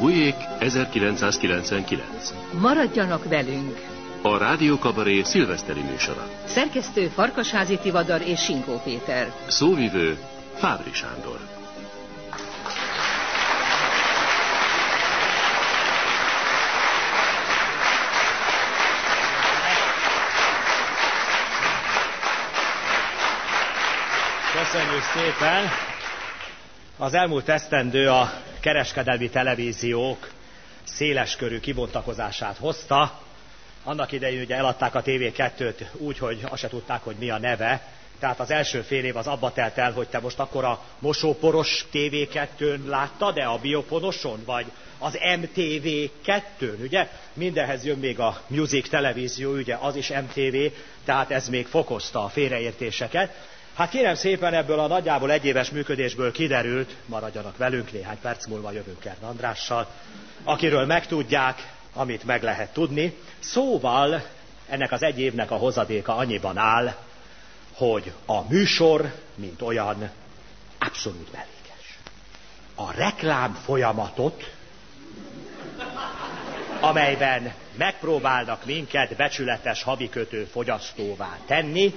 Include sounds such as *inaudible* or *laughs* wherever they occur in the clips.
Bujék 1999. Maradjanak velünk! A Rádió Kabaré szilveszteri műsora. Szerkesztő Farkasházi Tivadar és Sinkó Péter. Szóvivő Fábri Sándor. Köszönjük szépen! Az elmúlt esztendő a kereskedelmi televíziók széleskörű kibontakozását hozta. Annak idején ugye eladták a TV2-t úgy, hogy azt se tudták, hogy mi a neve. Tehát az első fél év az abba telt el, hogy te most akkor a mosóporos TV2-n láttad, de a bioponoson, vagy az MTV2-n, ugye? Mindenhez jön még a Music Televízió, ugye az is MTV, tehát ez még fokozta a félreértéseket. Hát kérem szépen ebből a nagyjából egyéves működésből kiderült, maradjanak velünk, néhány perc múlva jövünk Ern Andrással, akiről megtudják, amit meg lehet tudni. Szóval ennek az egy évnek a hozadéka annyiban áll, hogy a műsor, mint olyan, abszolút mellékes. A reklám folyamatot, amelyben megpróbálnak minket becsületes havikötő fogyasztóvá tenni,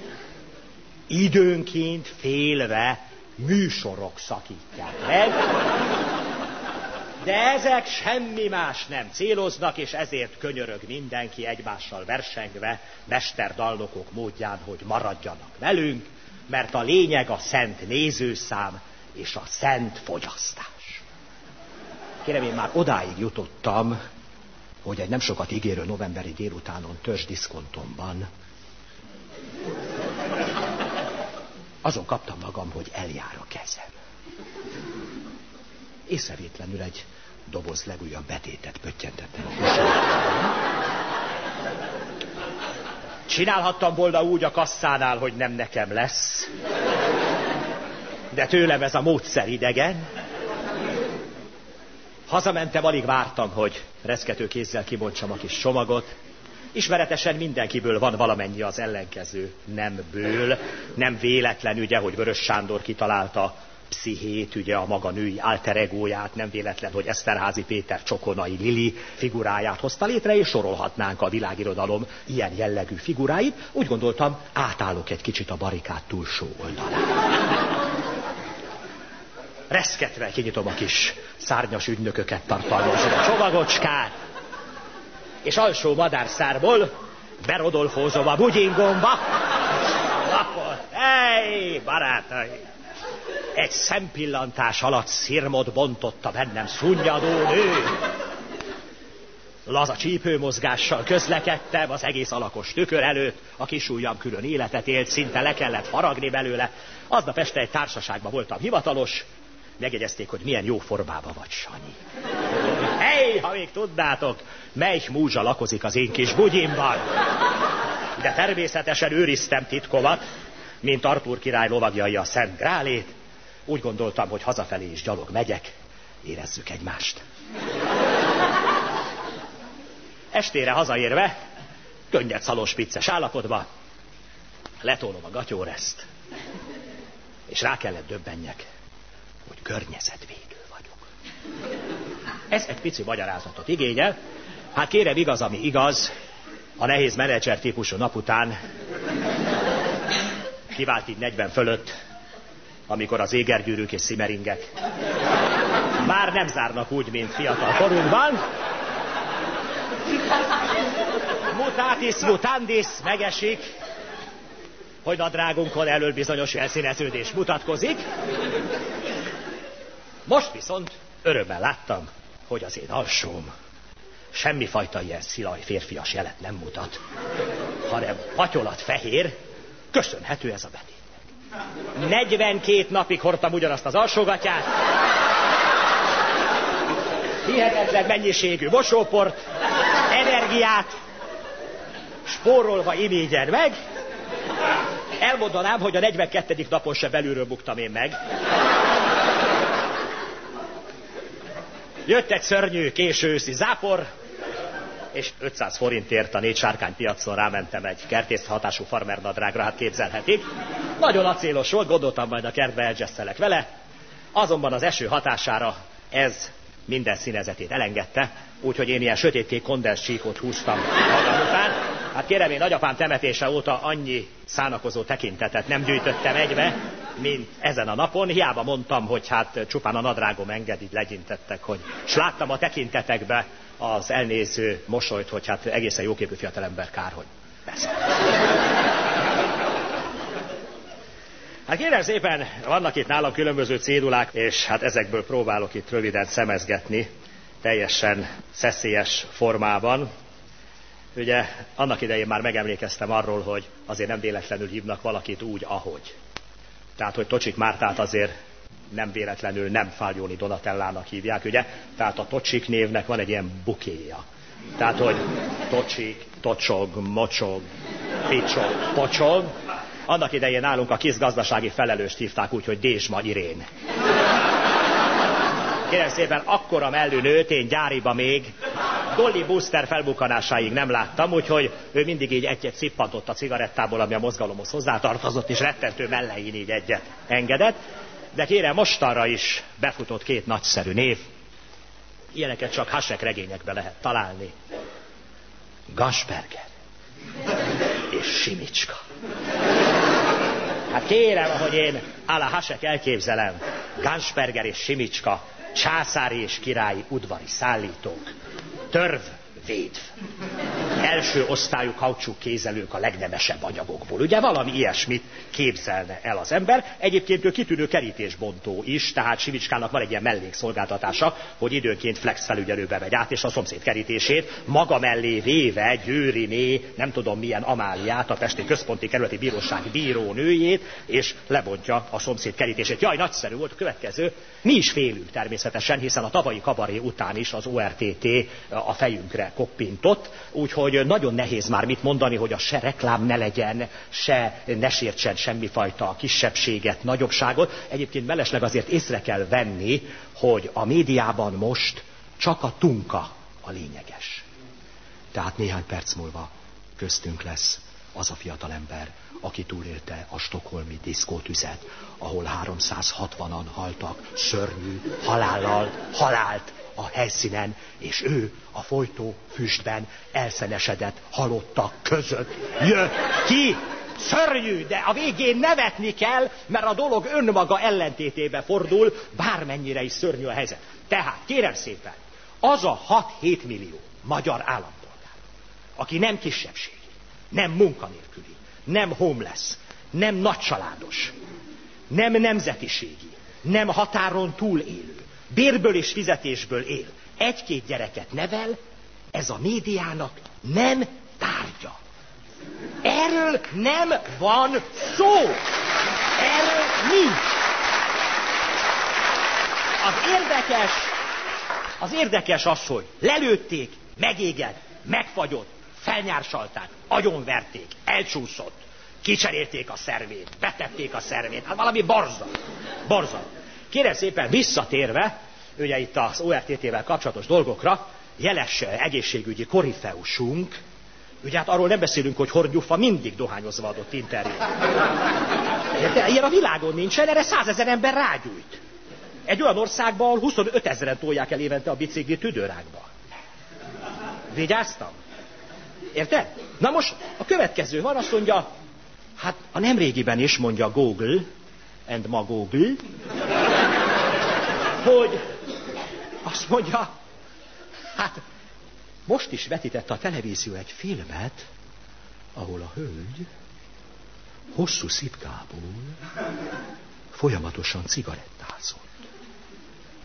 időnként félve műsorok szakítják meg, de ezek semmi más nem céloznak, és ezért könyörög mindenki egymással versengve, mesterdalnokok módján, hogy maradjanak velünk, mert a lényeg a szent nézőszám és a szent fogyasztás. Kérem, én már odáig jutottam, hogy egy nem sokat ígérő novemberi délutánon törzsdiszkontomban azon kaptam magam, hogy eljár a kezem. Észrevétlenül egy doboz legújabb betétet pöttyentettem Csinálhattam volna úgy a kasszánál, hogy nem nekem lesz. De tőlem ez a módszer idegen. Hazamentem, alig vártam, hogy reszkető kézzel kibontsam a kis csomagot, Ismeretesen mindenkiből van valamennyi az ellenkező nemből. Nem véletlen ugye, hogy Vörös Sándor kitalálta pszichét, ugye a maga női alteregóját, nem véletlen, hogy Eszterházi Péter Csokonai Lili figuráját hozta létre, és sorolhatnánk a világirodalom ilyen jellegű figuráit. Úgy gondoltam, átállok egy kicsit a barikát túlsó oldalán. Reszketve kinyitom a kis szárnyas ügynököket tartalmazó csomagocskát, és alsó madárszárból berodolfózom a bugyingomba. Hely, barátai! Egy szempillantás alatt szirmot bontotta bennem szunnyadó nő. Laza csípőmozgással közlekedtem az egész alakos tükör előtt, a kis külön életet élt, szinte le kellett faragni belőle. Aznap este egy társaságban voltam hivatalos, megjegyezték, hogy milyen jó formában vagy, Sanyi. Hely, ha még tudnátok, mely múzsa lakozik az én kis bugyimban. De természetesen őriztem titkomat, mint Artúr király lovagjai a Szent Grálét. Úgy gondoltam, hogy hazafelé is gyalog megyek, érezzük egymást. Estére hazaérve, könnyed szalos picces állapotba, letolom a gatyóreszt, és rá kellett döbbenjek, környezetvédő vagyok. Ez egy pici magyarázatot igényel. Hát kérem, igaz, ami igaz, a nehéz menedzser típusú nap után kivált így 40 fölött, amikor az égergyűrűk és szimeringek már nem zárnak úgy, mint fiatal korunkban. Mutatis mutandis megesik, hogy nadrágunkon elől bizonyos elszíneződés mutatkozik. Most viszont örömmel láttam, hogy az én alsóm semmifajta ilyen szilaj férfias jelet nem mutat, hanem patyolat fehér, köszönhető ez a betétnek. 42 napig hordtam ugyanazt az alsógatját, hihetetlen mennyiségű mosóport, energiát, spórolva imégyen meg, elmondanám, hogy a 42. napon se belülről buktam én meg. Jött egy szörnyű késő őszi zápor, és 500 forintért a négy piacon rámentem egy kertész hatású farmernadrágra, hát képzelhetik. Nagyon acélos volt, gondoltam majd a kertbe eldzsesszelek vele, azonban az eső hatására ez minden színezetét elengedte, úgyhogy én ilyen sötétkék kondens csíkot húztam magam után. Hát kérem, én nagyapám temetése óta annyi szánakozó tekintetet nem gyűjtöttem egybe, mint ezen a napon. Hiába mondtam, hogy hát csupán a nadrágom enged, így legyintettek, hogy... S láttam a tekintetekbe az elnéző mosolyt, hogy hát egészen jóképű fiatalember kár, hogy beszél. Hát kérem szépen, vannak itt nálam különböző cédulák, és hát ezekből próbálok itt röviden szemezgetni, teljesen szeszélyes formában. Ugye annak idején már megemlékeztem arról, hogy azért nem véletlenül hívnak valakit úgy, ahogy. Tehát, hogy Tocsik Mártát azért nem véletlenül nem Fálioni Donatellának hívják, ugye? Tehát a Tocsik névnek van egy ilyen bukéja. Tehát, hogy Tocsik, Tocsog, Mocsog, Picsog, Pocsog. Annak idején nálunk a kis gazdasági felelőst hívták úgy, hogy Désma Irén. Kérem szépen, akkora mellű nőt én gyáriba még Dolly Booster felbukanásáig nem láttam, úgyhogy ő mindig így egyet szippantott a cigarettából, ami a mozgalomhoz hozzátartozott, és rettentő mellein így egyet engedett. De kérem, mostanra is befutott két nagyszerű név. Ilyeneket csak hasek regényekbe lehet találni. Gasperger és Simicska. Hát kérem, hogy én Ala Hasek elképzelem, Gansperger és Simicska, császári és királyi udvari szállítók, törv védv. Első osztályú kaucsuk kézelők a legnemesebb anyagokból. Ugye valami ilyesmit képzelne el az ember. Egyébként ő kitűnő kerítésbontó is, tehát Sivicskának van egy ilyen mellékszolgáltatása, hogy időnként flex felügyelőbe megy át, és a szomszéd kerítését maga mellé véve Győriné, nem tudom milyen Amáliát, a Pesti Központi Kerületi Bíróság bírónőjét, és lebontja a szomszéd kerítését. Jaj, nagyszerű volt a következő. Mi is félünk természetesen, hiszen a tavalyi kabaré után is az ORTT a fejünkre koppintott, úgyhogy nagyon nehéz már mit mondani, hogy a se reklám ne legyen, se ne sértsen semmifajta kisebbséget, nagyobbságot. Egyébként mellesleg azért észre kell venni, hogy a médiában most csak a tunka a lényeges. Tehát néhány perc múlva köztünk lesz az a fiatalember, aki túlélte a stokholmi diszkótüzet, ahol 360-an haltak szörnyű halállal, halált a helyszínen, és ő a folytó füstben elszenesedett halottak között jött ki. Szörnyű, de a végén nevetni kell, mert a dolog önmaga ellentétébe fordul, bármennyire is szörnyű a helyzet. Tehát, kérem szépen, az a 6-7 millió magyar állampolgár, aki nem kisebbségi, nem munkanélküli, nem homeless, nem nagycsaládos, nem nemzetiségi, nem határon túl élő, bérből és fizetésből él, egy-két gyereket nevel, ez a médiának nem tárgya. Erről nem van szó. Erről nincs. Az érdekes, az érdekes az, hogy lelőtték, megégett, megfagyott, felnyársalták, agyonverték, elcsúszott, kicserélték a szervét, betették a szervét, hát valami barzat. Barzat. Kérem szépen visszatérve, ugye itt az ORTT-vel kapcsolatos dolgokra, jeles egészségügyi korifeusunk, ugye hát arról nem beszélünk, hogy Hornyufa mindig dohányozva adott interjút. De ilyen a világon nincsen, erre százezer ember rágyújt. Egy olyan országban, ahol 25 ezeren tolják el évente a bicikli tüdőrákba. Vigyáztam? Érted? Na most a következő van, azt mondja, hát a nemrégiben is mondja Google, and ma Google, hogy azt mondja, hát most is vetítette a televízió egy filmet, ahol a hölgy hosszú szipkából folyamatosan cigarettázott.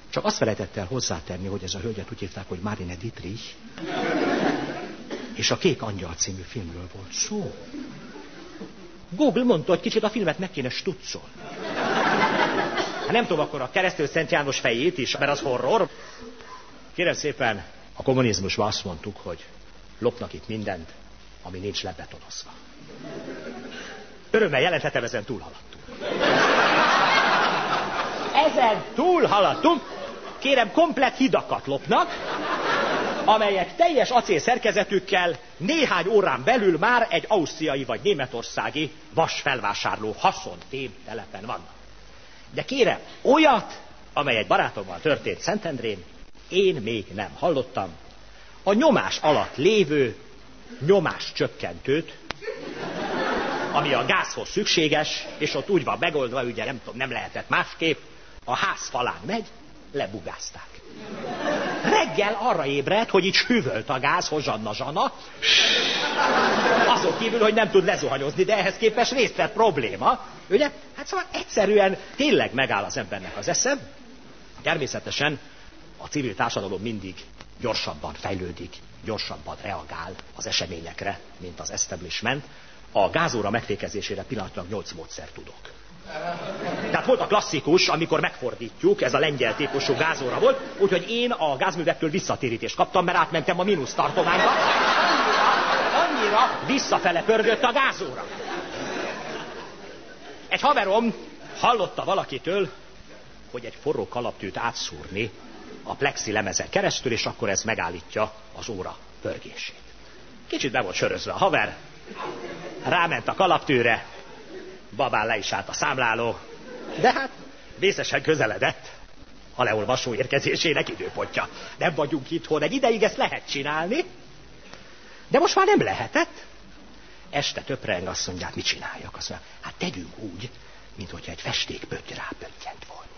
Csak azt felejtett el hozzátenni, hogy ez a hölgyet úgy hívták, hogy Marine Dietrich, és a Kék Angyal című filmről volt szó. Google mondta, hogy kicsit a filmet meg kéne stuccol. Hát nem tudom, akkor a keresztül Szent János fejét is, mert az horror. Kérem szépen, a kommunizmusban azt mondtuk, hogy lopnak itt mindent, ami nincs lebetonozva. Örömmel jelenthetem, ezen túlhaladtunk. Ezen túlhaladtunk. Kérem, komplet hidakat lopnak, amelyek teljes acél szerkezetükkel néhány órán belül már egy ausztriai vagy németországi vasfelvásárló haszonfém telepen vannak. De kérem, olyat, amely egy barátommal történt Szentendrén, én még nem hallottam. A nyomás alatt lévő nyomás csökkentőt, ami a gázhoz szükséges, és ott úgy van megoldva, ugye nem tudom, nem lehetett másképp, a ház falán megy, lebugázták. Reggel arra ébredt, hogy itt hüvölt a gáz, hozsanna zsana, azon kívül, hogy nem tud lezuhanyozni, de ehhez képest részt vett probléma. Ugye? Hát szóval egyszerűen tényleg megáll az embernek az eszem. Természetesen a civil társadalom mindig gyorsabban fejlődik, gyorsabban reagál az eseményekre, mint az establishment. A gázóra megfékezésére pillanatnyilag 8 módszer tudok. Tehát volt a klasszikus, amikor megfordítjuk, ez a lengyel típusú gázóra volt, úgyhogy én a gázművektől visszatérítést kaptam, mert átmentem a mínusz tartományba. Annyira, annyira visszafele pörgött a gázóra. Egy haverom hallotta valakitől, hogy egy forró kalaptűt átszúrni a plexi lemezen keresztül, és akkor ez megállítja az óra pörgését. Kicsit be volt sörözve a haver, ráment a kalaptűre, babán le is állt a számláló, de hát vészesen közeledett a leolvasó érkezésének időpontja. Nem vagyunk itthon, egy ideig ezt lehet csinálni, de most már nem lehetett. Este töpreng azt mondják, mit csináljak? Azt mondja, hát tegyünk úgy, mint hogyha egy festékpötty rápöttyent volna.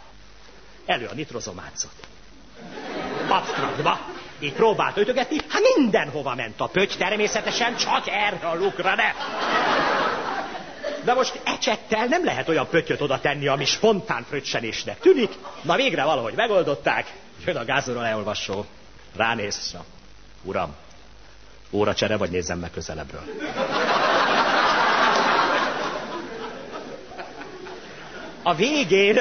Elő a nitrozománcot. Abstraktba. Így próbált ötögetni, hát mindenhova ment a pötty, természetesen csak erre a lukra ne. De most ecsettel nem lehet olyan pöttyöt oda tenni, ami spontán fröccsenésnek tűnik. Na végre valahogy megoldották. Jön a gázról elolvasó. Ránéz. Uram, óra csere, vagy nézzem meg közelebbről. A végén,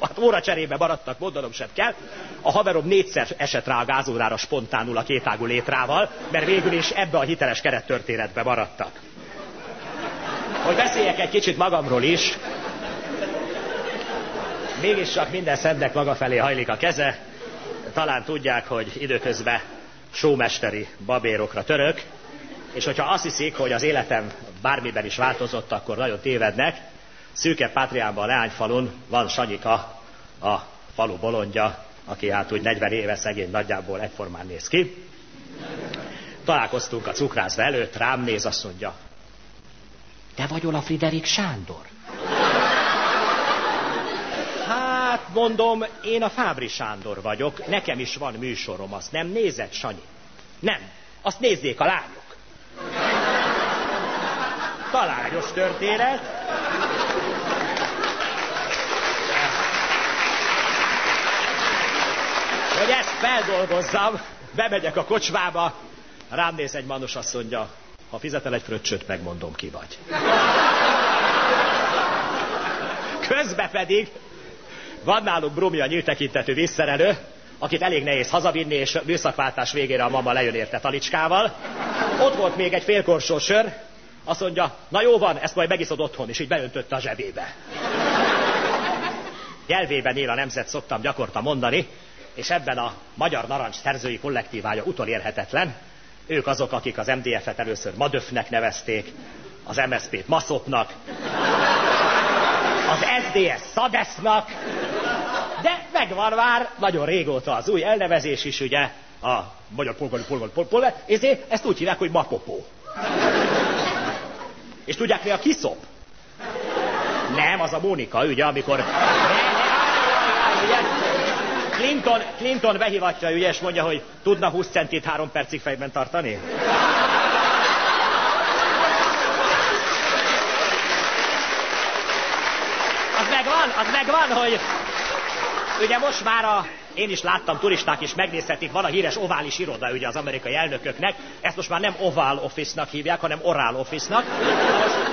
hát óra cserébe maradtak, mondanom sem kell, a haverom négyszer esett rá a gázórára spontánul a kétágú létrával, mert végül is ebbe a hiteles kerettörténetbe maradtak hogy beszéljek egy kicsit magamról is. Mégis csak minden szentnek maga felé hajlik a keze. Talán tudják, hogy időközben sómesteri babérokra török, és hogyha azt hiszik, hogy az életem bármiben is változott, akkor nagyon tévednek. Szűke Pátriánban, a Leányfalun van Sanyika, a falu bolondja, aki hát úgy 40 éve szegény nagyjából egyformán néz ki. Találkoztunk a cukrászva előtt, rám néz, azt mondja, te vagy a Friderik Sándor? Hát, mondom, én a Fábri Sándor vagyok, nekem is van műsorom, azt nem nézed, Sanyi? Nem, azt nézzék a lányok. Talányos történet. Hogy ezt feldolgozzam, bemegyek a kocsmába, rám néz egy manos, azt mondja, ha fizetel egy fröccsöt, megmondom, ki vagy. Közbe pedig van náluk Brumi a nyíltekintető vízszerelő, akit elég nehéz hazavinni, és műszakváltás végére a mama lejön érte talicskával. Ott volt még egy félkorsó sör, azt mondja, na jó van, ezt majd megiszod otthon, és így beöntötte a zsebébe. Jelvében él a nemzet, szoktam gyakorta mondani, és ebben a Magyar Narancs szerzői kollektívája utolérhetetlen, ők azok, akik az MDF-et először Madöfnek nevezték, az MSZP-t Maszopnak, az SDS Szadesznak, de megvan már nagyon régóta az új elnevezés is, ugye, a magyar polgári polgári polgári, ezért ezt úgy hívják, hogy Mapopó. És tudják mi a kiszop? Nem, az a Mónika, ugye, amikor... Clinton, Clinton behívatja ugye, és mondja, hogy tudna 20 centit három percig fejben tartani? Az megvan, az megvan, hogy ugye most már a, én is láttam, turisták is megnézhetik, van a híres ovális iroda ugye az amerikai elnököknek, ezt most már nem oval office-nak hívják, hanem oral office-nak.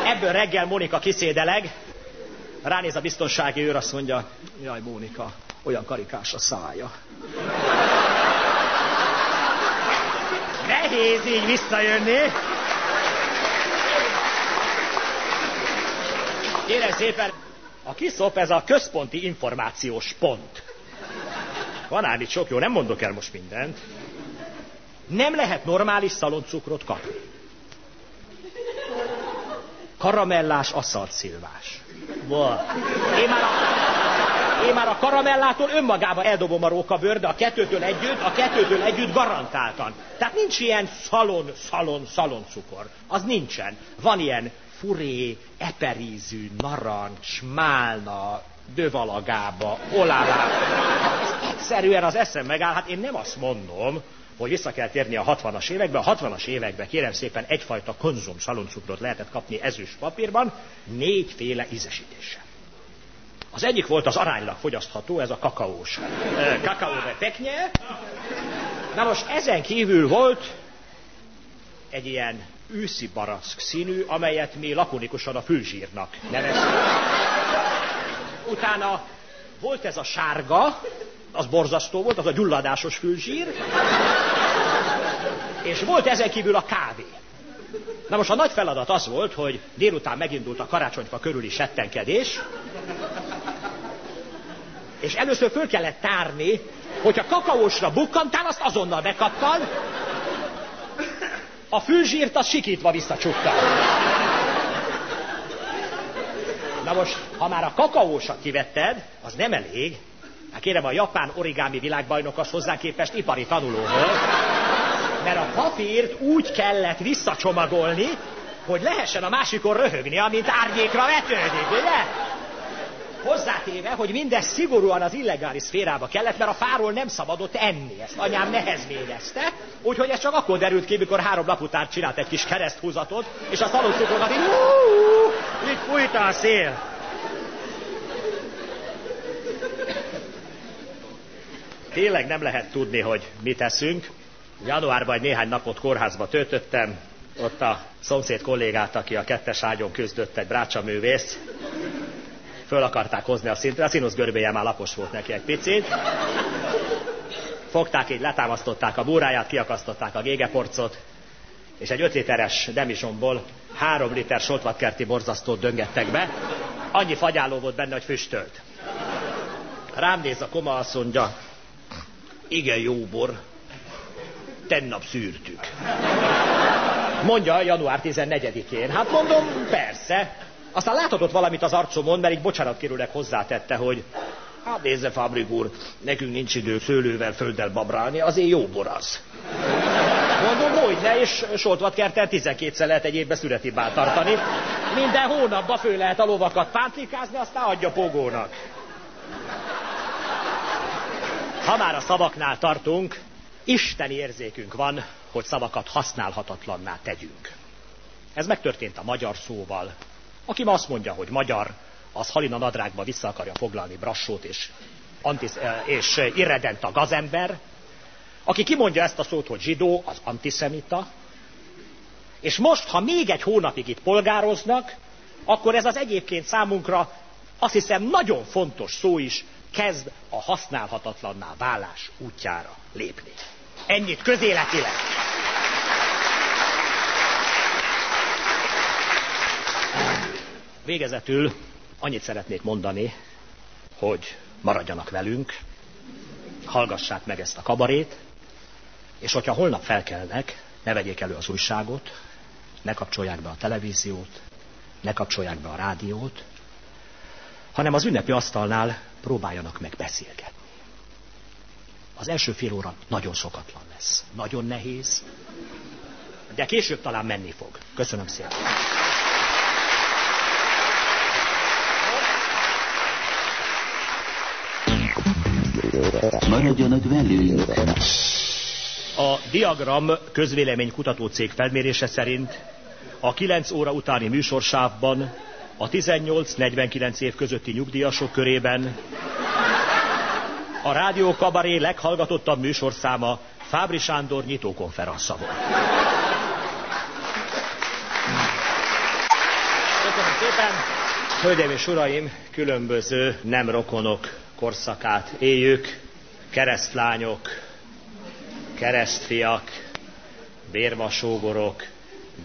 Ebből reggel Monika kiszédeleg, ránéz a biztonsági őr, azt mondja, jaj Mónika, olyan karikás a szája. Nehéz így visszajönni. Kérem szépen, a kiszop ez a központi információs pont. Van ám itt sok jó, nem mondok el most mindent. Nem lehet normális szaloncukrot kapni. Karamellás aszaltszilvás. Én már, a, én már a karamellától önmagában eldobom a rókabőr, de a kettőtől együtt, a kettőtől együtt garantáltan. Tehát nincs ilyen szalon, szalon, szalon cukor. Az nincsen. Van ilyen furé, eperízű, narancs, málna, dövalagába, olálába. Ez egyszerűen az eszem megáll. Hát én nem azt mondom, hogy vissza kell térni a 60-as évekbe. A 60-as években kérem szépen egyfajta konzum szaloncukrot lehetett kapni ezüst papírban, négyféle ízesítéssel. Az egyik volt az aránylag fogyasztható, ez a kakaós. Kakaó peknye. Na most ezen kívül volt egy ilyen őszi barack színű, amelyet mi lakonikusan a fülzsírnak neveztük. Utána volt ez a sárga, az borzasztó volt, az a gyulladásos fülzsír, és volt ezen kívül a kávé. Na most a nagy feladat az volt, hogy délután megindult a karácsonyfa körüli settenkedés, és először föl kellett tárni, hogyha kakaósra bukkantál, azt azonnal bekaptad, a fülzsírt az sikítva visszacsukta. Na most, ha már a kakaósat kivetted, az nem elég. Hát kérem, a japán origámi világbajnok az hozzá képest ipari tanuló. Mert a papírt úgy kellett visszacsomagolni, hogy lehessen a másikon röhögni, amint árnyékra vetődik, ugye? Hozzátéve, hogy mindez szigorúan az illegális szférába kellett, mert a fáról nem szabadott enni. Ezt anyám nehezményezte, úgyhogy ez csak akkor derült ki, mikor három nap után csinált egy kis kereszthúzatot, és a szaloncukokat így, így fújta a szél. Tényleg nem lehet tudni, hogy mit teszünk. Januárban egy néhány napot kórházba töltöttem, ott a szomszéd kollégát, aki a kettes ágyon küzdött, egy brácsaművész, föl akarták hozni a szintre, a színusz görbéje már lapos volt neki egy picit. Fogták így, letámasztották a búráját, kiakasztották a gégeporcot, és egy 5 literes demisomból 3 liter soltvatkerti borzasztót döngettek be. Annyi fagyáló volt benne, hogy füstölt. Rám néz a koma, azt mondja, igen jó bor, tennap szűrtük. Mondja január 14-én. Hát mondom, persze. Aztán láthatott valamit az arcomon, mert így bocsánat kérőleg hozzátette, hogy hát nézze Fabrik úr, nekünk nincs idő szőlővel, földdel babrálni, azért jó bor az. Mondom, hogy ne, és Soltvatkerten 12-szer lehet egy évben születi bál tartani. Minden hónapban föl lehet a lovakat pántlikázni, aztán adja pogónak. Ha már a szavaknál tartunk, isteni érzékünk van, hogy szavakat használhatatlanná tegyünk. Ez megtörtént a magyar szóval, aki ma azt mondja, hogy magyar, az halina nadrágba vissza akarja foglalni Brassót és, antisz, eh, és irredent a gazember, aki kimondja ezt a szót, hogy zsidó, az antiszemita, és most, ha még egy hónapig itt polgároznak, akkor ez az egyébként számunkra azt hiszem nagyon fontos szó is kezd a használhatatlanná válás útjára lépni. Ennyit közéletileg. Végezetül annyit szeretnék mondani, hogy maradjanak velünk, hallgassák meg ezt a kabarét, és hogyha holnap felkelnek, ne vegyék elő az újságot, ne kapcsolják be a televíziót, ne kapcsolják be a rádiót, hanem az ünnepi asztalnál próbáljanak meg beszélgetni. Az első fél óra nagyon szokatlan lesz, nagyon nehéz, de később talán menni fog. Köszönöm szépen. Maradjanak velünk! A Diagram közvélemény kutatócég felmérése szerint a 9 óra utáni műsorsávban a 18-49 év közötti nyugdíjasok körében a Rádió Kabaré leghallgatottabb műsorszáma Fábri Sándor nyitókonferansza volt. Köszönöm szépen! Hölgyeim és uraim, különböző nem rokonok korszakát éljük, keresztlányok, keresztfiak, bérmasógorok,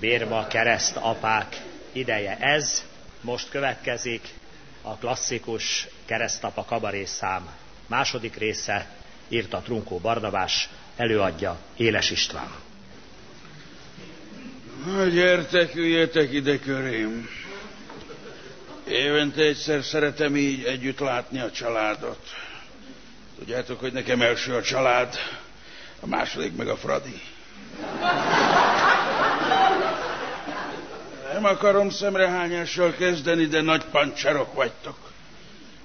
bérma keresztapák ideje ez. Most következik a klasszikus keresztapa kabarészám második része, írta Trunkó Barnabás, előadja Éles István. Na, gyertek, üljetek ide körém. Évente egyszer szeretem így együtt látni a családot. Tudjátok, hogy nekem első a család, a második meg a Fradi. Nem akarom szemrehányással kezdeni, de nagy pancsarok vagytok.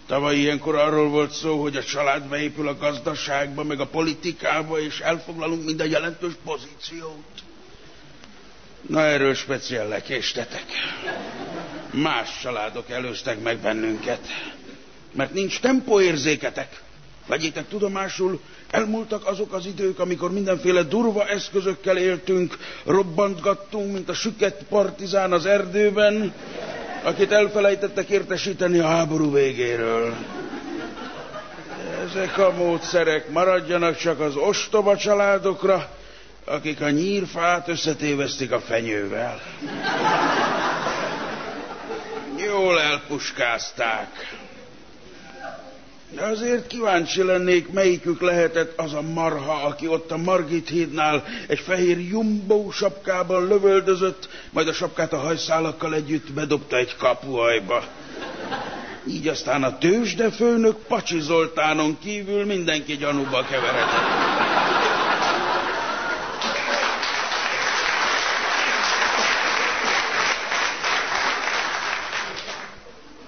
Tavaly ilyenkor arról volt szó, hogy a család beépül a gazdaságba, meg a politikába, és elfoglalunk minden jelentős pozíciót. Na erről speciál lekéstetek. Más családok előztek meg bennünket, mert nincs tempóérzéketek. Vegyétek tudomásul, elmúltak azok az idők, amikor mindenféle durva eszközökkel éltünk, robbantgattunk, mint a süket partizán az erdőben, akit elfelejtettek értesíteni a háború végéről. Ezek a módszerek maradjanak csak az ostoba családokra, akik a nyírfát összetévesztik a fenyővel. Jól elpuskázták. De azért kíváncsi lennék, melyikük lehetett az a marha, aki ott a Margit hídnál egy fehér jumbo sapkában lövöldözött, majd a sapkát a hajszálakkal együtt bedobta egy kapuajba. Így aztán a tőzsdefőnök Pacsi Zoltánon kívül mindenki gyanúba keveredett.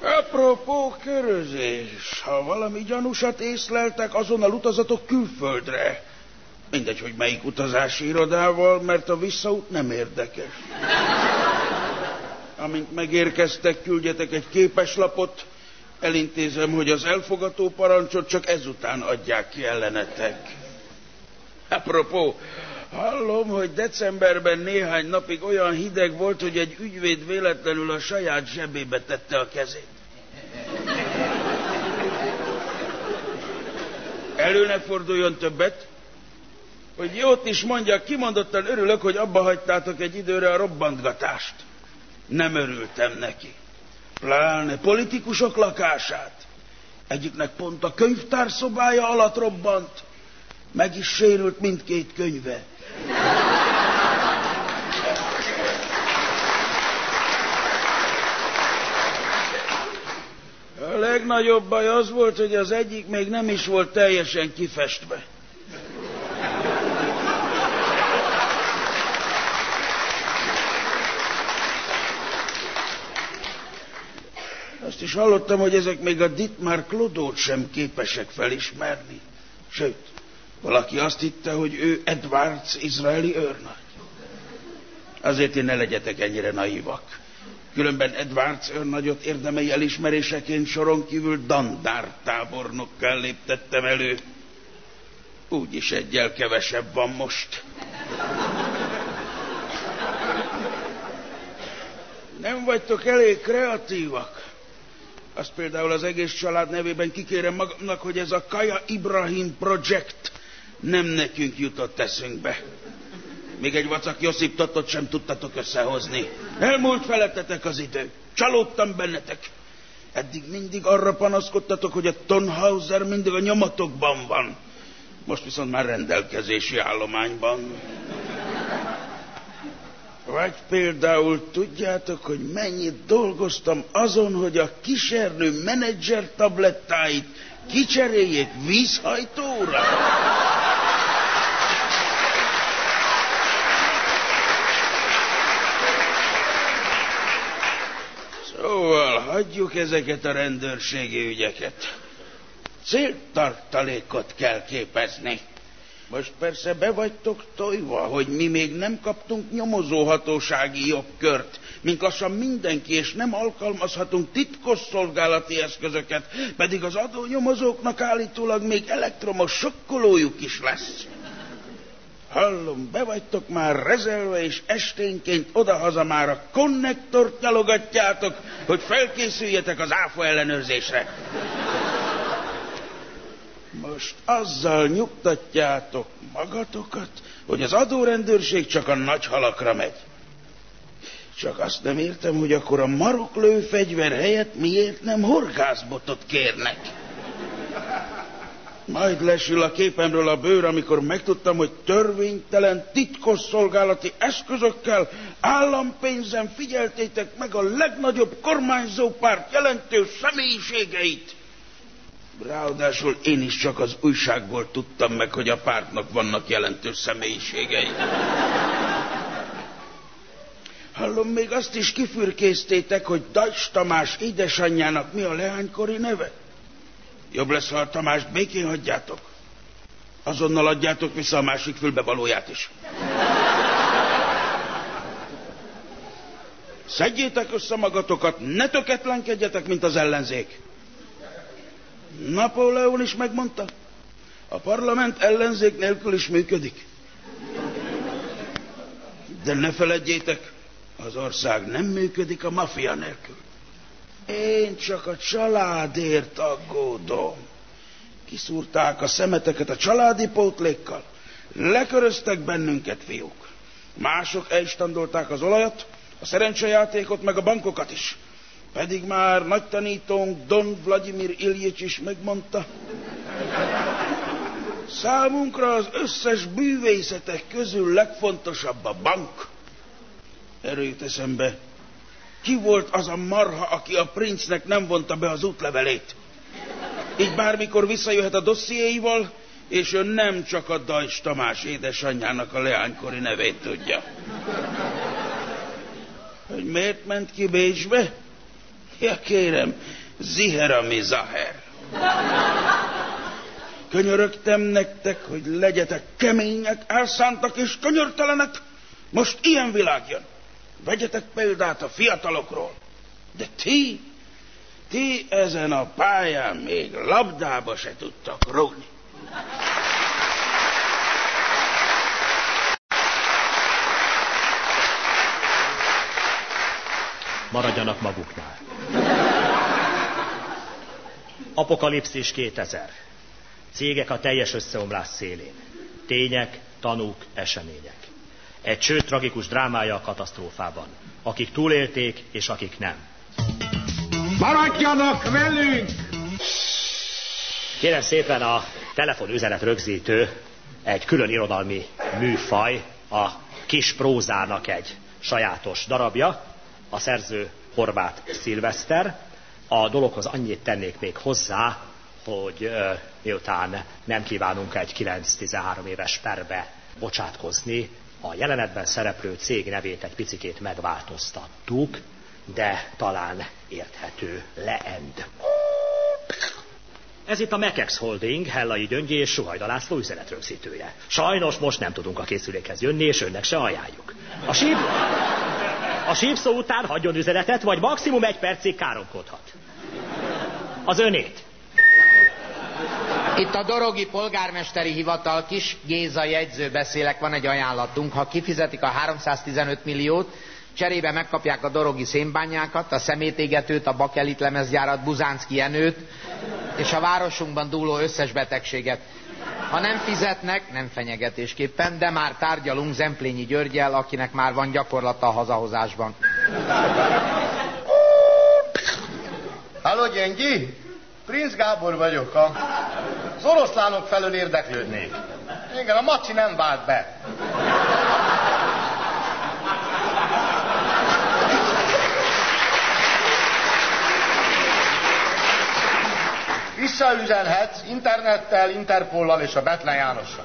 Apropó körözés, ha valami gyanúsat észleltek, azonnal utazatok külföldre. Mindegy, hogy melyik utazási irodával, mert a visszaút nem érdekes. Amint megérkeztek, küldjetek egy képeslapot, elintézem, hogy az elfogató parancsot csak ezután adják ki ellenetek. Apropó, hallom, hogy decemberben néhány napig olyan hideg volt, hogy egy ügyvéd véletlenül a saját zsebébe tette a kezét. Elő ne forduljon többet, hogy jót is mondjak, kimondottan örülök, hogy abba hagytátok egy időre a robbantgatást. Nem örültem neki. Pláne politikusok lakását. Egyiknek pont a könyvtár szobája alatt robbant. Meg is sérült mindkét könyve. A legnagyobb baj az volt, hogy az egyik még nem is volt teljesen kifestve. Azt is hallottam, hogy ezek még a Dittmar Klodót sem képesek felismerni. Sőt, valaki azt hitte, hogy ő Edwards izraeli őrnagy. Azért én ne legyetek ennyire naívak. Különben Edwards őrnagyot érdemei elismeréseként soron kívül dandár tábornokká léptettem elő. Úgyis egyel kevesebb van most. Nem vagytok elég kreatívak. Azt például az egész család nevében kikérem magamnak, hogy ez a Kaja Ibrahim Project nem nekünk jutott eszünkbe. Még egy vacak Josip sem tudtatok összehozni. Elmúlt felettetek az idő. Csalódtam bennetek. Eddig mindig arra panaszkodtatok, hogy a Tonhauser mindig a nyomatokban van. Most viszont már rendelkezési állományban. Vagy például tudjátok, hogy mennyit dolgoztam azon, hogy a kisernő menedzser tablettáit kicseréljék vízhajtóra? Szóval hagyjuk ezeket a rendőrségi ügyeket. Céltartalékot kell képezni. Most persze be vagytok tojva, hogy mi még nem kaptunk nyomozóhatósági jogkört, mint lassan mindenki, és nem alkalmazhatunk titkos szolgálati eszközöket, pedig az adónyomozóknak állítólag még elektromos sokkolójuk is lesz. Hallom, be vagytok már rezelve, és esténként odahaza már a konnektort nyalogatjátok, hogy felkészüljetek az áfa ellenőrzésre. Most azzal nyugtatjátok magatokat, hogy az adórendőrség csak a nagy halakra megy. Csak azt nem értem, hogy akkor a maroklő fegyver helyett miért nem horgászbotot kérnek. Majd lesül a képemről a bőr, amikor megtudtam, hogy törvénytelen, titkos szolgálati eszközökkel, állampénzen figyeltétek meg a legnagyobb kormányzó párt jelentős személyiségeit. Ráadásul én is csak az újságból tudtam meg, hogy a pártnak vannak jelentős személyiségei. Hallom, még azt is kifürkésztétek, hogy Dajs Tamás édesanyjának mi a leánykori neve? Jobb lesz, ha a Tamást békén hagyjátok. Azonnal adjátok vissza a másik fülbevalóját is. Szedjétek össze magatokat, ne töketlenkedjetek, mint az ellenzék. Napóleon is megmondta, a parlament ellenzék nélkül is működik. De ne feledjétek, az ország nem működik a mafia nélkül. Én csak a családért aggódom. Kiszúrták a szemeteket a családi pótlékkal. Leköröztek bennünket, fiúk. Mások elstandolták az olajat, a szerencsejátékot, meg a bankokat is. Pedig már nagy tanítónk Don Vladimir Ilyics is megmondta. Számunkra az összes bűvészetek közül legfontosabb a bank. Erőt eszembe, ki volt az a marha, aki a princnek nem vonta be az útlevelét? Így bármikor visszajöhet a dossziéival, és ő nem csak a Dajs Tamás édesanyjának a leánykori nevét tudja. Hogy miért ment ki Bécsbe? Ja kérem, Ziherami Zaher. Könyörögtem nektek, hogy legyetek kemények, elszántak és könyörtelenek. Most ilyen világ jön. Vegyetek példát a fiatalokról. De ti, ti ezen a pályán még labdába se tudtak rúgni. Maradjanak maguknál. Apokalipszis 2000. Cégek a teljes összeomlás szélén. Tények, tanúk, események. Egy cső tragikus drámája a katasztrófában. Akik túlélték, és akik nem. Maradjanak velünk! Kérem szépen a telefonüzenet rögzítő egy külön irodalmi műfaj, a kis prózának egy sajátos darabja, a szerző Horváth Szilveszter. A dologhoz annyit tennék még hozzá, hogy miután nem kívánunk egy 9-13 éves perbe bocsátkozni, a jelenetben szereplő cég nevét egy picikét megváltoztattuk, de talán érthető leend. Ez itt a Mekex Holding, Hellai Gyöngyi és Suhajda László üzenetrögzítője. Sajnos most nem tudunk a készülékhez jönni, és önnek se ajánljuk. A síp... A sípszó után hagyjon üzenetet, vagy maximum egy percig káromkodhat. Az önét. Itt a Dorogi Polgármesteri Hivatal kis Géza jegyző beszélek, van egy ajánlatunk. Ha kifizetik a 315 milliót, cserébe megkapják a dorogi szénbányákat, a szemétégetőt, a bakelit lemezgyárat, Buzánszki Jenőt, és a városunkban dúló összes betegséget. Ha nem fizetnek, nem fenyegetésképpen, de már tárgyalunk Zemplényi Györgyel, akinek már van gyakorlata a hazahozásban. Halló, Gyengyi? Prince Gábor vagyok, a... az oroszlánok felől érdeklődnék. Igen, a macsi nem vált be. Visszaüzenhetsz internettel, Interpollal és a Betlen Jánossal.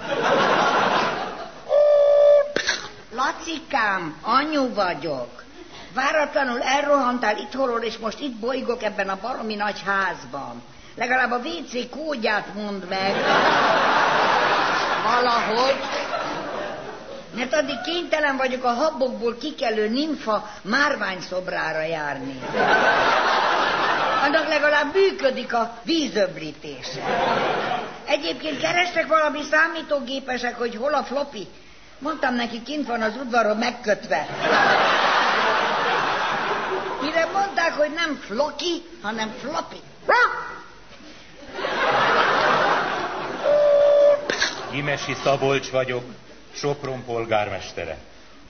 Lacikám, anyu vagyok. Váratlanul elrohantál itthonról, és most itt bolygok ebben a baromi nagy házban. Legalább a WC kódját mond meg. Valahogy. Mert addig kénytelen vagyok a habokból kikelő nimfa márványszobrára járni. Annak legalább működik a vízöblítése. Egyébként kerestek valami számítógépesek, hogy hol a flopi. Mondtam neki, kint van az udvaron megkötve. Mire mondták, hogy nem floki, hanem flopi. Imesi Szabolcs vagyok, Sopron polgármestere.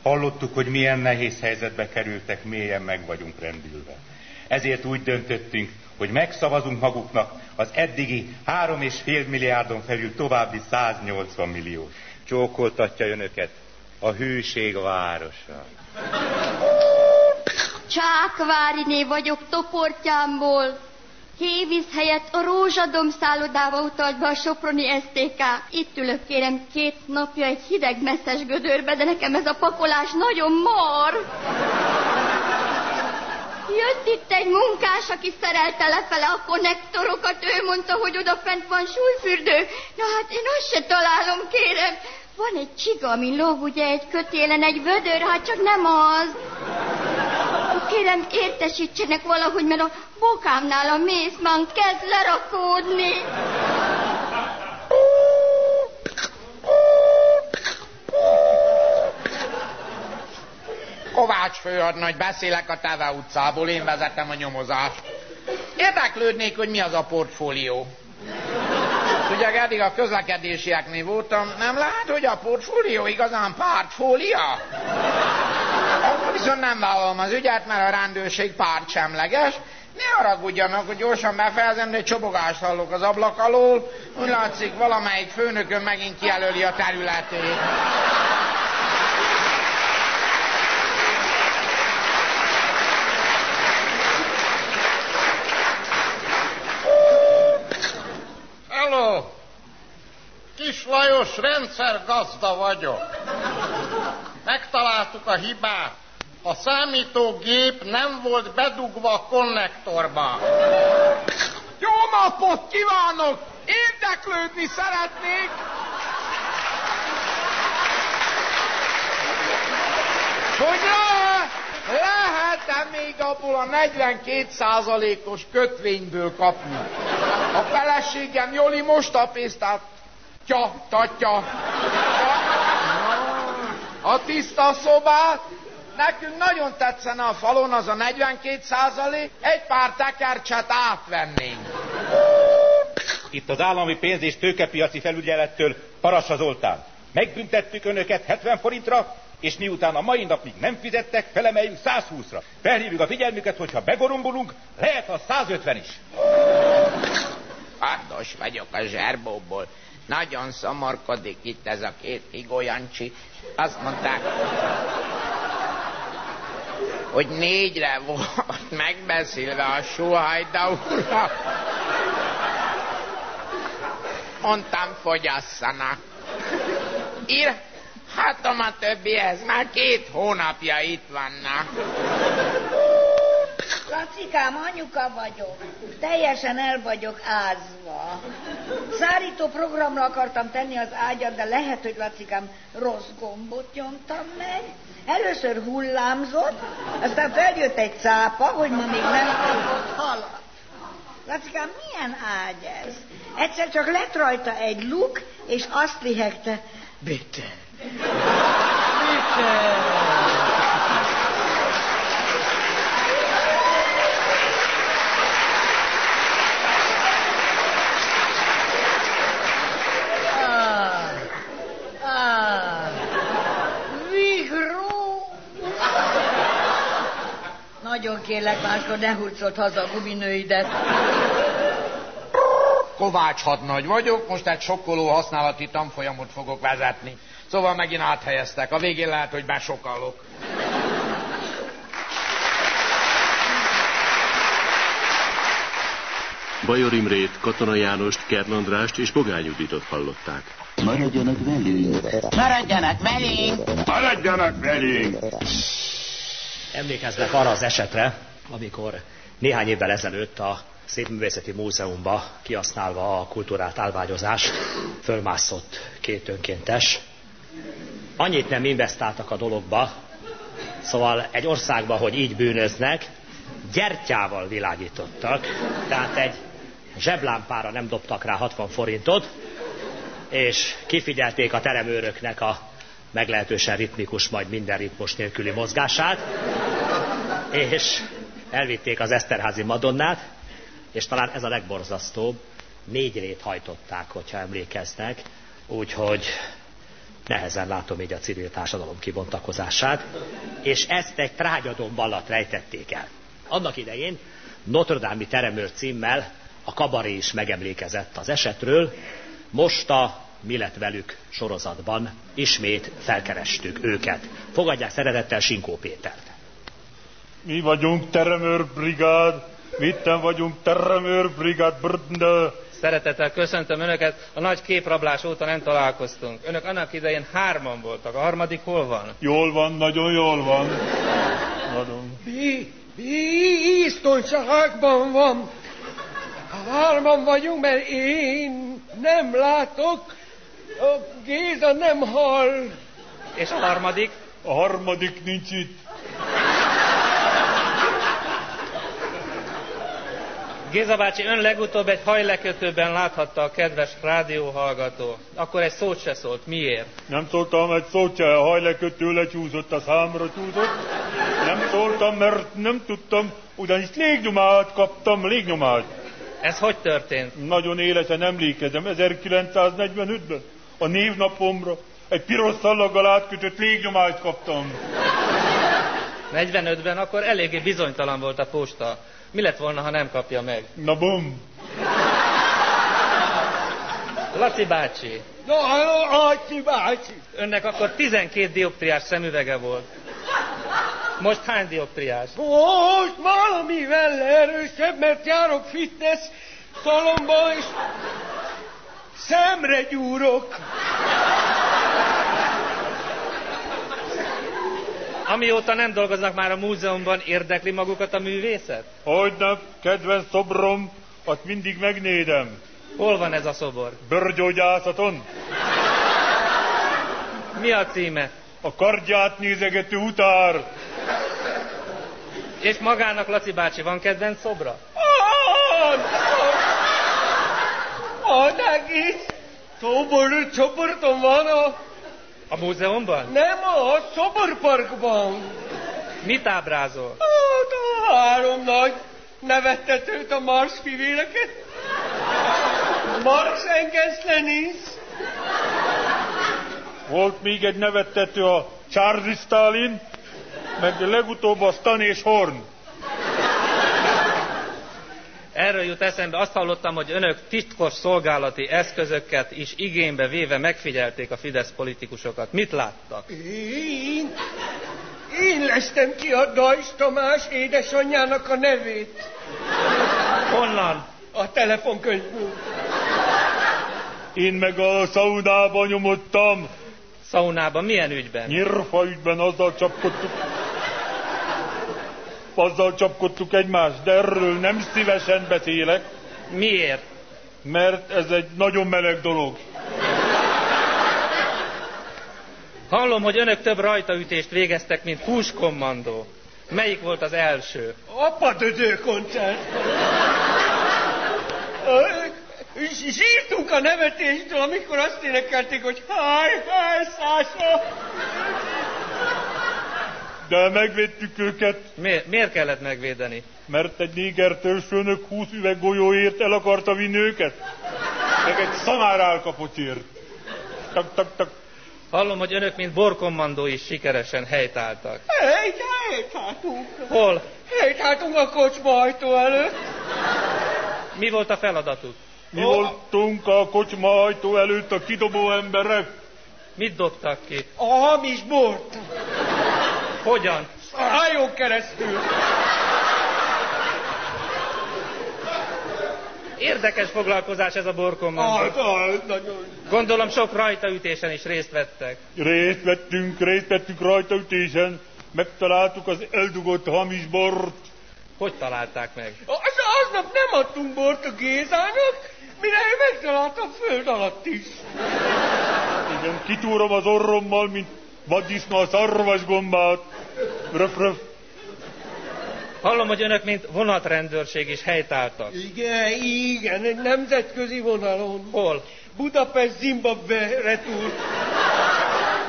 Hallottuk, hogy milyen nehéz helyzetbe kerültek, mélyen meg vagyunk rendülve. Ezért úgy döntöttünk, hogy megszavazunk maguknak az eddigi 3,5 milliárdon felül további 180 millió. Csókoltatja önöket a hűség városa. Csákváriné vagyok toportjámból. Hévíz helyett a rózsadom szállodába utalt be a Soproni STK. Itt ülök kérem két napja egy hideg messzes gödörbe, de nekem ez a pakolás nagyon mar. Jött itt egy munkás, aki szerelte lefele a konnektorokat, ő mondta, hogy odafent van súlyfürdő. Na hát én azt se találom, kérem. Van egy csiga, ami lóg, ugye egy kötélen, egy vödör, hát csak nem az. Kérem, értesítsenek valahogy, mert a bokámnál a mészmán kezd lerakódni. Kovács főadnagy, beszélek a Teve utcából, én vezetem a nyomozást. Érdeklődnék, hogy mi az a portfólió. Ugye eddig a közlekedésieknél voltam, nem lehet, hogy a portfólió igazán pártfólia? Akkor viszont nem vállalom az ügyet, mert a rendőrség pártsemleges. Ne haragudjanak, hogy gyorsan befejezem, de csobogást hallok az ablak alól. Úgy látszik, valamelyik főnökön megint kijelöli a területét. Hello! Kis Lajos rendszergazda vagyok. Megtaláltuk a hibát. A számítógép nem volt bedugva a konnektorba. Jó napot kívánok! Érdeklődni szeretnék! Hogy le, lehet-e még abból a 42% os kötvényből kapni? A feleségem Joli most a pénztát tya, tatya. A tiszta szobát, nekünk nagyon tetszene a falon az a 42 százalék, egy pár tekercset átvennénk. Itt az állami pénz- és tőkepiaci felügyelettől Parassa Zoltán. Megbüntettük önöket 70 forintra, és miután a mai napig nem fizettek, felemeljük 120-ra. Felhívjuk a figyelmüket, hogyha begorombolunk, lehet a 150 is. Párdos vagyok a zserbóból. Nagyon szomorkodik itt ez a két higolyancsi. Azt mondták, hogy négyre volt megbeszélve a Suhajda úrra. Mondtam, fogyasszanak. Ír, hát a többihez már két hónapja itt vannak. Lacikám, anyuka vagyok. Teljesen el vagyok ázva. Szárító programra akartam tenni az ágyat, de lehet, hogy Lacikám rossz gombot nyomtam meg. Először hullámzott, aztán feljött egy cápa, hogy ma még nem kapott halat. Lacikám, milyen ágy ez? Egyszer csak lett rajta egy luk, és azt lihegte, bitte. Nagyon kérlek, máskor ne hurcolt haza a guminőidet. Kovács hadnagy vagyok, most egy sokkoló használati tanfolyamot fogok vezetni. Szóval megint áthelyeztek. A végén lehet, hogy besokalok. Bajor Imrét, Katona Jánost, Kern Andrást és Bogány Juditot hallották. Maradjanak velünk! Maradjanak velünk! Maradjanak velünk! Emlékeznek arra az esetre, amikor néhány évvel ezelőtt a Szépművészeti Múzeumba kihasználva a kultúrát álványozást fölmászott két önkéntes. Annyit nem investáltak a dologba, szóval egy országban, hogy így bűnöznek, gyertyával világítottak, tehát egy zseblámpára nem dobtak rá 60 forintot, és kifigyelték a teremőröknek a meglehetősen ritmikus, majd minden ritmus nélküli mozgását, és elvitték az Eszterházi Madonnát, és talán ez a legborzasztóbb, négy rét hajtották, hogyha emlékeznek, úgyhogy nehezen látom így a civil társadalom kibontakozását, és ezt egy trágyadomb alatt rejtették el. Annak idején Notre Dame-i teremőr címmel a kabaré is megemlékezett az esetről. Most a Mi lett velük sorozatban ismét felkerestük őket. Fogadják szeretettel Sinkó Pétert. Mi vagyunk teremőr brigád, mitten vagyunk teremőr brigád, brndö. Szeretettel köszöntöm Önöket, a nagy képrablás óta nem találkoztunk. Önök annak idején hárman voltak, a harmadik hol van? Jól van, nagyon jól van. Nagyon. Mi? Biztonságban van. Hárman vagyunk, mert én nem látok, a Géza nem hall. És a harmadik? A harmadik nincs itt. Géza bácsi, ön legutóbb egy hajlekötőben láthatta a kedves rádióhallgató. Akkor egy szót se szólt. Miért? Nem szóltam egy szót se, a hajlekötő lecsúszott, a számra csúszott. Nem szóltam, mert nem tudtam, ugyanis légnyomát kaptam, légnyomát. Ez hogy történt? Nagyon élesen emlékezem, 1945-ben a névnapomra egy piros szallaggal átkötött légnyomát kaptam. 45-ben akkor eléggé bizonytalan volt a posta. Mi lett volna, ha nem kapja meg? Na bum! Laci bácsi. Na, Laci bácsi. Önnek akkor 12 dioptriás szemüvege volt. Most hány dioptriás? Most valamivel erősebb, mert járok fitness szalomba, és szemre gyúrok. Amióta nem dolgoznak már a múzeumban, érdekli magukat a művészet? Hogyne, kedves szobrom, azt mindig megnédem. Hol van ez a szobor? Bőrgyógyászaton. Mi a címe? A kardját nézegető utár. És magának, Laci bácsi, van kedvenc szobra? Az egész szobor csoportom van a... A múzeumban? Nem, a szoborparkban. Mit ábrázol? Hát a három nagy nevettetőt a Mars fivéreket. Marx Engels Lenin. Volt még egy nevettető a Charles Stalin, meg legutóbb a Stan és Horn. Erről jut eszembe, azt hallottam, hogy önök titkos szolgálati eszközöket is igénybe véve megfigyelték a Fidesz politikusokat. Mit láttak? Én? Én lestem ki a Dajs Tamás édesanyjának a nevét. Honnan? A telefonkönyvből. Én meg a szaunában nyomottam. Szaunában milyen ügyben? Nyírfa ügyben azzal csapkodtuk. Azzal csapkodtuk egymást, de erről nem szívesen beszélek. Miért? Mert ez egy nagyon meleg dolog. Hallom, hogy önök több rajtaütést végeztek, mint húskommandó. Melyik volt az első? Apadödő koncert. Zsírtunk a nevetéstől, amikor azt énekelték, hogy háj, háj, Szása. De megvédtük őket. Miért, miért kellett megvédeni? Mert egy néger törzsfőnök 20 üveg golyóért el akarta vinni őket. Meg egy szamár álkapocsért. Tak, tak, tak. Hallom, hogy önök, mint borkommandó is sikeresen helytáltak. Helyt, helytáltunk. Hol? Helytáltunk a kocsma ajtó előtt. Mi volt a feladatuk? Mi oh. voltunk a kocsma ajtó előtt a kidobó emberek. Mit dobtak ki? A hamis bort. Hogyan? Hajón keresztül. Érdekes foglalkozás ez a borkommandó. Ah, ah, nagyon. Gondolom sok rajtaütésen is részt vettek. Részt vettünk, részt vettünk rajtaütésen. Megtaláltuk az eldugott hamis bort. Hogy találták meg? Az, aznap nem adtunk bort a Gézának, mire ő megtalálta a föld alatt is. Igen, kitúrom az orrommal, mint vaddisznó a szarvasgombát. Röf, röf. Hallom, hogy önök, mint vonatrendőrség is helytáltak. Igen, igen, egy nemzetközi vonalon. Hol? Budapest, Zimbabwe, retúr.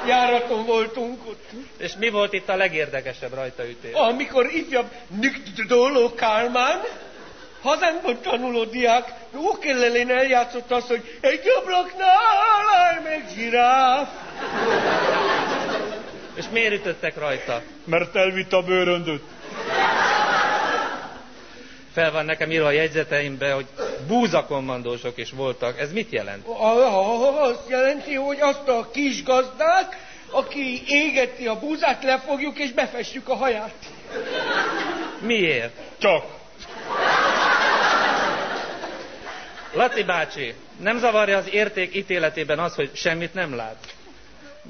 Járaton voltunk ott. És mi volt itt a legérdekesebb rajtaütés? Amikor ifjabb Nikdoló Kálmán, hazánkban tanuló diák ókellelén eljátszott azt, hogy egy ablaknál áll meg zsiráf. És miért ütöttek rajta? Mert elvitt a bőröndöt. Fel van nekem írva a jegyzeteimbe, hogy búzakommandósok is voltak. Ez mit jelent? Azt jelenti, hogy azt a kis gazdát, aki égeti a búzát, lefogjuk és befestjük a haját. Miért? Csak. Laci bácsi, nem zavarja az érték ítéletében az, hogy semmit nem lát?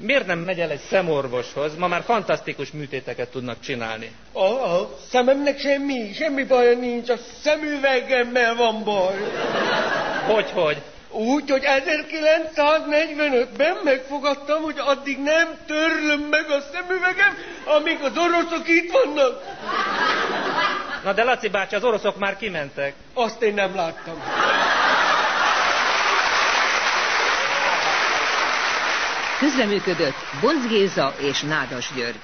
Miért nem megy el egy szemorvoshoz? Ma már fantasztikus műtéteket tudnak csinálni. A, a szememnek semmi, semmi baja nincs, a szemüvegemmel van baj. Hogy, hogy? Úgy, hogy 1945-ben megfogadtam, hogy addig nem törlöm meg a szemüvegem, amíg az oroszok itt vannak. Na de Laci bácsi, az oroszok már kimentek. Azt én nem láttam. Közreműködött Bonc Géza és Nádas György.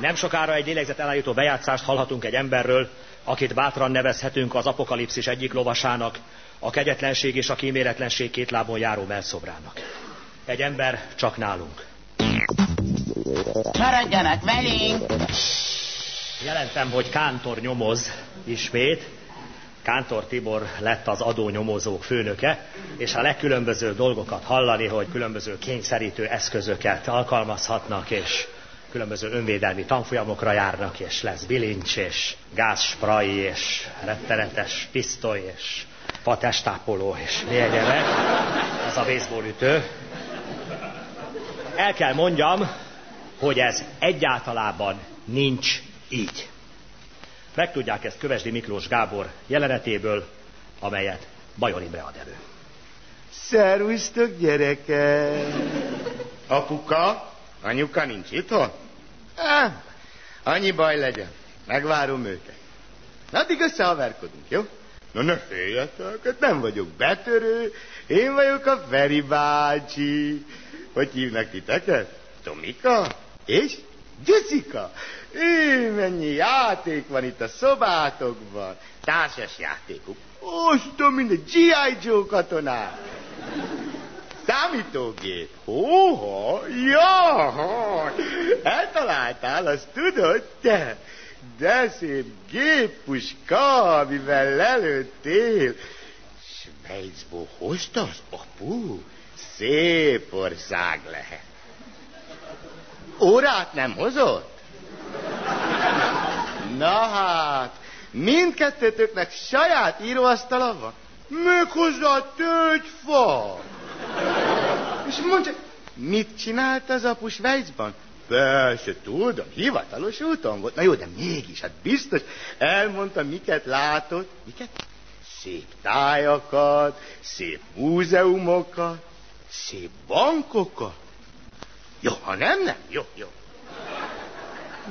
Nem sokára egy lélegzet elállító bejátszást hallhatunk egy emberről, akit bátran nevezhetünk az apokalipszis egyik lovasának, a kegyetlenség és a kíméletlenség két lábon járó melszobrának. Egy ember csak nálunk. Maradjanak velünk! Jelentem, hogy Kántor nyomoz ismét. Kántor Tibor lett az adónyomozók főnöke, és a legkülönböző dolgokat hallani, hogy különböző kényszerítő eszközöket alkalmazhatnak, és különböző önvédelmi tanfolyamokra járnak, és lesz bilincs, és gázspray, és rettenetes pisztoly, és patestápoló, és mi egyebek. Ez a baseballütő. El kell mondjam, hogy ez egyáltalában nincs így. Megtudják ezt Kövesdi Miklós Gábor jelenetéből, amelyet Bajor Imre ad elő. Szervusztok, gyerekek! Apuka, anyuka nincs itthon? Ah, annyi baj legyen. Megvárom őket. Na, addig összehaverkodunk, jó? Na ne féljetek, hát nem vagyok betörő, én vagyok a Feri bácsi. Hogy hívnak titeket? Tomika? És? Gyuszika? Ő, mennyi játék van itt a szobátokban. Társas játékok. Ostom, mint a G.I. Joe katonák. Számítógép. Hóha, ja, eltaláltál, azt tudod te? De szép géppuska, amivel lelőttél. Svájcból hozta az apu? Szép ország lehet. Órát nem hozott? Na hát, mindkettőtöknek saját íróasztala van? Méghozzá tölgyfa. És mondja, mit csinált az apu Svájcban? Persze, tudom, hivatalos úton volt. Na jó, de mégis, hát biztos elmondta, miket látott. Miket? Szép tájakat, szép múzeumokat, szép bankokat. Jó, ha nem, nem. Jó, jó.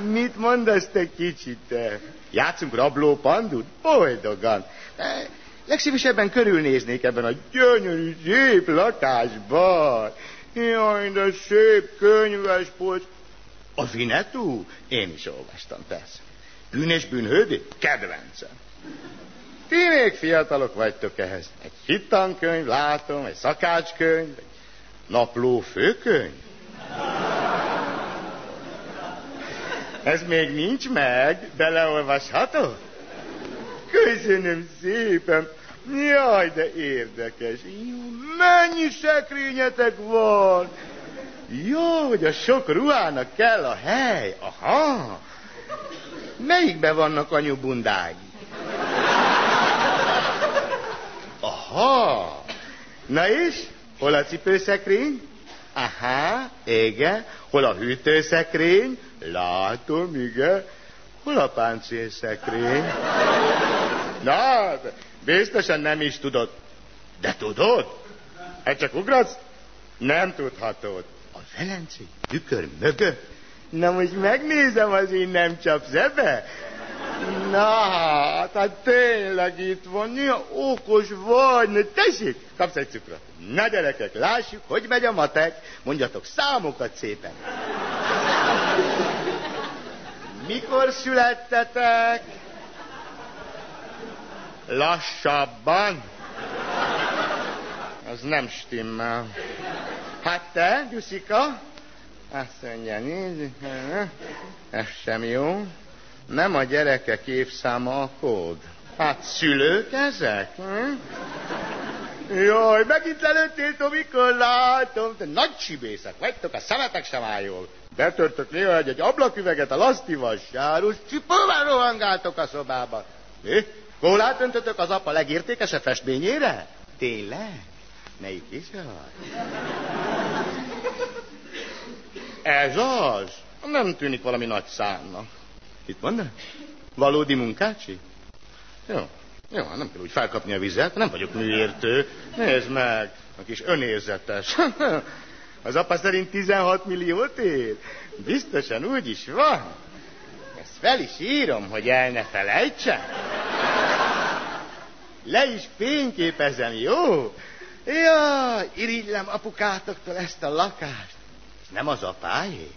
Mit mondasz te kicsit, te? Játszunk rabló pandut? Boldogan. De legszívesebben körülnéznék ebben a gyönyörű, szép lakásban. Jaj, de szép könyvespolc. A Vinetú? Én is olvastam, persze. Bűn és bűnhődi? Kedvencem. Ti még fiatalok vagytok ehhez. Egy hittankönyv, látom, egy szakácskönyv, egy napló főkönyv. Ez még nincs meg, de leolvashatod? Köszönöm szépen. Jaj, de érdekes. Mennyi szekrényetek van? Jó, hogy a sok ruhának kell a hely. Aha. Melyikbe vannak anyu bundái? Aha. Na és? Hol a cipőszekrény? Aha, igen. Hol a hűtőszekrény? Látom, igen. Hol a páncélszekrény? Na, biztosan nem is tudod. De tudod? Hát csak ugratsz? Nem tudhatod. A velencei tükör mögött? Na most megnézem, az én nem csapsz ebbe? Na, hát, tényleg itt van, milyen okos vagy, tessék, kapsz egy cukrot. Na gyerekek, lássuk, hogy megy a matek, mondjatok számokat szépen. Mikor születtetek? Lassabban? Az nem stimmel. Hát te, Gyuszika? Azt mondja, nézd, ez sem jó. Nem a gyerekek évszáma a kód. Hát szülők ezek? Hm? Jaj, megint lelőttél, Tomikor, látom. Te nagy csibészek vagytok, a szemetek sem áll jól. Betörtök néha egy, egy ablaküveget a lasztival, sárus csipóval rohangáltok a szobába. Mi? Kólát öntötök az apa legértékesebb festményére? Tényleg? Melyik is az? Ez az? Nem tűnik valami nagy számnak. Itt van? Valódi munkácsi? Jó, jó, nem kell úgy felkapni a vizet, nem vagyok műértő. Nézd meg, a kis önérzetes. *laughs* Az apa szerint 16 milliót ér. Biztosan úgy is van. Ezt fel is írom, hogy el ne felejtsen. Le is fényképezem, jó? Ja, irigylem apukátoktól ezt a lakást. Ez nem az apáé?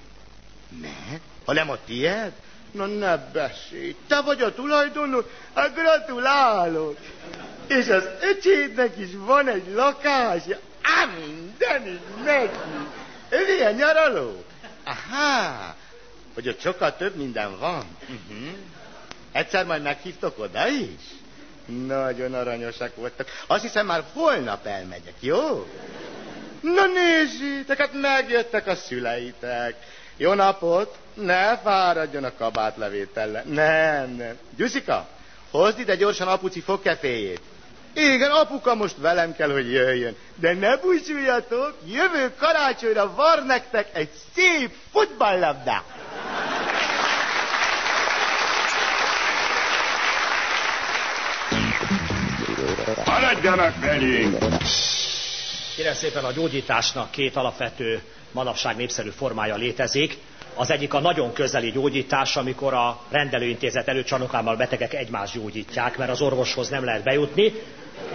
Ne, hanem a tied? Na ne beszélj, te vagy a tulajdonos? Hát gratulálok. És az öcsédnek is van egy lakásja. Á, minden is neki. Ez ilyen nyaraló? Aha, hogy ott sokkal több minden van. Uh-huh. Egyszer majd meghívtok oda is? Nagyon aranyosak voltak. Azt hiszem már holnap elmegyek, jó? Na nézzétek, hát megjöttek a szüleitek. Jó napot! Ne fáradjon a kabátlevétellel. Nem, nem. Gyuszika, hozd ide gyorsan apuci fogkeféjét. Igen, apuka most velem kell, hogy jöjjön. De ne búsuljatok, jövő karácsonyra var nektek egy szép futballlabdát. Maradjanak velünk! Kérem szépen a gyógyításnak két alapvető, manapság népszerű formája létezik. Az egyik a nagyon közeli gyógyítás, amikor a rendelőintézet előtt csanukámmal betegek egymást gyógyítják, mert az orvoshoz nem lehet bejutni.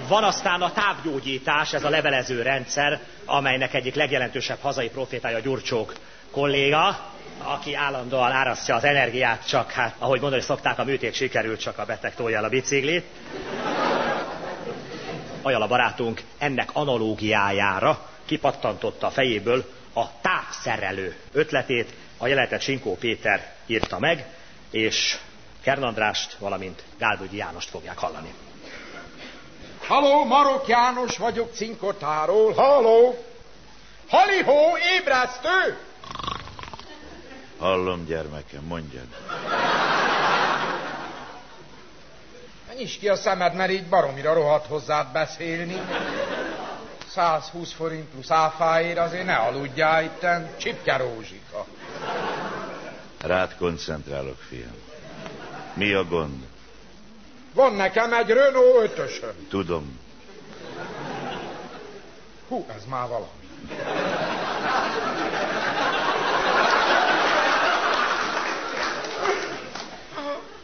Van aztán a távgyógyítás, ez a levelező rendszer, amelynek egyik legjelentősebb hazai profétája Gyurcsók kolléga, aki állandóan árasztja az energiát, csak hát, ahogy mondani szokták, a műtét sikerült, csak a beteg tolja el a biciklit. Ajala barátunk ennek analógiájára kipattantotta a fejéből a távszerelő ötletét, a jelenetet Sinkó Péter írta meg, és Kern Andrást, valamint Gálvölgyi Jánost fogják hallani. Haló, Marok János vagyok Cinkotáról. Haló! Halihó, ébresztő! Hallom, gyermekem, mondjad. Nyisd ki a szemed, mert így baromira rohadt hozzád beszélni. 120 forint plusz áfáért azért ne aludjál itten, csipke rózsika. Rád koncentrálok, fiam. Mi a gond? Van nekem egy Renault ötösöm. Tudom. Hú, ez már valami.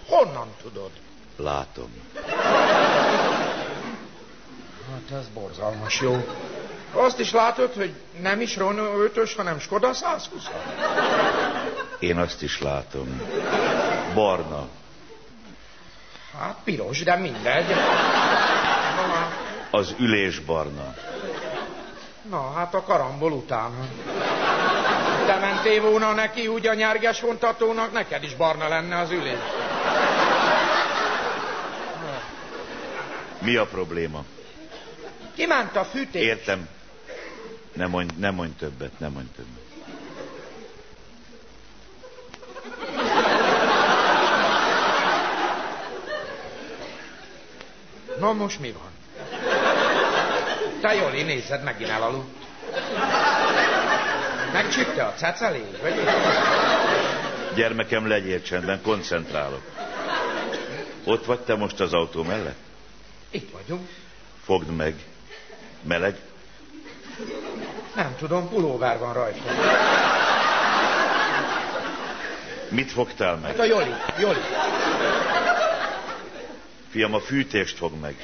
Honnan tudod? Látom. Hát ez borzalmas jó. Azt is látod, hogy nem is Renault 5-ös, hanem Skoda 120 Én azt is látom. Barna. Hát piros, de mindegy. Az ülés barna. Na, hát a karambol után. Te mentél volna neki úgy a nyerges vontatónak, neked is barna lenne az ülés. Mi a probléma? Kiment a fűtés. Értem. Ne mondj, ne mondj többet, ne mondj többet. Na most mi van? Te Joli, nézed, megint elaludt. Megcsípte a cecelét, vagy? Gyermekem, legyél csendben, koncentrálok. Ott vagy te most az autó mellett? Itt vagyunk. Fogd meg. Meleg? Nem tudom, pulóvár van rajta. Mit fogtál meg? Hát a Joli, Joli. Fiam, a fűtést fog meg.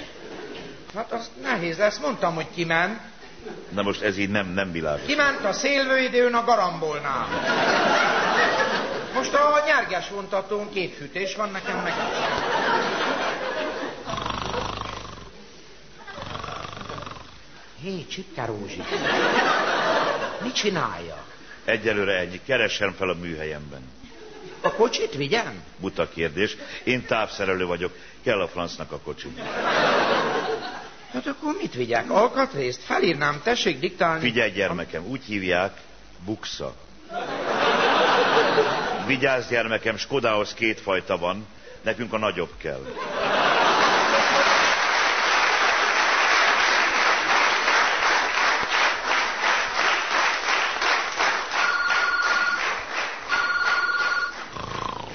Hát az nehéz lesz, mondtam, hogy kiment. Na most ez így nem, nem világos. Kiment a szélvőidőn a garambolnál. Most a nyerges vontatón két fűtés van nekem meg. Hé, Csipke Rózsi. Mit csinálja? Egyelőre ennyi. Keressen fel a műhelyemben. A kocsit vigyem? Buta kérdés. Én távszerelő vagyok. Kell a francnak a kocsi. Hát akkor mit vigyek? Alkatrészt? Felírnám, tessék diktálni. Figyelj, gyermekem, úgy hívják, buksa. Vigyázz, gyermekem, Skodához két fajta van, nekünk a nagyobb kell.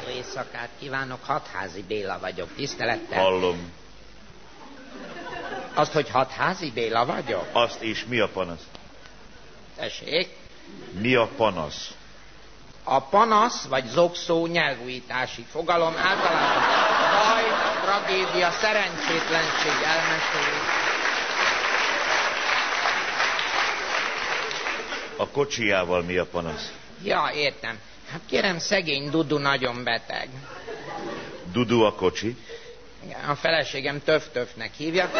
Jó éjszakát kívánok, hatházi Béla vagyok, tisztelettel. Hallom. Azt, hogy hatházi Béla vagyok? Azt is, mi a panasz? Tessék. Mi a panasz? A panasz vagy zokszó nyelvújítási fogalom általában baj, tragédia, szerencsétlenség elmesélés. A kocsijával mi a panasz? Ja, értem. Hát kérem, szegény Dudu nagyon beteg. Dudu a kocsi? Igen, A feleségem töf-töfnek hívja,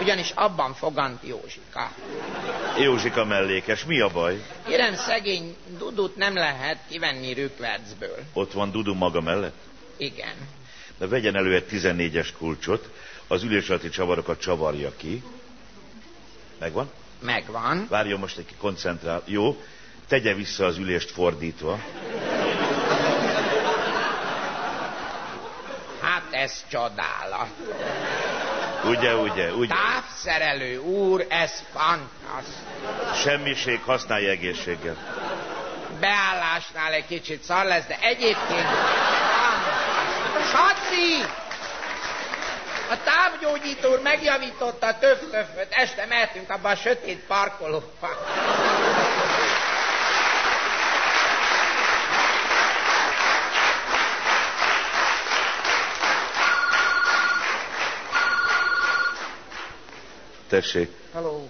ugyanis abban fogant Józsika. Józsika mellékes, mi a baj? Kérem, szegény Dudut nem lehet kivenni rükvercből. Ott van Dudu maga mellett? Igen. De vegyen elő egy 14-es kulcsot, az ülés alatti csavarokat csavarja ki. Megvan? Megvan. Várjon most egy koncentrál. Jó, tegye vissza az ülést fordítva. Hát ez csodálat. Ugye, ugye, ugye. Távszerelő úr, ez fantasztikus. Semmiség, használja egészséggel. Beállásnál egy kicsit szar lesz, de egyébként. Saci! A távgyógyító úr megjavította a töf-töföt, este mehetünk abba a sötét parkolóba. Tessék. Halló.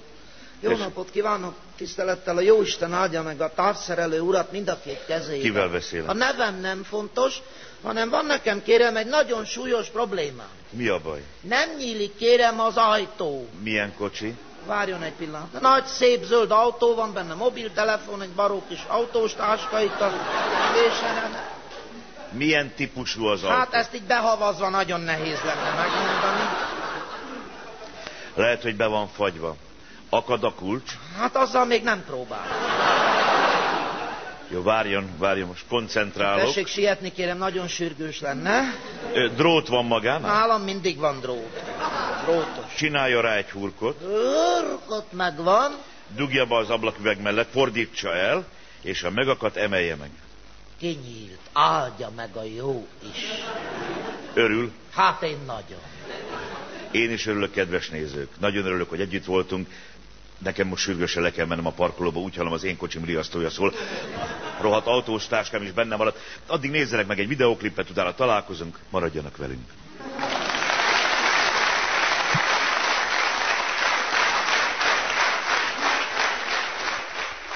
Jó És- napot kívánok, tisztelettel a Jóisten áldja meg a távszerelő urat mind a két kezével. Kivel beszélek? A nevem nem fontos, hanem van nekem kérem egy nagyon súlyos problémám. Mi a baj? Nem nyílik kérem az ajtó. Milyen kocsi? Várjon egy pillanat. Nagy, szép zöld autó van benne, mobiltelefon, egy barók kis autós táska itt a vésen. Milyen típusú az autó? Hát ezt így behavazva nagyon nehéz lenne megmondani. Lehet, hogy be van fagyva. Akad a kulcs? Hát azzal még nem próbál. Jó, várjon, várjon, most koncentrálok. Tessék sietni, kérem, nagyon sürgős lenne. Ö, Drót van magánál? Nálam mindig van drót. Drótos. Csinálja rá egy hurkot, Örkot megvan. dugja be az ablaküveg mellett, fordítsa el, és ha megakadt, emelje meg. Kinyílt, áldja meg a jó is. Örül. Hát én nagyon. Én is örülök, kedves nézők. Nagyon örülök, hogy együtt voltunk. Nekem most sürgősen le kell mennem a parkolóba, úgy hallom az én kocsim riasztója szól. Rohadt autós táskám is benne maradt. Addig nézzenek meg egy videoklipet, utána találkozunk, maradjanak velünk.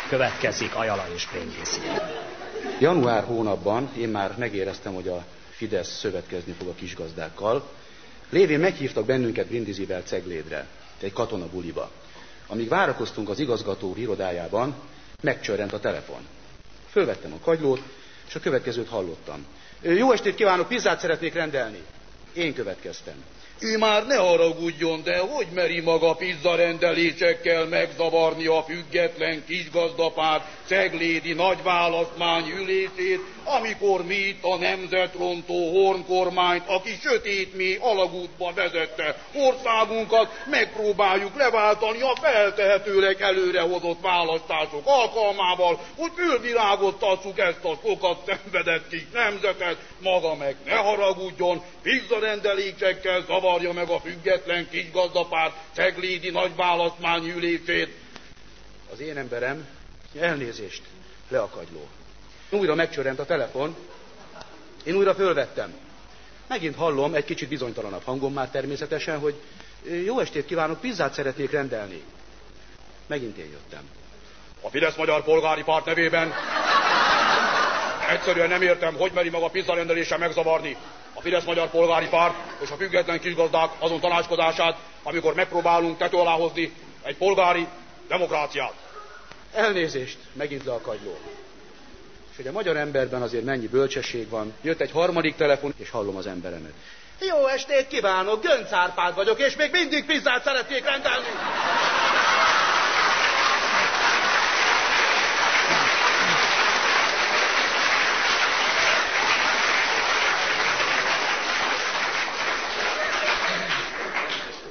Következik Ajala és Péngyészi. Január hónapban én már megéreztem, hogy a Fidesz szövetkezni fog a kisgazdákkal. Lévén meghívtak bennünket Brindisivel Ceglédre, egy katona buliba. Amíg várakoztunk az igazgató irodájában, megcsörrent a telefon. Fölvettem a kagylót, és a következőt hallottam. "Ö, Jó estét kívánok, pizzát szeretnék rendelni. Én következtem. Ő már ne haragudjon, de hogy meri maga pizzarendelésekkel megzavarni a független kisgazdapárt ceglédi nagyválasztmány ülését, amikor mi itt a nemzetrontó hornkormányt, aki sötét mély alagútba vezette országunkat, megpróbáljuk leváltani a feltehetőleg előrehozott választások alkalmával, hogy külvilágot tartsuk ezt a sokat szenvedett kis nemzetet, maga meg ne haragudjon, pizzarendelésekkel zavarja meg a független kisgazdapárt ceglédi nagyválasztmány ülését. Az én emberem, elnézést, le a kagyló. Újra megcsörrent a telefon, én újra fölvettem. Megint hallom, egy kicsit bizonytalanabb hangom már természetesen, hogy "Ö, jó estét kívánok, pizzát szeretnék rendelni. Megint én jöttem. A Fidesz Magyar Polgári Párt nevében egyszerűen nem értem, hogy meri maga pizzarendeléssel megzavarni a Fidesz Magyar Polgári Párt és a független kisgazdák azon tanácskozását, amikor megpróbálunk tető alá hozni egy polgári demokráciát. Elnézést, megint le a kagyló. És hogy a magyar emberben azért mennyi bölcsesség van. Jött egy harmadik telefon, és hallom az emberemet. Jó estét kívánok, Gönc Árpád vagyok, és még mindig pizzát szeretnék rendelni.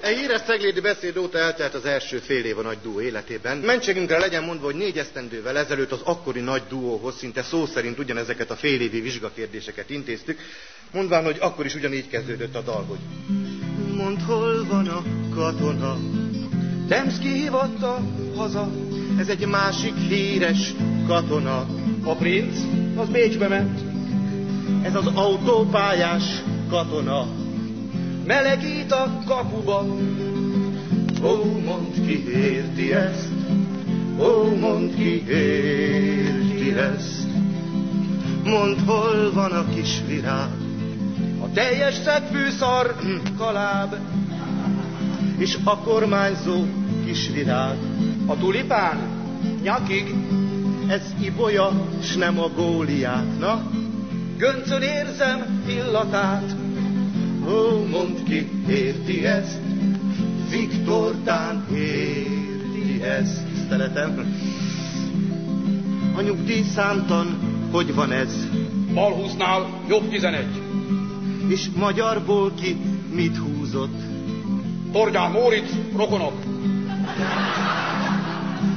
Egy híres ceglédi beszéd óta eltelt az első fél év a nagy duó életében. Mentségünkre legyen mondva, hogy négy esztendővel ezelőtt az akkori nagy duóhoz szinte szó szerint ugyanezeket a félévi vizsgakérdéseket intéztük, mondván, hogy akkor is ugyanígy kezdődött a dal, hogy Mondd, hol van a katona, Demszki hívatta haza, ez egy másik híres katona. A princ, az Bécsbe ment, ez az autópályás katona, melegít a kapuba. Ó, mondd ki érti ezt, ó, mondd ki érti ezt. Mondd, hol van a kis virág, a teljes szegfű szar kaláb, és a kormányzó kis virág. A tulipán nyakig, ez ibolya, s nem a góliát. Na, göncön érzem illatát, Ó, mondd ki, érti ezt? Viktortán érti ezt? Szeretem. A nyugdíjszámtan, hogy van ez? Balhúsznál jobb 11. És magyarból ki mit húzott? Tordján Móric, rokonok.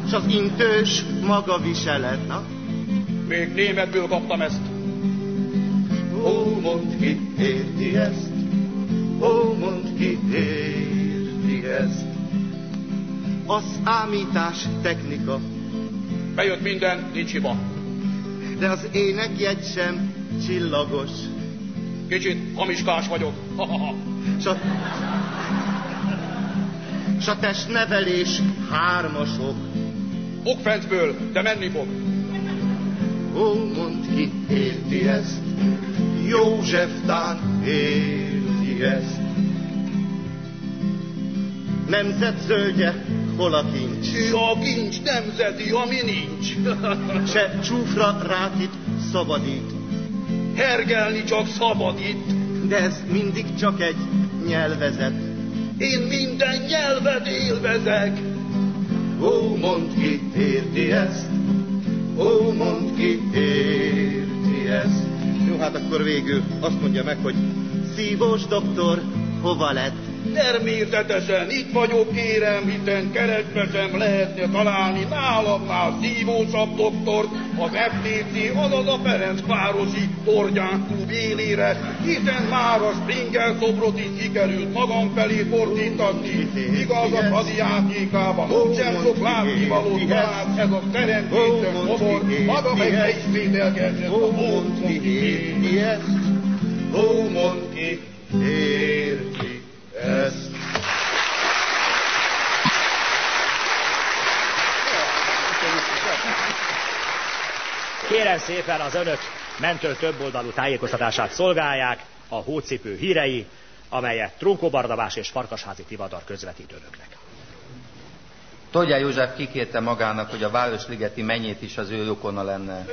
És az intős maga viselet, na? Még németből kaptam ezt. Ó, mondd ki, érti ezt? Ó, mondd ki, érti ezt? A számítás technika. Bejött minden, nincs hiba. De az énekjegy sem csillagos. Kicsit hamiskás vagyok. Ha, ha, ha. S a, s a testnevelés hármasok. Okfencből, de menni fog. Ó, mondd ki, érti ezt? József tán érti ezt. Nemzet zöldje, hol a kincs? A kincs nemzeti, ami nincs. *laughs* Se csúfra rátit szabadít. Hergelni csak szabadít. De ez mindig csak egy nyelvezet. Én minden nyelvet élvezek. Ó, mondd ki, érti ezt? Ó, mondd ki, érti ezt? Jó, hát akkor végül azt mondja meg, hogy szívós doktor hova lett? Természetesen itt vagyok, kérem, hiszen keresztbe sem lehetne találni nálamnál szívósabb doktort az FTC, azaz a Ferencvárosi Torgyán klub élére, hiszen már a Springer szobrot is sikerült magam felé fordítani. Igaz, a hadi játékában sem sok látnivaló talált ez a szerencsétlen szobor, maga meg ne is védelkezzen a ezt, ó, mondd ki, érti ezt. Kérem szépen az önök mentől többoldalú tájékoztatását szolgálják a hócipő hírei, amelyet Trunkó Bardabás és Farkasházi Tivadar közvetít önöknek. Todjá József kikérte magának, hogy a Városligeti mennyét is az ő rokona lenne.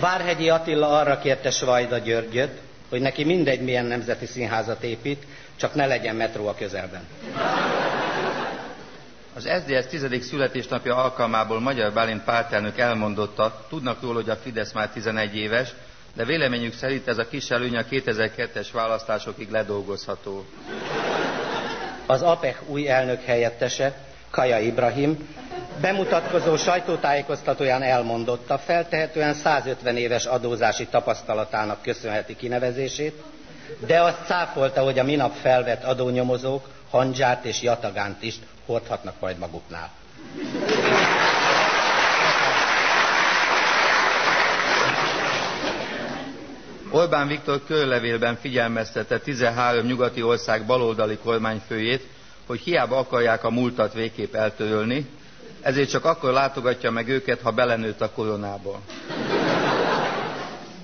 Várhegyi Attila arra kérte Svajda Györgyöt, hogy neki mindegy milyen nemzeti színházat épít, csak ne legyen metró a közelben. Az SZDSZ 10. születésnapja alkalmából Magyar Bálint pártelnök elmondotta, tudnak róla, hogy a Fidesz már 11 éves, de véleményük szerint ez a kis előny a 2002-es választásokig ledolgozható. Az APEC új elnök helyettese, Kaja Ibrahim, bemutatkozó sajtótájékoztatóján elmondotta, feltehetően 150 éves adózási tapasztalatának köszönheti kinevezését, de azt cáfolta, hogy a minap felvett adónyomozók Hanzsát és Jatagánt is hordhatnak majd maguknál. Orbán Viktor körlevélben figyelmeztette 13 nyugati ország baloldali kormányfőjét, hogy hiába akarják a múltat végképp eltörölni, ezért csak akkor látogatja meg őket, ha belenőtt a koronába.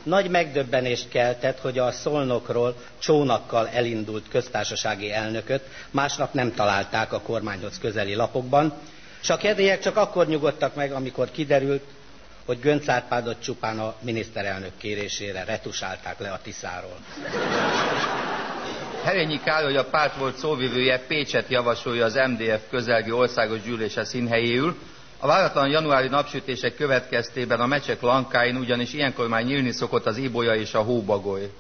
Nagy megdöbbenést keltett, hogy a Szolnokról csónakkal elindult köztársasági elnököt másnap nem találták a kormányhoz közeli lapokban, és a kedélyek csak akkor nyugodtak meg, amikor kiderült, hogy Gönc Árpádot csupán a miniszterelnök kérésére retusálták le a Tiszáról. Herényi Károly a párt volt szóvivője Pécset javasolja az MDF közelgi országos gyűlése színhelyéül. A váratlan januári napsütések következtében a mecsek lankáin ugyanis ilyenkor már nyílni szokott az ibolya és a hóbagoly.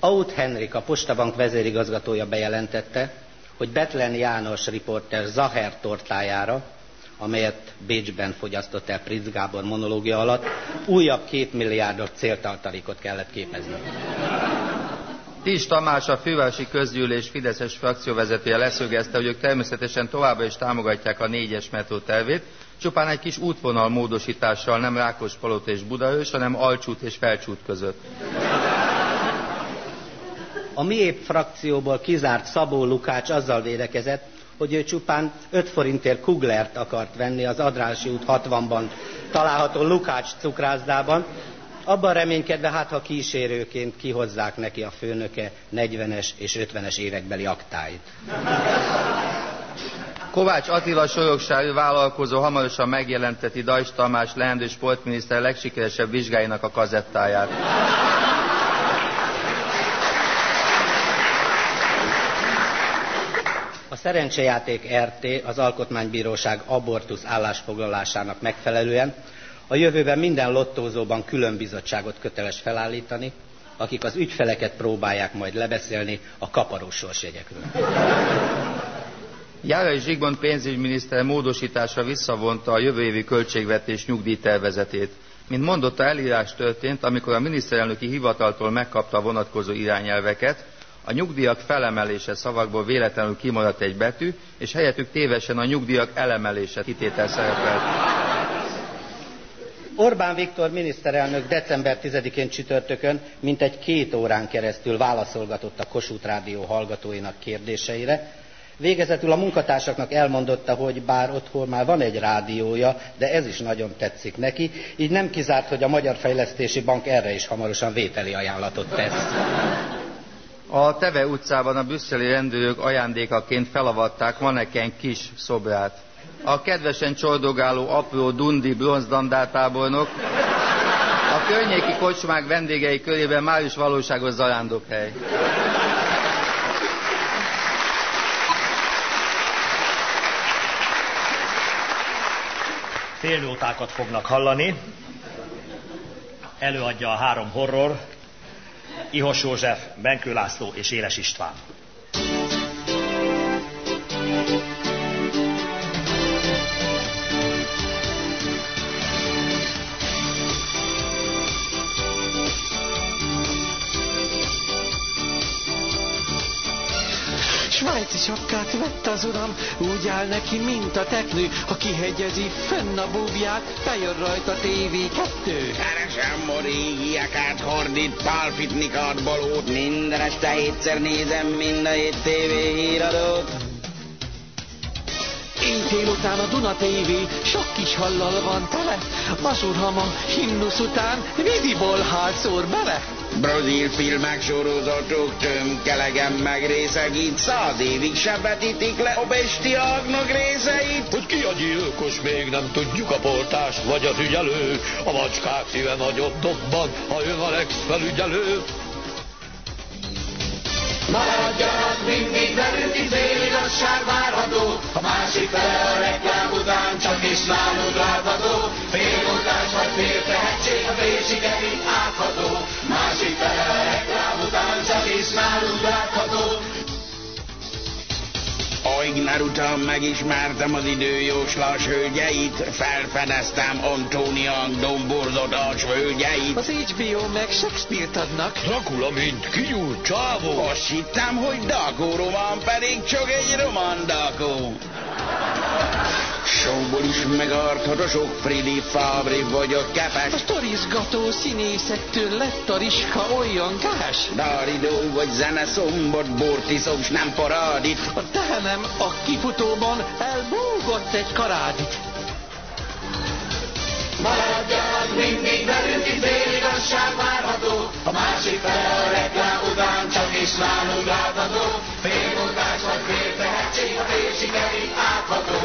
Aut Henrik, a Postabank vezérigazgatója bejelentette, hogy Betlen János riporter Zaher tortájára, amelyet Bécsben fogyasztott el Pritz Gábor monológia alatt, újabb két milliárdos céltartalékot kellett képezni. Tis Tamás, a fővárosi közgyűlés Fideszes frakcióvezetője leszögezte, hogy ők természetesen továbbra is támogatják a négyes metró tervét, csupán egy kis útvonal módosítással nem Rákospalota és Budaörs, hanem Alcsút és Felcsút között. A miép frakcióból kizárt Szabó Lukács azzal védekezett, hogy ő csupán 5 forintért kuglert akart venni az Adrási út 60-ban található Lukács cukrászdában, abban reménykedve, hát ha kísérőként kihozzák neki a főnöke 40-es és 50-es évekbeli aktáit. Kovács Attila sorogságú vállalkozó hamarosan megjelenteti Dajs Tamás leendő sportminiszter legsikeresebb vizsgáinak a kazettáját. Szerencsejáték RT az Alkotmánybíróság abortusz állásfoglalásának megfelelően a jövőben minden lottózóban külön bizottságot köteles felállítani, akik az ügyfeleket próbálják majd lebeszélni a kaparós sorsjegyekről. Járai Zsigmond pénzügyminiszter módosításra visszavonta a jövő évi költségvetés nyugdíjtervezetét. Mint mondotta, elírás történt, amikor a miniszterelnöki hivataltól megkapta a vonatkozó irányelveket, a nyugdíjak felemelése szavakból véletlenül kimaradt egy betű, és helyettük tévesen a nyugdíjak elemelése kitétel szerepelt. Orbán Viktor miniszterelnök december 10-én csütörtökön mintegy két órán keresztül válaszolgatott a Kossuth Rádió hallgatóinak kérdéseire. Végezetül a munkatársaknak elmondotta, hogy bár otthon már van egy rádiója, de ez is nagyon tetszik neki, így nem kizárt, hogy a Magyar Fejlesztési Bank erre is hamarosan vételi ajánlatot tesz. A Teve utcában a brüsszeli rendőrök ajándékaként felavatták maneken kis szobrát. A kedvesen csordogáló apró Dundi bronzdandátábornok a környéki kocsmák vendégei körében már is valóságos zarándokhely. Félnótákat fognak hallani. Előadja a három horror, Ihos József, Benkő László és Éles István. Svájci sapkát vett az uram, úgy áll neki, mint a teknő. Ha kihegyezi fenn a búbját, bejön rajta TV2. Keresem a régieket, hordít, pálfitnikat, balót, minden este hétszer nézem mind a hét TV híradót. Éjfél után a Duna TV sok kis hallal van tele. Mazurhama himnusz után vidiból hát szór bele. Brazil filmek, sorozatok, tömkelegen megrészegít, száz évig se vetítik le a bestiáknak részeit. Hogy ki a gyilkos, még nem tudjuk a portás vagy az ügyelő. A macskák szíve nagyobb dobban, ha jön a Lex felügyelő. Maradjanak mindig velünk, itt igazság várható. A másik fele a reklám után csak is nálunk látható. Félmondás vagy fél tehetség, a fél siker itt átható. Másik fele a reklám után csak is nálunk látható. Aigner után megismertem az időjóslás hölgyeit, felfedeztem Antónia domborzatas völgyeit. Az HBO meg Shakespeare-t adnak. Dracula mint kigyúrt csávó. Azt hittem, hogy Dakó román, pedig csak egy román Dakó. Showból is megarthat a sok Fridi Fabri vagy a kepes. A sztorizgató színészektől lett a riska olyan kás. Daridó vagy zene szombat, bortiszom, s nem parádit. A tehenem a kifutóban elbúgott egy karádit. Maradjanak mindig velünk itt féligazság várható, a másik fele a reklám után csak is nálunk látható. Félmunkás vagy fél tehetség, a fél sikerig átható,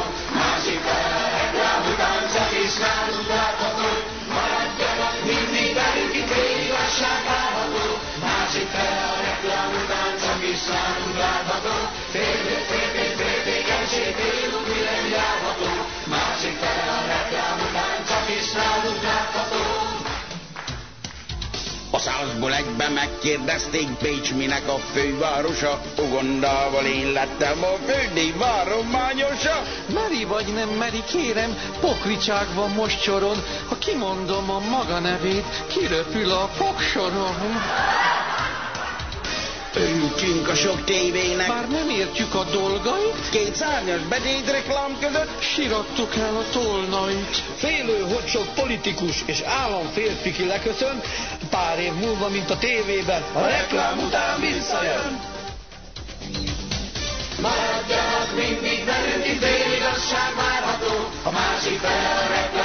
másik fele a reklám után csak is nálunk látható. Maradjanak mindig velünk itt féligazság várható, másik fele a reklám után csak is nálunk látható. Fél, fél, fél, fél, fél, fél, fél, fél, járható, másik fele a reklám után A százból egyben megkérdezték Pécs minek a fővárosa, Ugondával én lettem a földi várományosa. Meri vagy nem meri, kérem, pokricsák van most soron, ha kimondom a maga nevét, kiröpül a fogsorom. Örültünk a sok tévének. Bár nem értjük a dolgait, Két szárnyas bedéd reklám között sirattuk el a tolnait. Félő, hogy sok politikus és államférfi ki leköszön, pár év múlva, mint a tévében, a reklám után visszajön. Maradjanak mindig velünk, itt féligazság várható, a másik fele a reklám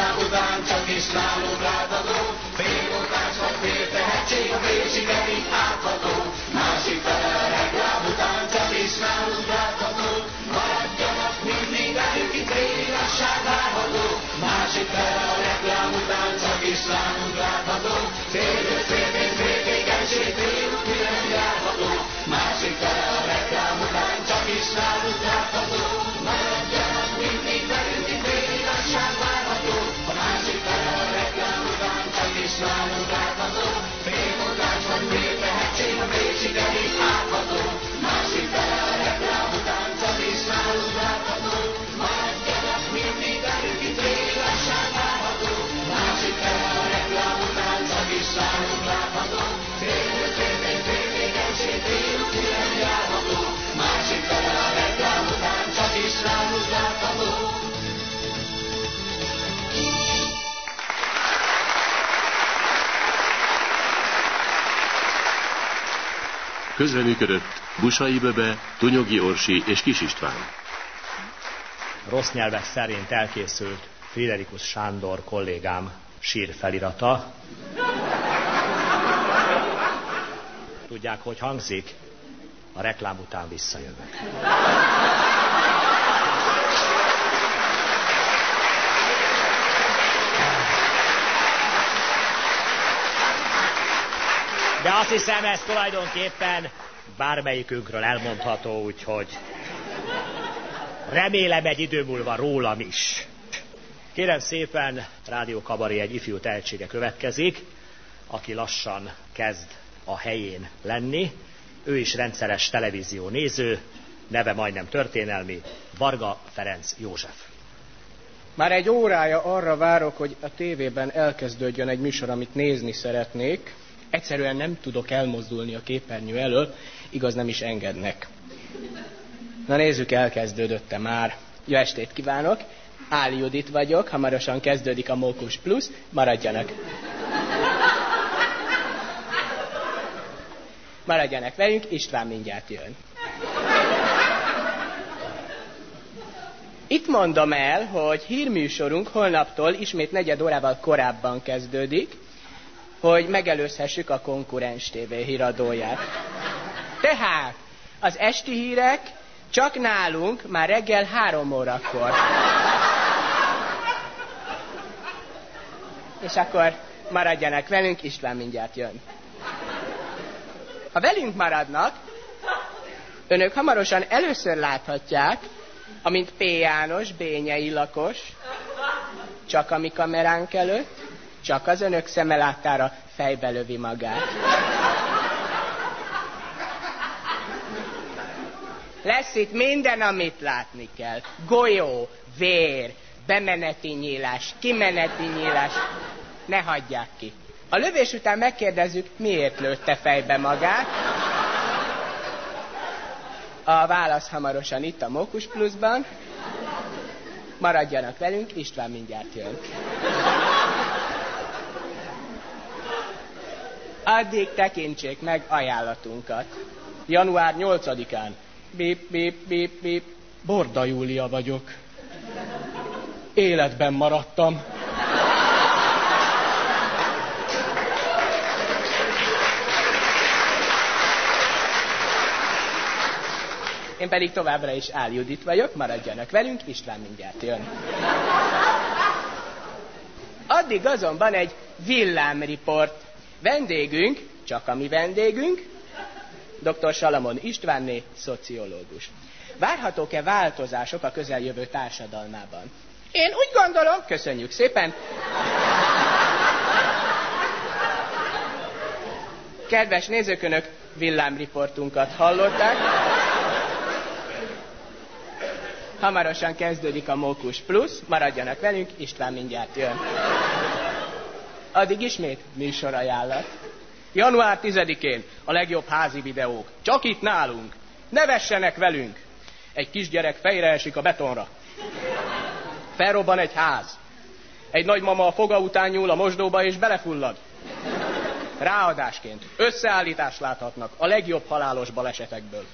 Közreműködött Busai Böbe, Tunyogi Orsi és Kis István. Rossz nyelvek szerint elkészült Friderikus Sándor kollégám sírfelirata. Tudják, hogy hangzik? A reklám után visszajövök. De azt hiszem, ez tulajdonképpen bármelyikünkről elmondható, úgyhogy remélem egy idő múlva rólam is. Kérem szépen, Rádió Kabari egy ifjú tehetsége következik, aki lassan kezd a helyén lenni. Ő is rendszeres televízió néző, neve majdnem történelmi, Varga Ferenc József. Már egy órája arra várok, hogy a tévében elkezdődjön egy műsor, amit nézni szeretnék. Egyszerűen nem tudok elmozdulni a képernyő elől, igaz nem is engednek. Na nézzük, elkezdődötte már. Jó estét kívánok! Áli Judit vagyok, hamarosan kezdődik a Mókus Plus, maradjanak! Maradjanak velünk, István mindjárt jön. Itt mondom el, hogy hírműsorunk holnaptól ismét negyed órával korábban kezdődik, hogy megelőzhessük a konkurens TV híradóját. Tehát az esti hírek csak nálunk már reggel három órakor. És akkor maradjanak velünk, István mindjárt jön. Ha velünk maradnak, önök hamarosan először láthatják, amint P. János, bényei lakos, csak a mi kameránk előtt, csak az önök szeme láttára fejbe lövi magát. Lesz itt minden, amit látni kell. Golyó, vér, bemeneti nyílás, kimeneti nyílás. Ne hagyják ki. A lövés után megkérdezzük, miért lőtte fejbe magát. A válasz hamarosan itt a Mókus Plusban. Maradjanak velünk, István mindjárt jön. addig tekintsék meg ajánlatunkat. Január 8-án. Bip, bip, bip, bip. Borda Júlia vagyok. Életben maradtam. Én pedig továbbra is Ál vagyok, maradjanak velünk, István mindjárt jön. Addig azonban egy villámriport Vendégünk, csak a mi vendégünk, dr. Salamon Istvánné, szociológus. Várhatók-e változások a közeljövő társadalmában? Én úgy gondolom, köszönjük szépen. Kedves nézőkönök, villámriportunkat hallották. Hamarosan kezdődik a Mókus Plus, maradjanak velünk, István mindjárt jön. Addig ismét műsorajánlat. Január 10-én a legjobb házi videók. Csak itt nálunk. Ne vessenek velünk. Egy kisgyerek fejre esik a betonra. Felrobban egy ház. Egy nagymama a foga után nyúl a mosdóba és belefullad. Ráadásként összeállítást láthatnak a legjobb halálos balesetekből.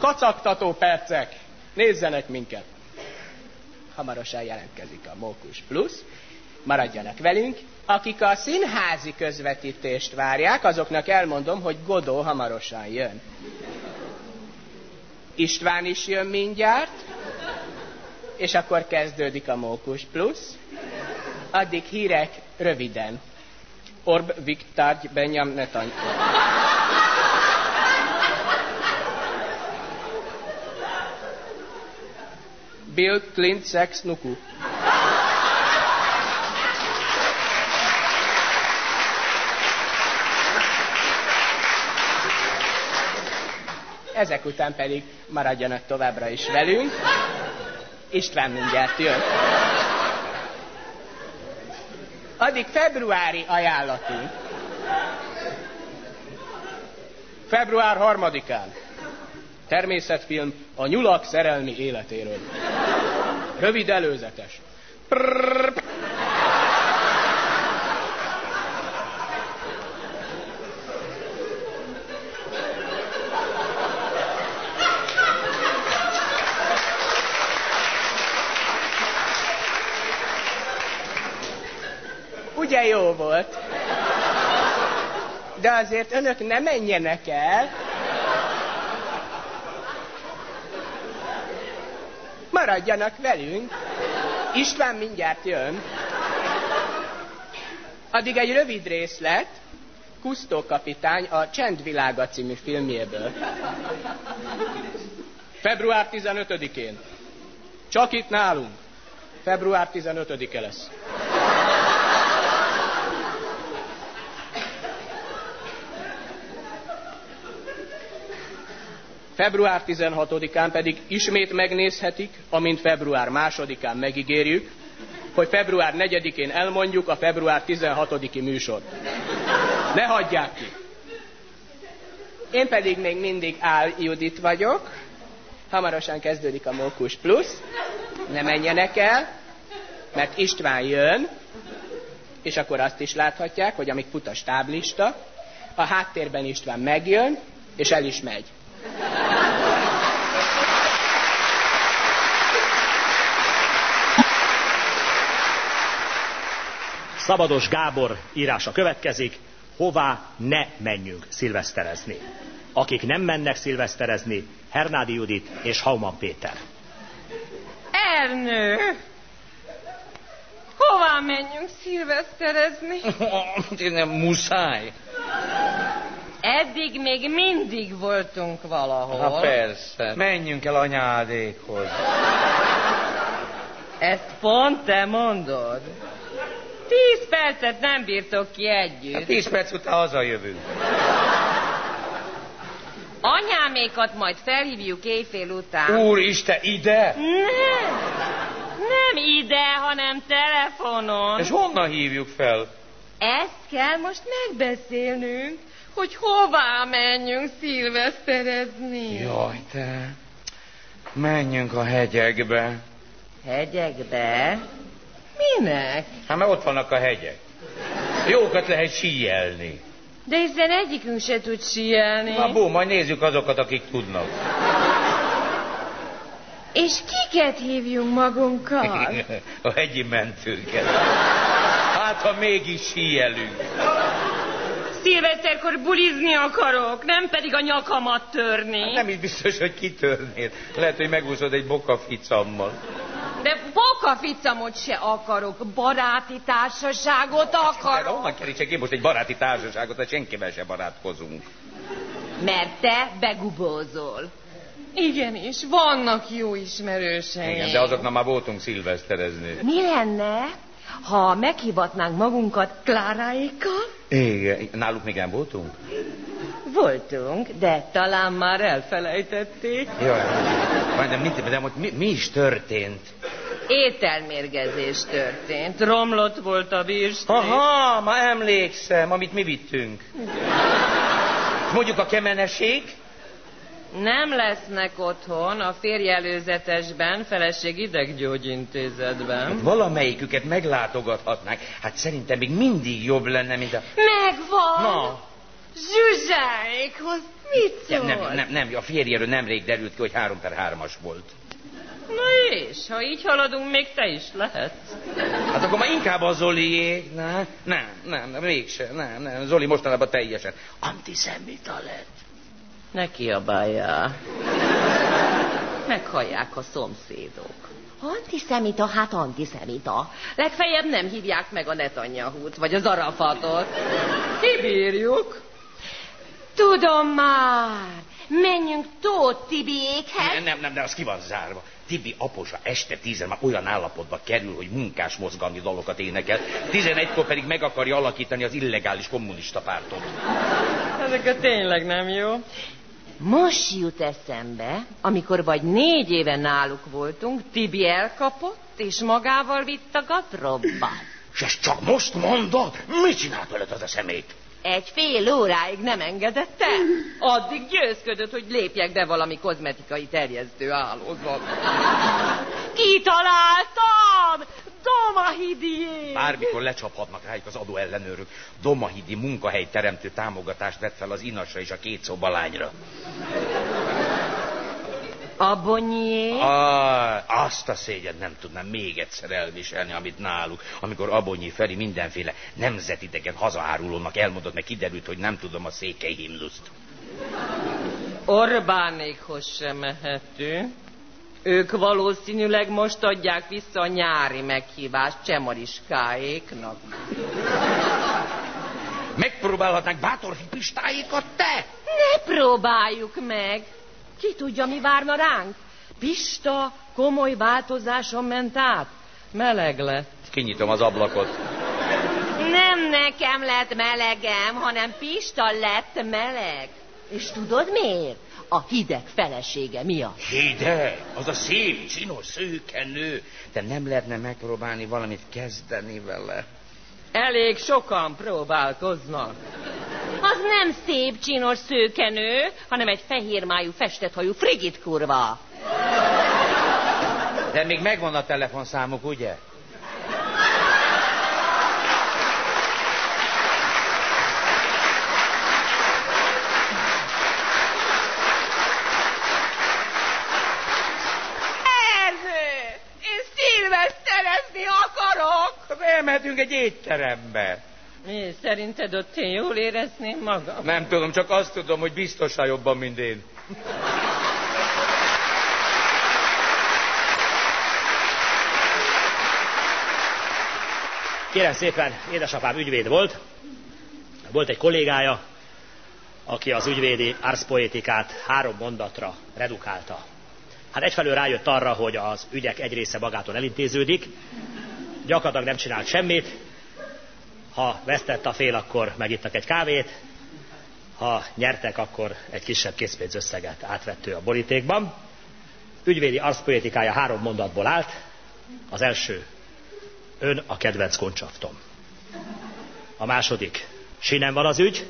Kacagtató percek. Nézzenek minket. Hamarosan jelentkezik a Mókus Plus. Maradjanak velünk. Akik a színházi közvetítést várják, azoknak elmondom, hogy Godó hamarosan jön. István is jön mindjárt, és akkor kezdődik a Mókus Plus. Addig hírek röviden. Orb Viktárgy Benyam Netany. Bill Clint Sex Nuku. Ezek után pedig maradjanak továbbra is velünk. István mindjárt jön. Addig februári ajánlatunk. Február harmadikán. Természetfilm a nyulak szerelmi életéről. Rövid előzetes. Prrr. Ugye jó volt? De azért önök ne menjenek el. Maradjanak velünk. István mindjárt jön. Addig egy rövid részlet, Kusztó kapitány a Csendvilága című filmjéből. Február 15-én. Csak itt nálunk. Február 15-e lesz. Február 16-án pedig ismét megnézhetik, amint február 2-án megígérjük, hogy február 4-én elmondjuk a február 16-i műsort. Ne hagyják ki! Én pedig még mindig Ál Judit vagyok. Hamarosan kezdődik a Mókus Plus. Ne menjenek el, mert István jön, és akkor azt is láthatják, hogy amíg fut a a háttérben István megjön, és el is megy. Szabados Gábor írása következik, hová ne menjünk szilveszterezni. Akik nem mennek szilveszterezni, Hernádi Judit és Hauman Péter. Ernő! Hová menjünk szilveszterezni? *laughs* Nem muszáj. Eddig még mindig voltunk valahol. Ha persze. Menjünk el anyádékhoz. Ezt pont te mondod. Tíz percet nem bírtok ki együtt. Hát tíz perc után hazajövünk. Anyámékat majd felhívjuk éjfél után. Úristen, ide? Nem. Nem ide, hanem telefonon. És honnan hívjuk fel? Ezt kell most megbeszélnünk, hogy hová menjünk szilveszterezni. Jaj, te. Menjünk a hegyekbe. Hegyekbe? Minek? Hát mert ott vannak a hegyek. Jókat lehet síelni. De hiszen egyikünk se tud síelni. Na bú, majd nézzük azokat, akik tudnak. És kiket hívjunk magunkkal? *laughs* a hegyi mentőket. Hát, ha mégis síelünk. Szilveszterkor bulizni akarok, nem pedig a nyakamat törni. Hát nem is biztos, hogy kitörnél. Lehet, hogy megúszod egy bokaficammal. De bokaficamot se akarok, baráti társaságot De akarok. honnan kerítsek én most egy baráti társaságot, ha senkivel se barátkozunk? Mert te begubózol. Igenis, vannak jó ismerőseim. Igen, de azoknak már voltunk szilveszterezni. Mi lenne, ha meghívatnánk magunkat Kláráékkal? Igen, náluk még nem voltunk? Voltunk, de talán már elfelejtették. Jaj, majd de, mit, de most mi, mi is történt? Ételmérgezés történt, romlott volt a bírsték. Aha, ma emlékszem, amit mi vittünk. Mondjuk a kemeneség? Nem lesznek otthon a férj előzetesben, feleség ideggyógyintézetben. Hát valamelyiküket meglátogathatnánk. Hát szerintem még mindig jobb lenne, mint a... Megvan! Na. Zsuzsáékhoz mit szól? nem, nem, nem, a férjéről nemrég derült ki, hogy 3 per 3-as volt. Na és, ha így haladunk, még te is lehetsz. Hát akkor már inkább a Zolié. Nem, nem, nem, nem, mégse, nem, nem. Zoli mostanában teljesen antiszemita lett. Ne kiabáljál. Meghallják a szomszédok. Antiszemita, hát antiszemita. Legfeljebb nem hívják meg a Netanyahút, vagy az Arafatot. Kibírjuk. Tudom már. Menjünk Tóth Tibiékhez. Nem, nem, nem, de az ki van zárva. Tibi aposa este tízen már olyan állapotba kerül, hogy munkás mozgalmi dalokat énekel. Tizenegykor pedig meg akarja alakítani az illegális kommunista pártot. Ezek tényleg nem jó. Most jut eszembe, amikor vagy négy éve náluk voltunk, Tibi elkapott, és magával vitt a gatrobba. És ezt csak most mondod? Mit csinált veled az a szemét? Egy fél óráig nem engedett el. Addig győzködött, hogy lépjek be valami kozmetikai terjesztő állózba. Kitaláltam! Domahidié! Bármikor lecsaphatnak rájuk az adó ellenőrök. Domahidi munkahely teremtő támogatást vett fel az inasra és a két szobalányra. A bonyié? Ah, azt a szégyen nem tudnám még egyszer elviselni, amit náluk, amikor Abonyi Feri mindenféle nemzetidegen hazaárulónak elmondott, meg kiderült, hogy nem tudom a székely himnuszt. Orbánékhoz sem mehető. Ők valószínűleg most adják vissza a nyári meghívást Csemariskáéknak. Megpróbálhatnánk bátor hipistáikat, te? Ne próbáljuk meg! Ki tudja, mi várna ránk? Pista komoly változáson ment át. Meleg lett. Kinyitom az ablakot. Nem nekem lett melegem, hanem Pista lett meleg. És tudod miért? A hideg felesége miatt. Hideg, az a szép, csinos, szőke nő. De nem lehetne megpróbálni valamit kezdeni vele. Elég sokan próbálkoznak. Az nem szép, csinos szőkenő, hanem egy fehérmájú, festethajú frigit kurva. De még megvan a telefonszámuk, ugye? Ernő! Én szilveszterezni akarok! Elmehetünk egy étterembe. Mi, szerinted ott én jól érezném magam? Nem tudom, csak azt tudom, hogy biztosan jobban, mint én. Kérem szépen, édesapám ügyvéd volt. Volt egy kollégája, aki az ügyvédi arszpoetikát három mondatra redukálta. Hát egyfelől rájött arra, hogy az ügyek egy része magától elintéződik, gyakorlatilag nem csinált semmit, ha vesztett a fél, akkor megittak egy kávét, ha nyertek, akkor egy kisebb készpénzösszeget átvettő a borítékban. Ügyvédi arszpoetikája három mondatból állt. Az első, ön a kedvenc koncsaftom. A második, sinem van az ügy.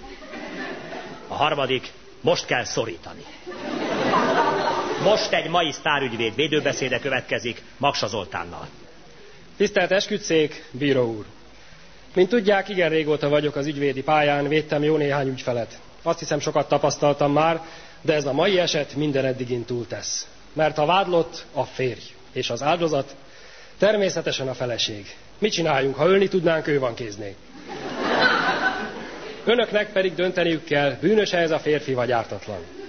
A harmadik, most kell szorítani. Most egy mai sztárügyvéd védőbeszéde következik Maksa Zoltánnal. Tisztelt esküdszék, bíró úr! Mint tudják, igen régóta vagyok az ügyvédi pályán, védtem jó néhány ügyfelet. Azt hiszem sokat tapasztaltam már, de ez a mai eset minden eddigin túltesz. Mert a vádlott a férj, és az áldozat természetesen a feleség. Mit csináljunk, ha ölni tudnánk, ő van kéznél. Önöknek pedig dönteniük kell, bűnös -e ez a férfi vagy ártatlan.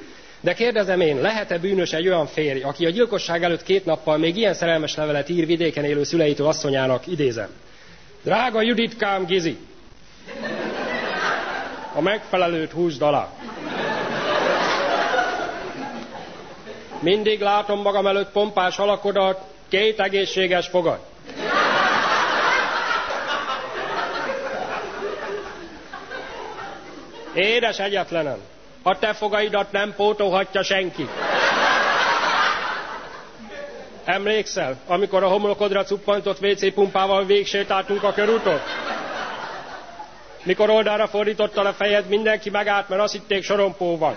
De kérdezem én, lehet-e bűnös egy olyan férj, aki a gyilkosság előtt két nappal még ilyen szerelmes levelet ír vidéken élő szüleitől asszonyának, idézem. Drága Juditkám Gizi, a megfelelőt húzd alá. Mindig látom magam előtt pompás alakodat, két egészséges fogad. Édes egyetlenem, a te fogaidat nem pótolhatja senki. Emlékszel, amikor a homlokodra cuppantott WC pumpával végsétáltunk a körúton? Mikor oldalra fordította a fejed, mindenki megállt, mert azt hitték sorompó van.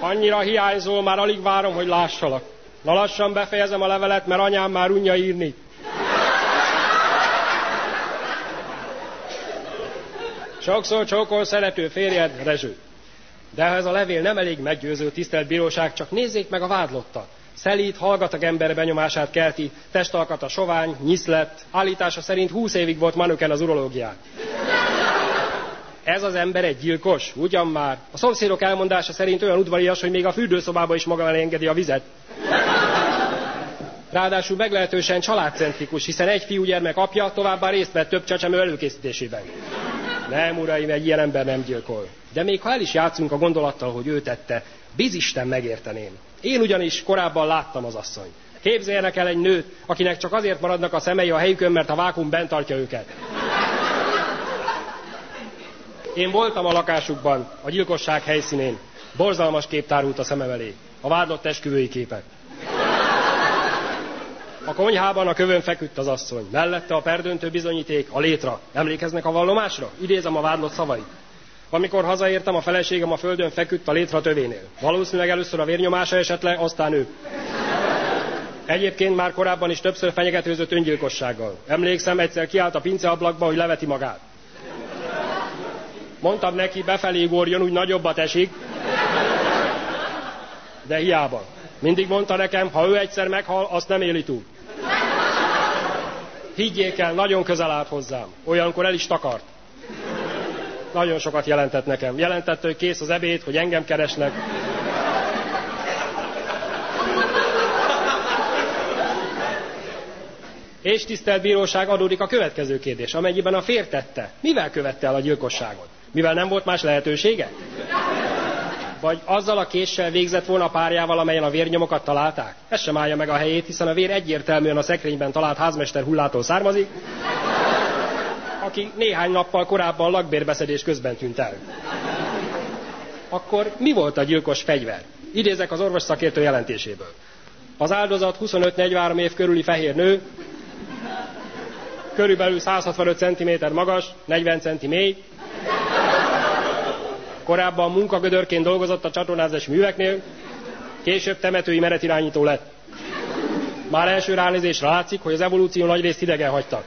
Annyira hiányzol, már alig várom, hogy lássalak. Na lassan befejezem a levelet, mert anyám már unja írni. Sokszor csókol szerető férjed, Rezső. De ha ez a levél nem elég meggyőző, tisztelt bíróság, csak nézzék meg a vádlottat. Szelít, hallgatag ember benyomását kelti, testalkata sovány, nyiszlett, állítása szerint 20 évig volt manöken az urológián. Ez az ember egy gyilkos, ugyan már. A szomszédok elmondása szerint olyan udvarias, hogy még a fürdőszobába is maga elé engedi a vizet. Ráadásul meglehetősen családcentrikus, hiszen egy fiúgyermek apja továbbá részt vett több csecsemő előkészítésében. Nem, uraim, egy ilyen ember nem gyilkol. De még ha el is játszunk a gondolattal, hogy ő tette, bizisten megérteném. Én ugyanis korábban láttam az asszony. Képzeljenek el egy nőt, akinek csak azért maradnak a szemei a helyükön, mert a vákum bent tartja őket. Én voltam a lakásukban, a gyilkosság helyszínén. Borzalmas kép tárult a szemem elé. A vádlott esküvői képek. A konyhában a kövön feküdt az asszony. Mellette a perdöntő bizonyíték, a létra. Emlékeznek a vallomásra? Idézem a vádlott szavait. Amikor hazaértem, a feleségem a földön feküdt a létra tövénél. Valószínűleg először a vérnyomása esett le, aztán ő. Egyébként már korábban is többször fenyegetőzött öngyilkossággal. Emlékszem, egyszer kiállt a pinceablakba, hogy leveti magát. Mondtam neki, befelé górjon, úgy nagyobbat esik. De hiába. Mindig mondta nekem, ha ő egyszer meghal, azt nem éli túl. Higgyék el, nagyon közel állt hozzám. Olyankor el is takart. Nagyon sokat jelentett nekem. Jelentette, hogy kész az ebéd, hogy engem keresnek. És tisztelt bíróság adódik a következő kérdés, amennyiben a fér tette. Mivel követte el a gyilkosságot? Mivel nem volt más lehetősége? Vagy azzal a késsel végzett volna a párjával, amelyen a vérnyomokat találták? Ez sem állja meg a helyét, hiszen a vér egyértelműen a szekrényben talált házmester hullától származik, aki néhány nappal korábban lakbérbeszedés közben tűnt el. Akkor mi volt a gyilkos fegyver? Idézek az orvos szakértő jelentéséből. Az áldozat 25-43 év körüli fehér nő, körülbelül 165 cm magas, 40 cm mély, korábban munkagödörként dolgozott a csatornázási műveknél, később temetői meretirányító lett. Már első ránézésre látszik, hogy az evolúció nagyrészt idegen hagytak.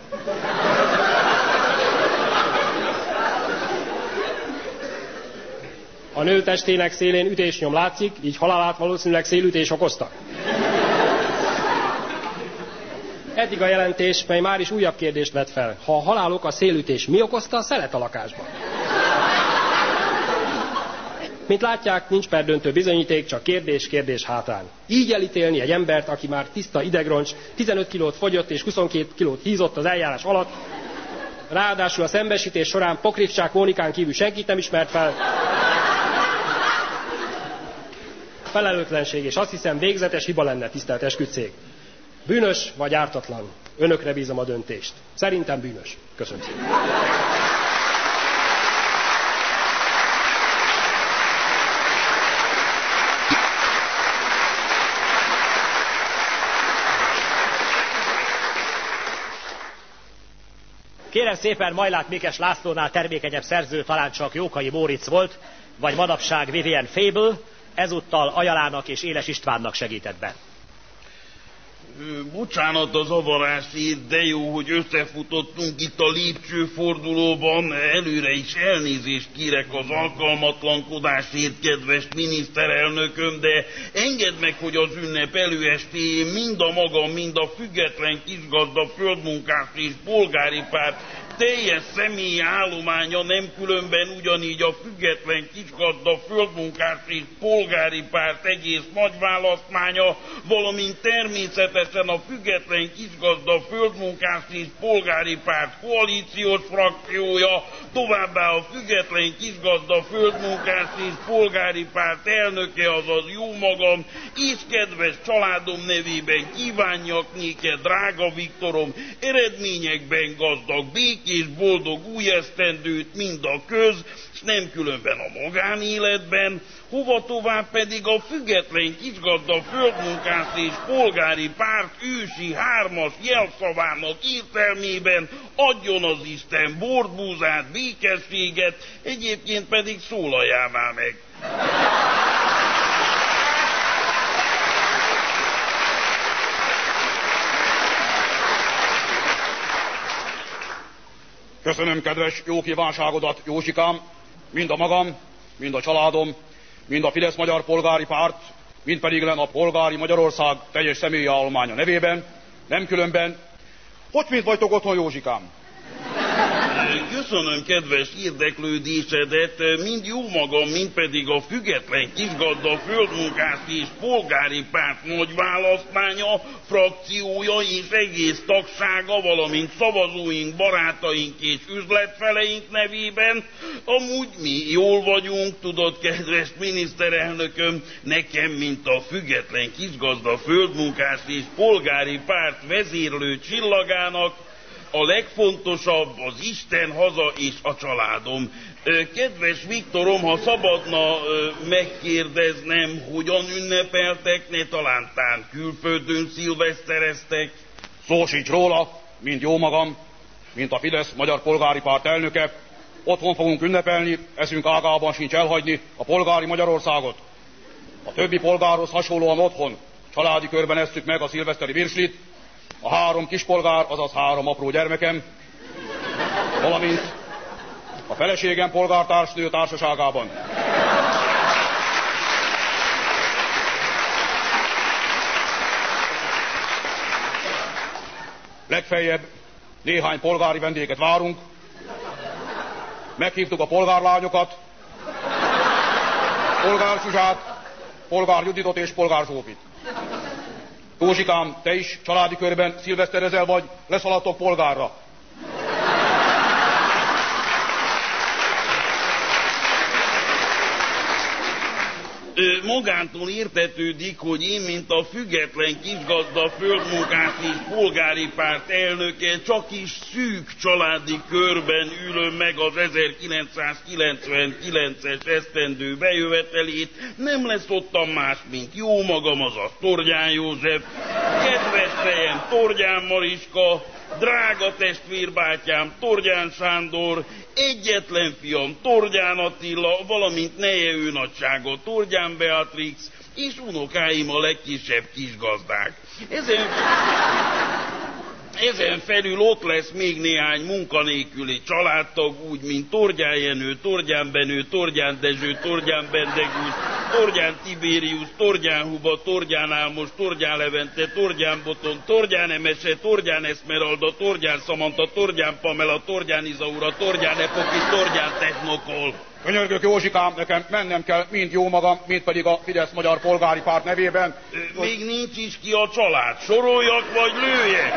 A nő testének szélén ütésnyom látszik, így halálát valószínűleg szélütés okozta. Eddig a jelentés, mely már is újabb kérdést vet fel. Ha a halálok a szélütés, mi okozta a szelet a lakásban? Mint látják, nincs perdöntő bizonyíték, csak kérdés, kérdés hátán. Így elítélni egy embert, aki már tiszta idegroncs, 15 kilót fogyott és 22 kilót hízott az eljárás alatt, ráadásul a szembesítés során Pokrivcsák Mónikán kívül senkit nem ismert fel, felelőtlenség, és azt hiszem végzetes hiba lenne, tisztelt esküdcég. Bűnös vagy ártatlan? Önökre bízom a döntést. Szerintem bűnös. Köszönöm szépen. Kérem szépen, Majlát Mikes Lászlónál termékenyebb szerző talán csak Jókai Móricz volt, vagy manapság Vivian Fable, ezúttal Ajalának és Éles Istvánnak segített be. Bocsánat az avarásért, de jó, hogy összefutottunk itt a lépcsőfordulóban. Előre is elnézést kérek az alkalmatlankodásért, kedves miniszterelnököm, de engedd meg, hogy az ünnep előestéjén mind a maga, mind a független kisgazda földmunkás és polgári párt teljes személyi állománya nem különben ugyanígy a független kisgazda földmunkás és polgári párt egész nagy választmánya, valamint természetesen a független kisgazda földmunkás és polgári párt koalíciós frakciója, továbbá a független kisgazda földmunkás és polgári párt elnöke, azaz jó magam, és kedves családom nevében kívánjak néked, drága Viktorom, eredményekben gazdag, békés, boldog új esztendőt, mind a köz, és nem különben a magánéletben, hova tovább pedig a független kisgazda földmunkás és polgári párt ősi hármas jelszavának értelmében adjon az Isten bordbúzát, békességet, egyébként pedig szólaljál már meg. Köszönöm kedves jó kívánságodat, Józsikám, mind a magam, mind a családom, mind a Fidesz Magyar Polgári Párt, mind pedig len a Polgári Magyarország teljes személyi állománya nevében, nem különben. Hogy mint vagytok otthon, Józsikám? Köszönöm kedves érdeklődésedet, mind jó magam, mind pedig a független kisgazda földmunkás és polgári párt nagy választmánya, frakciója és egész tagsága, valamint szavazóink, barátaink és üzletfeleink nevében. Amúgy mi jól vagyunk, tudod, kedves miniszterelnököm, nekem, mint a független kisgazda földmunkás és polgári párt vezérlő csillagának, a legfontosabb az Isten, haza és a családom. Kedves Viktorom, ha szabadna megkérdeznem, hogyan ünnepeltek, ne talántán külföldön szilvesztereztek? Szó sincs róla, mint jó magam, mint a Fidesz Magyar Polgári Párt elnöke. Otthon fogunk ünnepelni, eszünk ágában sincs elhagyni a polgári Magyarországot. A többi polgárhoz hasonlóan otthon, családi körben esztük meg a szilveszteri virslit, a három kispolgár, azaz három apró gyermekem, valamint a feleségem polgártársnő társaságában. Legfeljebb néhány polgári vendéget várunk. Meghívtuk a polgárlányokat, polgár Zsuzsát, polgár Juditot és polgár Zsófit. Józsikám, te is családi körben szilveszterezel vagy, leszaladtok polgárra. Magántól értetődik, hogy én, mint a független kisgazda földmunkás és polgári párt elnöke, csak is szűk családi körben ülöm meg az 1999-es esztendő bejövetelét, nem lesz ottan más, mint jó magam, a Torgyán József, kedves fejem Torgyán Mariska, drága testvérbátyám Torgyán Sándor, egyetlen fiam Torgyán Attila, valamint neje ő nagysága Torgyán Beatrix, és unokáim a legkisebb kisgazdák. Ezen, ezen felül ott lesz még néhány munkanélküli családtag, úgy, mint Torgyán Jenő, Torgyán Benő, Torgyán Dezső, Torgyán Bendegúz, Torgyán Tibérius, Torgyán Huba, Torgyán Álmos, Torgyán Levente, Torgyán Boton, Torgyán Emese, Torgyán Esmeralda, Torgyán Samantha, Torgyán Pamela, Torgyán Izaura, Torgyán Epoki, Torgyán Technokol. Könyörgök Józsikám, nekem mennem kell mind jó magam, mind pedig a Fidesz Magyar Polgári Párt nevében. Még nincs is ki a család. Soroljak vagy lőjek?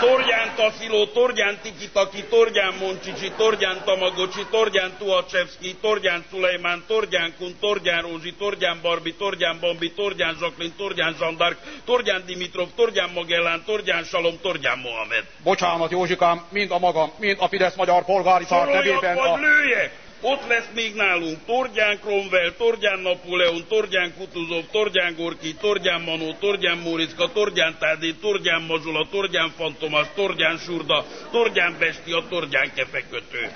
Torgyán Tasziló, Torgyán Tikitaki, Torgyán Moncsicsi, Torgyán Tamagocsi, Torgyán Tuhacsevszki, Torgyán Szulejmán, Torgyán Kun, Torgyán Rózsi, Torgyán Barbi, Torgyán Bambi, Torgyán Zsaklin, Torgyán Zsandark, Torgyán Dimitrov, Torgyán Magellán, Torgyán Salom, Torgyán Mohamed. Bocsánat Józsikám, mind a magam, mind a Fidesz Magyar Polgári Párt nevében. vagy a... lőjek? Ott lesz még nálunk Torgyán Cromwell, Torgyán Napóleon, Torgyán Kutuzov, Torgyán Gorki, Torgyán Manó, Torgyán Móriczka, Torgyán Tádé, Torgyán Mazsola, Torgyán Fantomas, Torgyán Surda, Torgyán Bestia, Torgyán Kefekötő.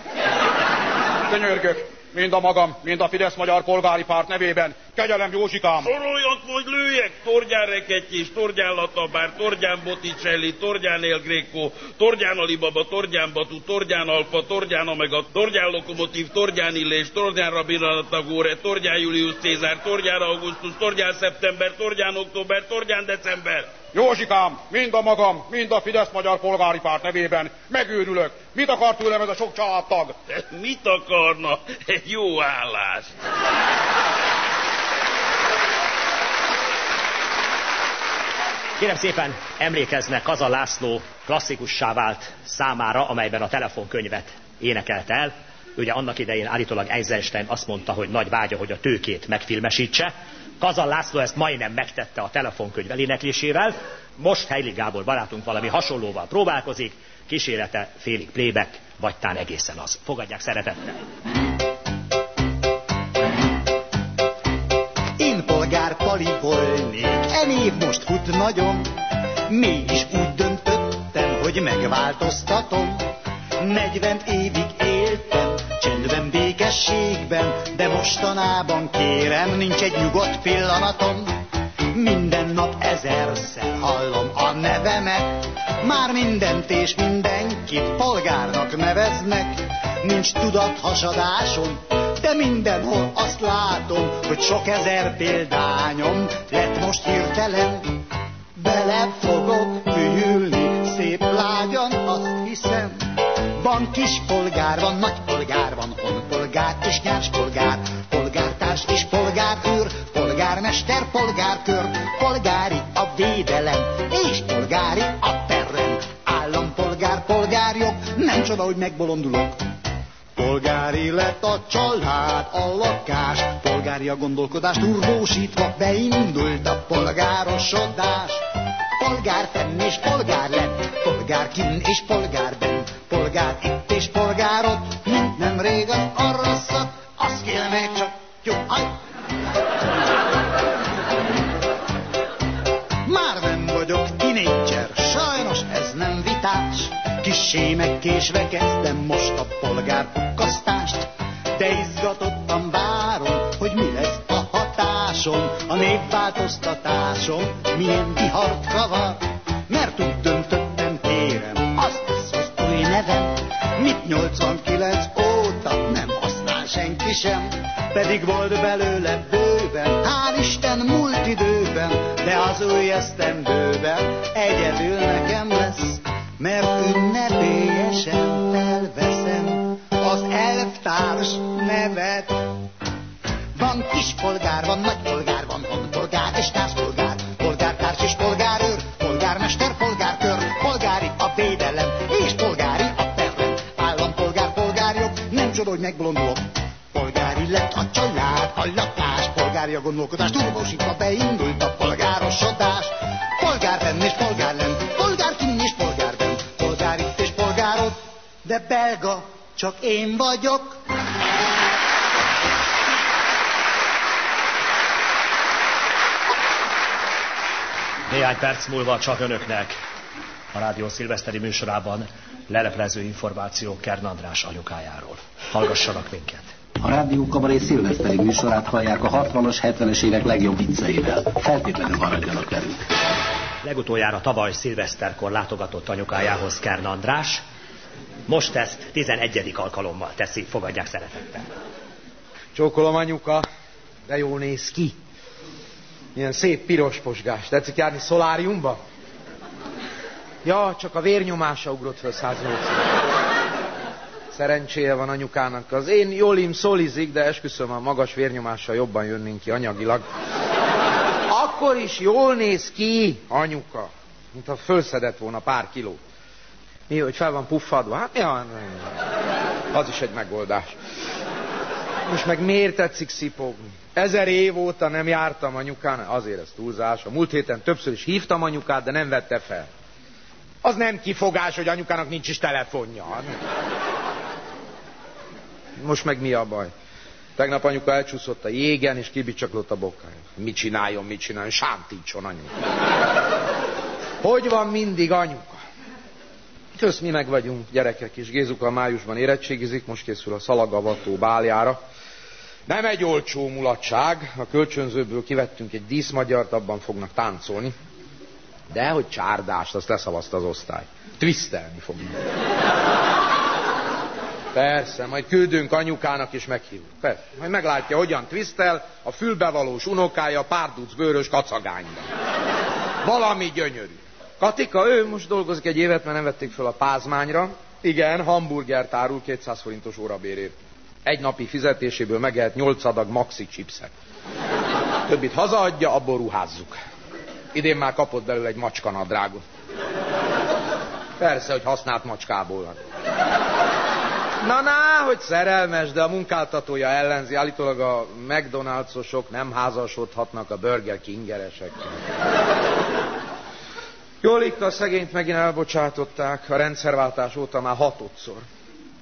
Könyörgök, mind a magam, mind a Fidesz Magyar Polgári Párt nevében. Kegyelem, Józsikám! Soroljak, vagy lőjek! Torgyán Reketyés, Torgyán Latabár, Torgyán Botticelli, Torgyán El Greco, Torgyán Alibaba, Torgyán Batu, Torgyán Alfa, Torgyán Omega, Torgyán Lokomotív, Torgyán Illés, Torgyán Rabindranath Tagore, Torgyán Julius Cézár, Torgyán Augustus, Torgyán Szeptember, Torgyán Október, Torgyán December. Józsikám, mind a magam, mind a Fidesz Magyar Polgári Párt nevében megőrülök. Mit akar tőlem ez a sok családtag? Mit akarna? Egy jó állás. Kérem szépen, emlékeznek a László klasszikussá vált számára, amelyben a telefonkönyvet énekelt el. Ugye annak idején állítólag Eisenstein azt mondta, hogy nagy vágya, hogy a tőkét megfilmesítse. Kazan László ezt majdnem megtette a telefonkönyv eléneklésével. Most Heili Gábor barátunk valami hasonlóval próbálkozik. Kísérlete félig playback, vagy tán egészen az. Fogadják szeretettel. Én polgár pali volnék, en év most fut nagyon. Mégis úgy döntöttem, hogy megváltoztatom. 40 évig éltem, csendben, békességben, de mostanában kérem, nincs egy nyugodt pillanatom. Minden nap ezerszer hallom a nevemet, már mindent és mindenkit polgárnak neveznek. Nincs tudathasadásom, de mindenhol azt látom, hogy sok ezer példányom lett most hirtelen. Bele fogok hűlni, szép lágyan azt hiszem. Van kis polgár, van nagy polgár, van honpolgár és nyárspolgár, polgártárs és polgárőr, polgármester, polgárkör, polgári a védelem, és polgári a perrem. Állampolgár, polgárjog, nem csoda, hogy megbolondulok. Polgári lett a család, a lakás, polgári a gondolkodás, turbósítva beindult a polgárosodás. Polgár fenn és polgár lett, polgár kin és polgár benn, polgár itt és polgár ott, mint nem rég az arra szak, azt még csak jó, Kissé megkésve kezdem most a polgárpukkasztást, de izgatottan várom, hogy mi lesz a hatásom, a népváltoztatásom, milyen vihart kavar, mert úgy döntöttem, kérem, azt lesz az új nevem, mit 89 óta nem használ senki sem, pedig volt belőle bőven, hál' Isten múlt időben, de az új esztendőben egyedül nekem lesz, mert ünnepélyesen felveszem az elvtárs nevet. Van kispolgár, van nagypolgár, van honpolgár és társpolgár, polgártárs és polgárőr, polgármester, polgárkör, polgári a védelem és polgári a perrem, állampolgár, polgárjog, nem csoda, hogy megbolondulok. Polgári lett a család, a lakás, polgári a gondolkodás, turbósítva beindult a polgárosodás. Polgár fenn és polgár de belga csak én vagyok. Néhány perc múlva csak önöknek a rádió szilveszteri műsorában leleplező információ Kern András anyukájáról. Hallgassanak minket! A Rádió Kabaré szilveszteri műsorát hallják a 60-as, 70-es évek legjobb vicceivel. Feltétlenül maradjanak velünk. Legutoljára tavaly szilveszterkor látogatott anyukájához Kern András. Most ezt 11. alkalommal teszi, fogadják szeretettel. Csókolom anyuka, de jól néz ki. Ilyen szép piros posgás. Tetszik járni szoláriumba? Ja, csak a vérnyomása ugrott föl 180. Szerencséje van anyukának. Az én jólim szolizik, de esküszöm, a magas vérnyomással jobban jönnénk ki anyagilag. Akkor is jól néz ki, anyuka, mintha fölszedett volna pár kilót. Mi, hogy fel van puffadva? Hát mi van? Az is egy megoldás. Most meg miért tetszik szipogni? Ezer év óta nem jártam anyukán, azért ez túlzás. A múlt héten többször is hívtam anyukát, de nem vette fel. Az nem kifogás, hogy anyukának nincs is telefonja. Most meg mi a baj? Tegnap anyuka elcsúszott a jégen, és kibicsaklott a bokája. Mit csináljon, mit csináljon? Sántítson anyuka. Hogy van mindig anyuka? Kösz, mi meg vagyunk, gyerekek is. Gézuka májusban érettségizik, most készül a szalagavató báljára. Nem egy olcsó mulatság, a kölcsönzőből kivettünk egy díszmagyart, abban fognak táncolni. De hogy csárdást, azt leszavazta az osztály. Twistelni fognak. Persze, majd küldünk anyukának is meghívjuk. Persze, majd meglátja, hogyan twistel a fülbevalós unokája párduc bőrös kacagányban. Valami gyönyörű. Katika, ő most dolgozik egy évet, mert nem vették föl a pázmányra. Igen, hamburgert árul 200 forintos órabérért. Egy napi fizetéséből megehet 8 adag maxi chipset. Többit hazaadja, abból ruházzuk. Idén már kapott belőle egy macskanadrágot. Persze, hogy használt macskából. Na, na, hogy szerelmes, de a munkáltatója ellenzi. Állítólag a McDonald'sosok nem házasodhatnak a Burger Kingeresekkel. Jólika a szegényt megint elbocsátották, a rendszerváltás óta már hatodszor.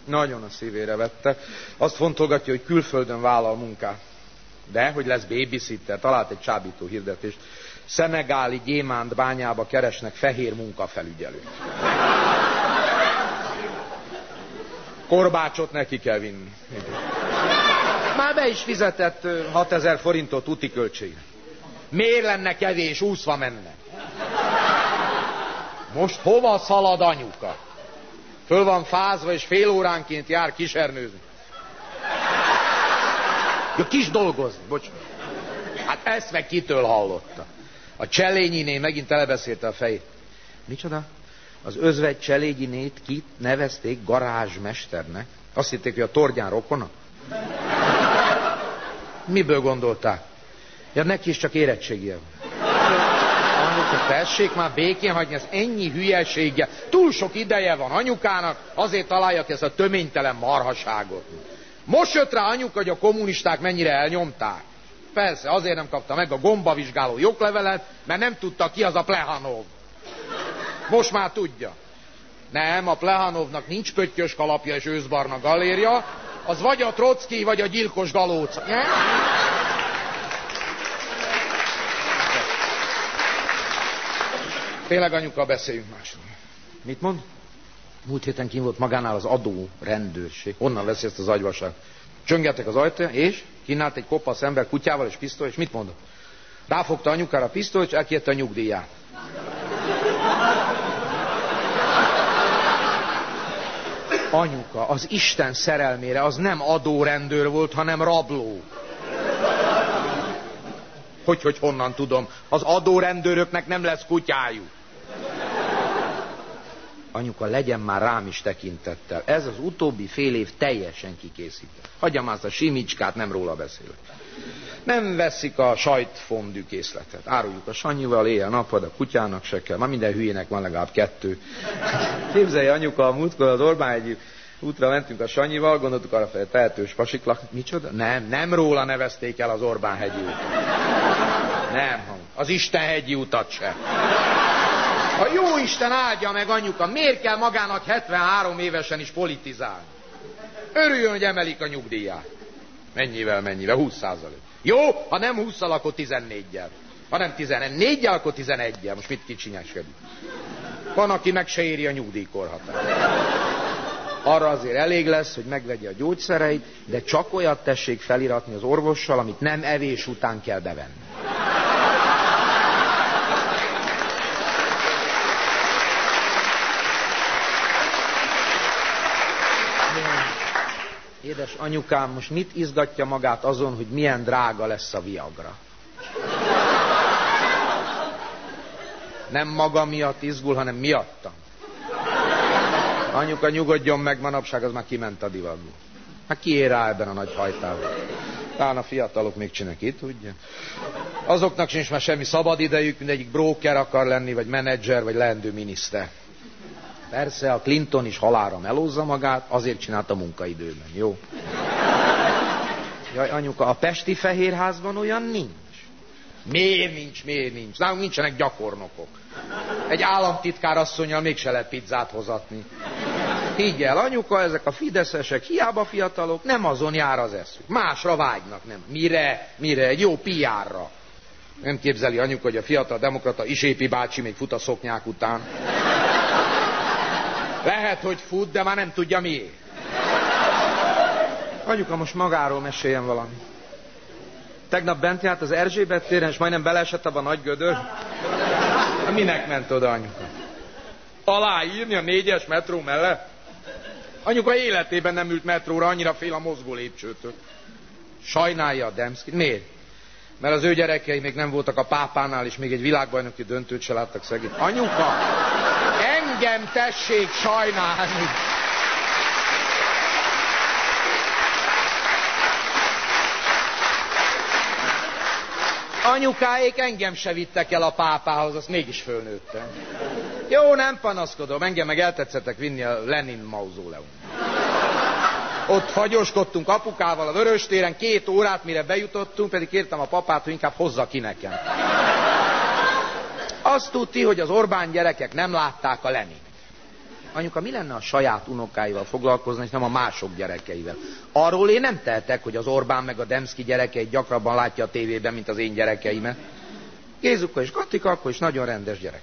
Nagyon a szívére vette. Azt fontolgatja, hogy külföldön vállal munkát. De, hogy lesz babysitter, talált egy csábító hirdetést. Szenegáli gyémánt bányába keresnek fehér munkafelügyelőt. Korbácsot neki kell vinni. Már be is fizetett 6000 forintot úti költség. Miért lenne kevés, úszva menne? Most hova szalad anyuka? Föl van fázva, és fél óránként jár kisernőzni. Ja, kis dolgozni, bocs. Hát ezt meg kitől hallotta? A cselényiné megint elebeszélte a fejét. Micsoda? Az özvegy cselényinét kit nevezték garázsmesternek? Azt hitték, hogy a torgyán rokona? Miből gondolták? Ja, neki is csak érettségie van. Tessék már békén hagyni, ez ennyi hülyesége. Túl sok ideje van anyukának, azért találja ezt a töménytelen marhaságot. Most jött rá anyuka, hogy a kommunisták mennyire elnyomták. Persze, azért nem kapta meg a gombavizsgáló joglevelet, mert nem tudta ki az a Plehanov. Most már tudja. Nem, a Plehanovnak nincs pöttyös kalapja és őszbarna galéria, az vagy a Trocki, vagy a gyilkos galóca. Nem? Tényleg anyuka, beszéljünk másról. Mit mond? Múlt héten kim volt magánál az adó rendőrség. Honnan veszi ezt az agyvaság? Csöngettek az ajtaján, és kínált egy kopasz ember kutyával és pisztoly, és mit mondott? Ráfogta anyukára a pisztolyt, és elkérte a nyugdíját. Anyuka, az Isten szerelmére az nem adórendőr volt, hanem rabló. Hogy, hogy honnan tudom? Az adórendőröknek nem lesz kutyájuk. Anyuka, legyen már rám is tekintettel. Ez az utóbbi fél év teljesen kikészített. Hagyjam azt a simicskát, nem róla beszélek. Nem veszik a sajtfondű készletet. Áruljuk a Sanyival, éjjel napad, a kutyának se kell. Már minden hülyének van legalább kettő. Képzelje anyuka, a múltkor az Orbán egy útra mentünk a Sanyival, gondoltuk arra fel, tehetős pasiklak. Micsoda? Nem, nem róla nevezték el az Orbán hegyi utat. Nem, az Isten hegyi utat se. A jó Isten áldja meg anyuka, miért kell magának 73 évesen is politizálni? Örüljön, hogy emelik a nyugdíját. Mennyivel, mennyivel? 20 százalék. Jó, ha nem 20 akkor 14-jel. Ha nem 14-jel, akkor 11-jel. Most mit kicsinyeskedik? Van, aki meg se éri a nyugdíjkorhatárt. Arra azért elég lesz, hogy megvegye a gyógyszereit, de csak olyat tessék feliratni az orvossal, amit nem evés után kell bevenni. Édes anyukám, most mit izgatja magát azon, hogy milyen drága lesz a viagra? Nem maga miatt izgul, hanem miattam. Anyuka, nyugodjon meg, manapság az már kiment a divatból. Hát ki ér rá ebben a nagy hajtában? Talán a fiatalok még csinálják, ki tudja. Azoknak sincs már semmi szabad idejük, mindegyik broker akar lenni, vagy menedzser, vagy leendő miniszter. Persze, a Clinton is halára melózza magát, azért csinálta munkaidőben, jó? Jaj, anyuka, a Pesti Fehérházban olyan nincs. Miért nincs, miért nincs? Nálunk nincsenek gyakornokok. Egy államtitkár asszonyjal mégse lehet pizzát hozatni. Higgyel, anyuka, ezek a fideszesek hiába fiatalok, nem azon jár az eszük. Másra vágynak, nem. Mire? Mire? Egy jó piárra. Nem képzeli anyuka, hogy a fiatal demokrata Isépi bácsi még fut a szoknyák után. Lehet, hogy fut, de már nem tudja miért. Anyuka, most magáról meséljen valami. Tegnap bent járt az Erzsébet téren, és majdnem beleesett abba a nagy gödör. Na, minek ment oda anyuka? Aláírni a négyes metró mellett? Anyuka életében nem ült metróra, annyira fél a mozgó lépcsőtől. Sajnálja a Demszkit. Miért? Mert az ő gyerekei még nem voltak a pápánál, és még egy világbajnoki döntőt se láttak szegény. Anyuka, engem tessék sajnálni. Anyukáék engem se vittek el a pápához, azt mégis fölnőttem. Jó, nem panaszkodom, engem meg eltetszettek vinni a Lenin mauzóleum. Ott fagyoskodtunk apukával a Vöröstéren két órát, mire bejutottunk, pedig kértem a papát, hogy inkább hozza ki nekem. Azt tudti, hogy az Orbán gyerekek nem látták a Lenin. Anyuka, mi lenne a saját unokáival foglalkozni, és nem a mások gyerekeivel? Arról én nem tehetek, hogy az Orbán meg a Demszki gyerekeit gyakrabban látja a tévében, mint az én gyerekeimet. Gézuka és Katika akkor is nagyon rendes gyerek.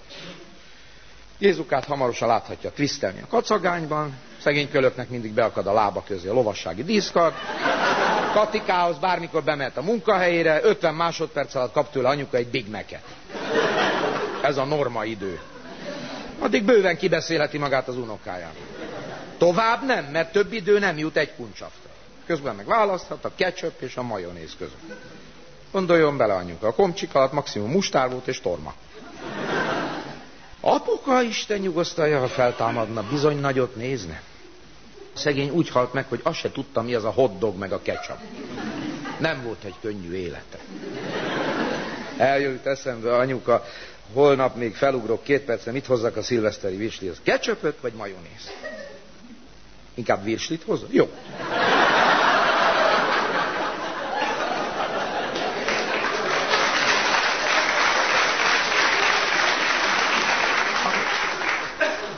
Gézukát hamarosan láthatja twisztelni a kacagányban, szegény kölöknek mindig beakad a lába közé a lovassági díszkart, Katikához bármikor bement a munkahelyére, 50 másodperc alatt kap tőle anyuka egy Big Mac-et. Ez a norma idő. Addig bőven kibeszélheti magát az unokájával. Tovább nem, mert több idő nem jut egy kuncsaftra. Közben meg választhat a ketchup és a majonéz között. Gondoljon bele anyuka, a komcsik alatt maximum mustár volt és torma. Apuka Isten nyugosztalja, ha feltámadna, bizony nagyot nézne. Szegény úgy halt meg, hogy azt se tudta, mi az a hotdog meg a ketchup. Nem volt egy könnyű élete. Eljött eszembe anyuka, holnap még felugrok két percre, mit hozzak a szilveszteri virslihez? Ketchupöt vagy majonéz? Inkább virslit hozzak? Jó.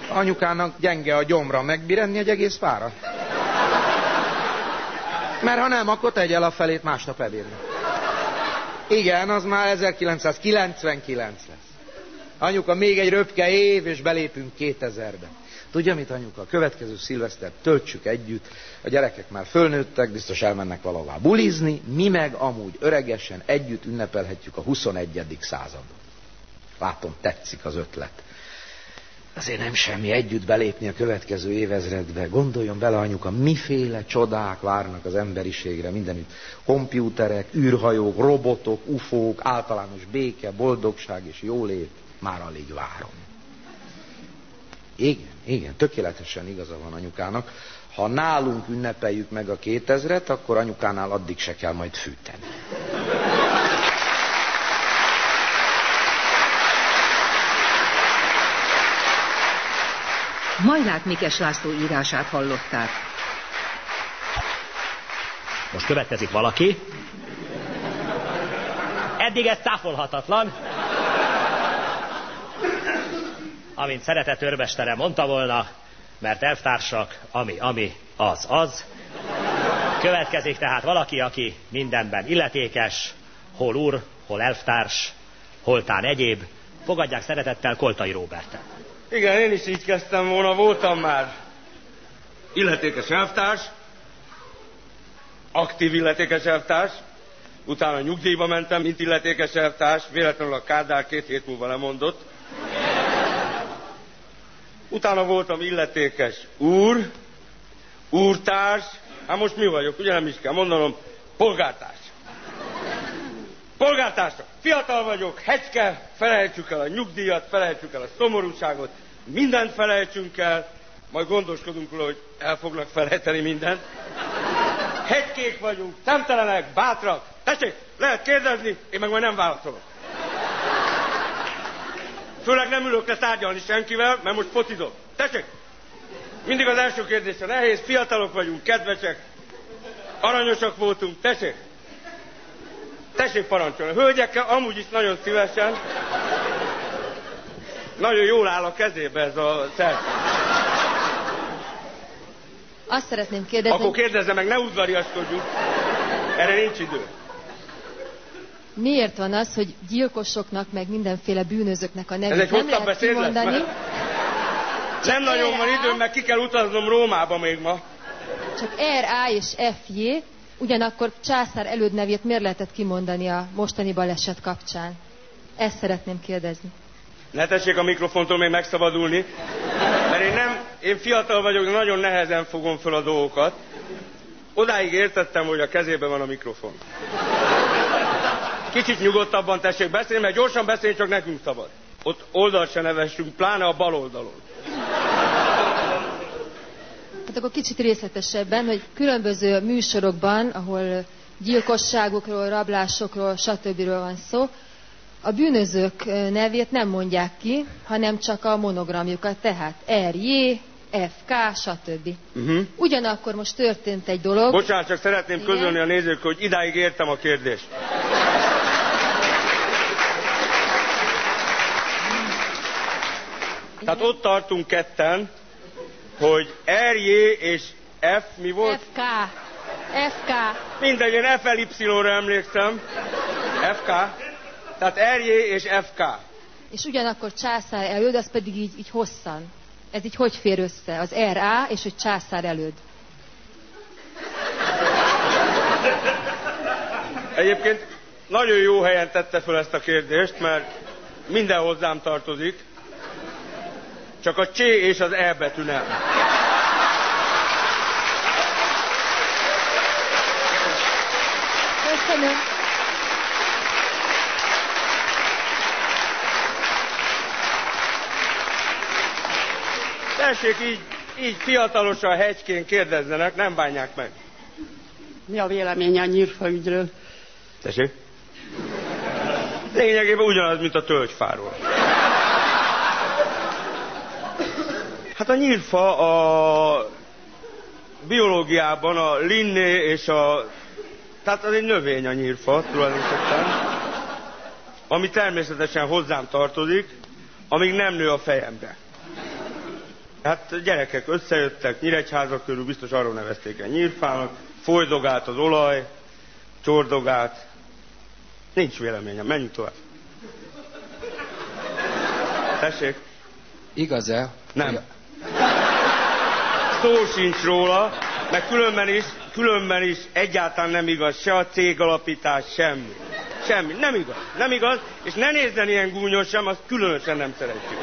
Anyukának gyenge a gyomra, megbirenni egy egész párat. Mert ha nem, akkor tegye el a felét másnap ebédre. Igen, az már 1999 lesz. Anyuka, még egy röpke év, és belépünk 2000-be. Tudja mit, anyuka? A következő szilvesztert töltsük együtt, a gyerekek már fölnőttek, biztos elmennek valahová bulizni, mi meg amúgy öregesen együtt ünnepelhetjük a 21. századot. Látom, tetszik az ötlet. Azért nem semmi együtt belépni a következő évezredbe. Gondoljon bele, anyuka, miféle csodák várnak az emberiségre mindenütt. Kompjúterek, űrhajók, robotok, ufók, általános béke, boldogság és jólét. Már alig várom. Igen, igen, tökéletesen igaza van anyukának. Ha nálunk ünnepeljük meg a 2000-et, akkor anyukánál addig se kell majd fűteni. Majlát Mikes László írását hallották. Most következik valaki. Eddig ez cáfolhatatlan. Amint szeretett őrbestere mondta volna, mert elvtársak, ami, ami, az, az. Következik tehát valaki, aki mindenben illetékes, hol úr, hol elvtárs, hol tán egyéb. Fogadják szeretettel Koltai Róbertet. Igen, én is így kezdtem volna, voltam már illetékes elvtárs, aktív illetékes elvtárs, utána nyugdíjba mentem, mint illetékes elvtárs, véletlenül a Kádár két hét múlva lemondott. Utána voltam illetékes úr, úrtárs, hát most mi vagyok, ugye nem is kell mondanom, polgártárs. Polgártársak, fiatal vagyok, hecske, felejtsük el a nyugdíjat, felejtsük el a szomorúságot, mindent felejtsünk el, majd gondoskodunk róla, hogy el fognak felejteni mindent. Hegykék vagyunk, szemtelenek, bátrak. Tessék, lehet kérdezni, én meg majd nem válaszolok. Főleg nem ülök le tárgyalni senkivel, mert most focizok. Tessék! Mindig az első kérdésre nehéz, fiatalok vagyunk, kedvesek, aranyosak voltunk, tessék! Tessék parancsolni. Hölgyekkel amúgy is nagyon szívesen. Nagyon jól áll a kezébe ez a szerző. Azt szeretném kérdezni... Akkor kérdezze meg, ne udvariaskodjunk. Erre nincs idő. Miért van az, hogy gyilkosoknak, meg mindenféle bűnözőknek a nevét Ez egy nem lehet beszéd lesz, kimondani? mert- Nem nagyon van időm, mert ki kell utaznom Rómába még ma. Csak R, A és F, J, Ugyanakkor császár előd nevét miért lehetett kimondani a mostani baleset kapcsán? Ezt szeretném kérdezni. Ne tessék a mikrofontól még megszabadulni, mert én nem, én fiatal vagyok, nagyon nehezen fogom fel a dolgokat. Odáig értettem, hogy a kezében van a mikrofon. Kicsit nyugodtabban tessék beszélni, mert gyorsan beszélni csak nekünk szabad. Ott oldalt se nevessünk, pláne a bal oldalon. Hát akkor kicsit részletesebben, hogy különböző műsorokban, ahol gyilkosságokról, rablásokról, stb. van szó, a bűnözők nevét nem mondják ki, hanem csak a monogramjukat, tehát RJ, FK, stb. Uh-huh. Ugyanakkor most történt egy dolog. Bocsánat, csak szeretném Igen? közölni a nézők, hogy idáig értem a kérdést. Tehát ott tartunk ketten, hogy RJ és F mi volt? FK. FK. Mindegy, én FLY-ra emlékszem. FK. Tehát RJ és FK. És ugyanakkor császár előd, az pedig így, így hosszan. Ez így hogy fér össze? Az RA és hogy császár előd. Egyébként nagyon jó helyen tette fel ezt a kérdést, mert minden hozzám tartozik. Csak a C és az E betű nem. Köszönöm. Tessék, így, így fiatalosan hegykén kérdezzenek, nem bánják meg. Mi a vélemény a nyírfa ügyről? Tessék? Lényegében ugyanaz, mint a tölgyfáról. Hát a nyírfa a biológiában a linné és a... Tehát az egy növény a nyírfa tulajdonképpen, ami természetesen hozzám tartozik, amíg nem nő a fejembe. Hát gyerekek összejöttek, Nyíregyháza körül, biztos arról nevezték el nyírfának, folydogált az olaj, csordogált. Nincs véleményem, menjünk tovább. Tessék? Igaz-e? Nem. Szó sincs róla, meg különben is, különben is egyáltalán nem igaz, se a cégalapítás, semmi. Semmi, nem igaz, nem igaz, és ne nézzen ilyen gúnyos sem, azt különösen nem szeretjük.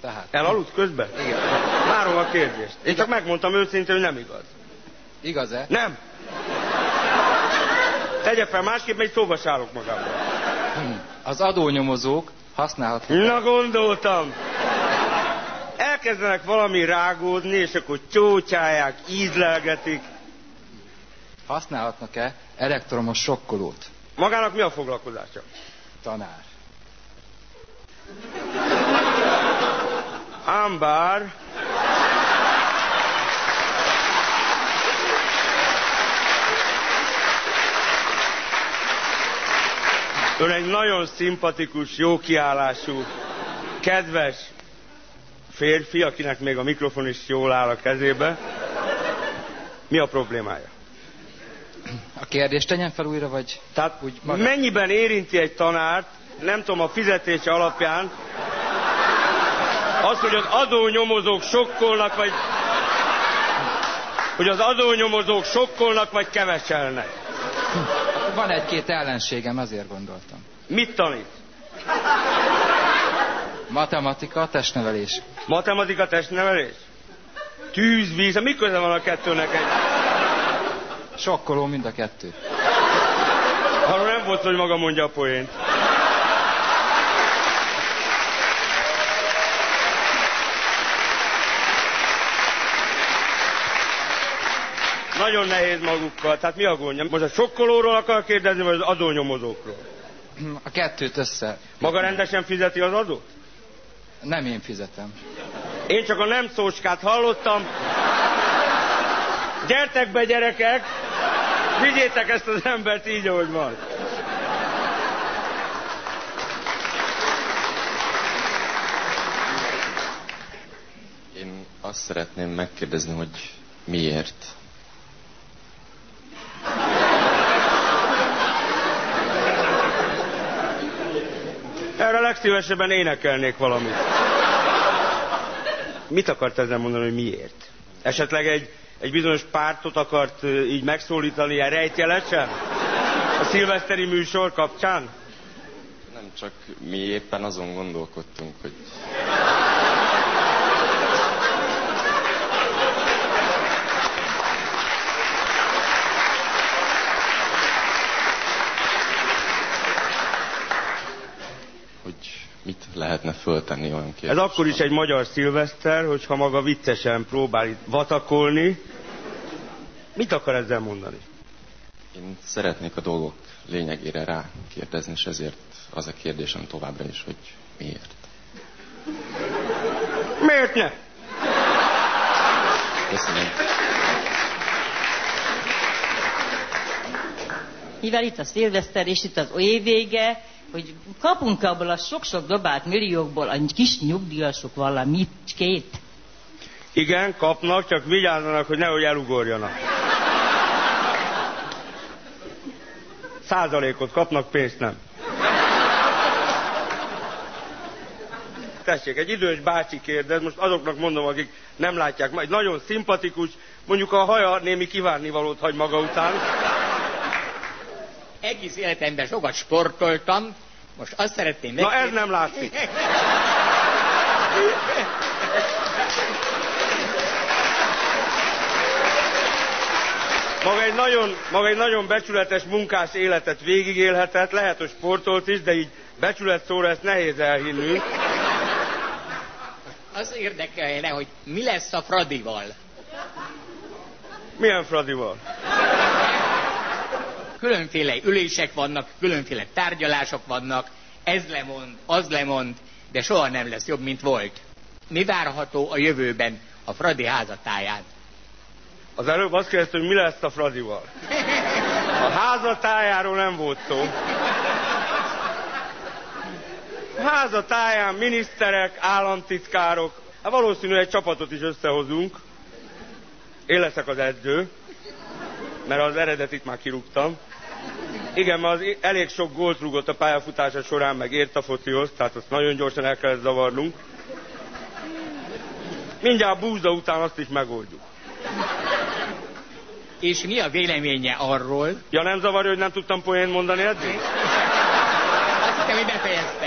Tehát. Elaludt közben? Igen. Várom a kérdést. Én csak megmondtam őszintén, hogy nem igaz. Igaz-e? Nem. Tegye fel, másképp még szóba sállok magamban. Az adónyomozók használhatnak... Na gondoltam. Elkezdenek valami rágódni, és akkor csócsálják, ízlelgetik. Használhatnak-e elektromos sokkolót? Magának mi a foglalkozása? Tanár. Ám bár... Ön egy nagyon szimpatikus, jó kiállású, kedves férfi, akinek még a mikrofon is jól áll a kezébe. Mi a problémája? A kérdést tegyen fel újra, vagy Tehát úgy maga? mennyiben érinti egy tanárt, nem tudom, a fizetése alapján, az, hogy az adónyomozók sokkolnak, vagy hogy az adónyomozók sokkolnak, vagy keveselnek. Van egy-két ellenségem, azért gondoltam. Mit tanít? Matematika, testnevelés. Matematika, testnevelés? Tűz, víz, mi köze van a kettőnek egy... Sokkoló mind a kettő. Arról nem volt, hogy maga mondja a poént. Nagyon nehéz magukkal. Tehát mi a gondja? Most a sokkolóról akar kérdezni, vagy az adónyomozókról? A kettőt össze. Maga rendesen fizeti az adót? Nem én fizetem. Én csak a nem szóskát hallottam. Gyertek be, gyerekek! Vigyétek ezt az embert így, ahogy van. Én azt szeretném megkérdezni, hogy miért? Erre legszívesebben énekelnék valamit. Mit akart ezzel mondani, hogy miért? Esetleg egy egy bizonyos pártot akart így megszólítani, ilyen rejtjelesen? A szilveszteri műsor kapcsán? Nem csak mi éppen azon gondolkodtunk, hogy hogy mit lehetne föltenni olyan kérdést. Ez akkor is egy magyar szilveszter, hogyha maga viccesen próbál itt vatakolni. Mit akar ezzel mondani? Én szeretnék a dolgok lényegére rákérdezni, és ezért az a kérdésem továbbra is, hogy miért. Miért ne? Köszönöm. Mivel itt a szilveszter és itt az évvége, hogy kapunk abból a sok-sok dobált milliókból a kis nyugdíjasok valamit, két. Igen, kapnak, csak vigyázzanak, hogy nehogy elugorjanak. Százalékot kapnak, pénzt nem. Tessék, egy idős bácsi kérdez, most azoknak mondom, akik nem látják, majd nagyon szimpatikus, mondjuk a haja némi kívánnivalót hagy maga után. Egész életemben sokat sportoltam, most azt szeretném Na ez nem látszik. Maga egy, nagyon, maga egy nagyon becsületes munkás életet végigélhetett, lehet, hogy sportolt is, de így becsület szóra ezt nehéz elhinnünk. Az érdekelne, hogy mi lesz a Fradival. Milyen Fradival? Különféle ülések vannak, különféle tárgyalások vannak, ez lemond, az lemond, de soha nem lesz jobb, mint volt. Mi várható a jövőben a Fradi házatáján? Az előbb azt kérdezte, hogy mi lesz a Fradival. A házatájáról nem volt szó. A házatáján miniszterek, államtitkárok, hát valószínűleg egy csapatot is összehozunk. Én leszek az edző, mert az eredetit már kirúgtam. Igen, mert az elég sok gólt rúgott a pályafutása során, meg ért a focihoz, tehát azt nagyon gyorsan el kellett zavarnunk. Mindjárt búza után azt is megoldjuk. És mi a véleménye arról? Ja, nem zavarja, hogy nem tudtam poént mondani eddig? Azt hiszem, hogy befejezte.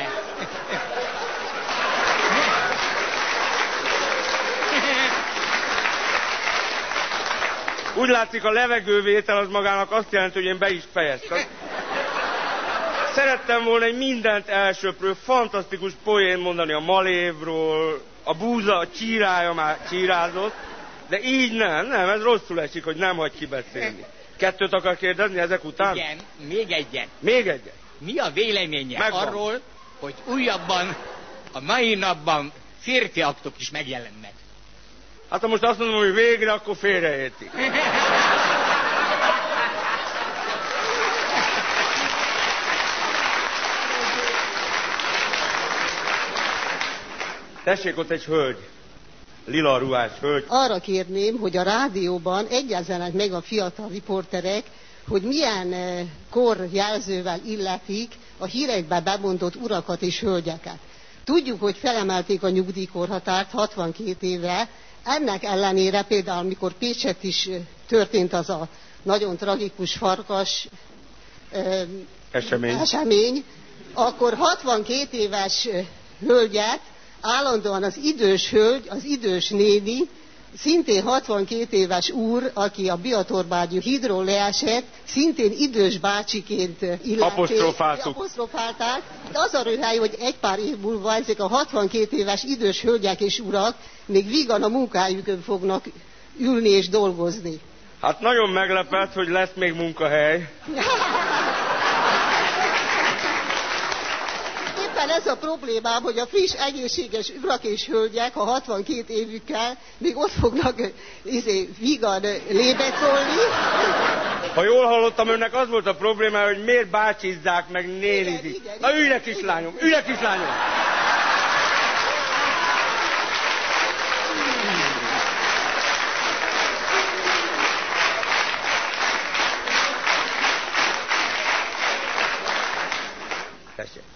Úgy látszik, a levegővétel az magának azt jelenti, hogy én be is fejeztem. Szerettem volna egy mindent elsöprő, fantasztikus poén mondani a malévról, a búza, a csírája már csírázott, de így nem, nem, ez rosszul esik, hogy nem hagy kibeszélni. Kettőt akar kérdezni ezek után? Igen, még egyen. Még egyen. Mi a véleménye Megvan. arról, hogy újabban a mai napban férfi aktok is megjelennek? Hát ha most azt mondom, hogy végre, akkor félreértik. Tessék, ott egy hölgy. Lila ruhás hölgy. Arra kérném, hogy a rádióban egyezzenek meg a fiatal riporterek, hogy milyen eh, korjelzővel illetik a hírekbe bemondott urakat és hölgyeket. Tudjuk, hogy felemelték a nyugdíjkorhatárt 62 évre, ennek ellenére például, amikor Pécset is történt az a nagyon tragikus farkas Esemény. esemény, akkor 62 éves hölgyet állandóan az idős hölgy, az idős néni, szintén 62 éves úr, aki a Biatorbágyi hídról leesett, szintén idős bácsiként illették, Apostrofáltuk. apostrofálták. De az a röhely, hogy egy pár év múlva ezek a 62 éves idős hölgyek és urak még vígan a munkájukon fognak ülni és dolgozni. Hát nagyon meglepett, hogy lesz még munkahely. *laughs* Éppen ez a problémám, hogy a friss, egészséges urak és hölgyek, a 62 évükkel még ott fognak izé, vígan ö, lébecolni. Ha jól hallottam, önnek az volt a probléma, hogy miért bácsizzák meg nénizik. Na ülj le, kislányom, ülj le, kislányom! Tessék.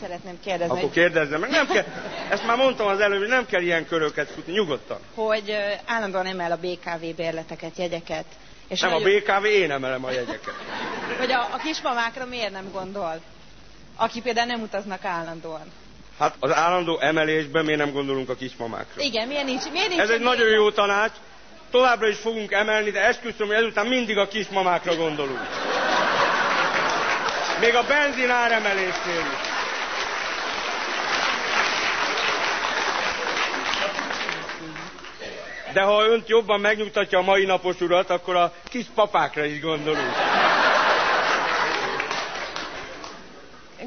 Szeretném kérdezni, Akkor hogy kérdezze meg. Nem kell. Ezt már mondtam az előbb, hogy nem kell ilyen köröket futni, nyugodtan. hogy állandóan emel a BKV bérleteket, jegyeket. És nem a nagyon- BKV, én emelem a jegyeket. Hogy a, a kismamákra miért nem gondol? Aki például nem utaznak állandóan. Hát az állandó emelésben miért nem gondolunk a kismamákra? Igen, miért nincs? Miért nincs Ez egy nagyon jó tanács. Továbbra is fogunk emelni, de esküszöm, hogy ezután mindig a kismamákra gondolunk. Még a benzin áremelésnél is. De ha önt jobban megnyugtatja a mai napos urat, akkor a kis papákra is gondolunk.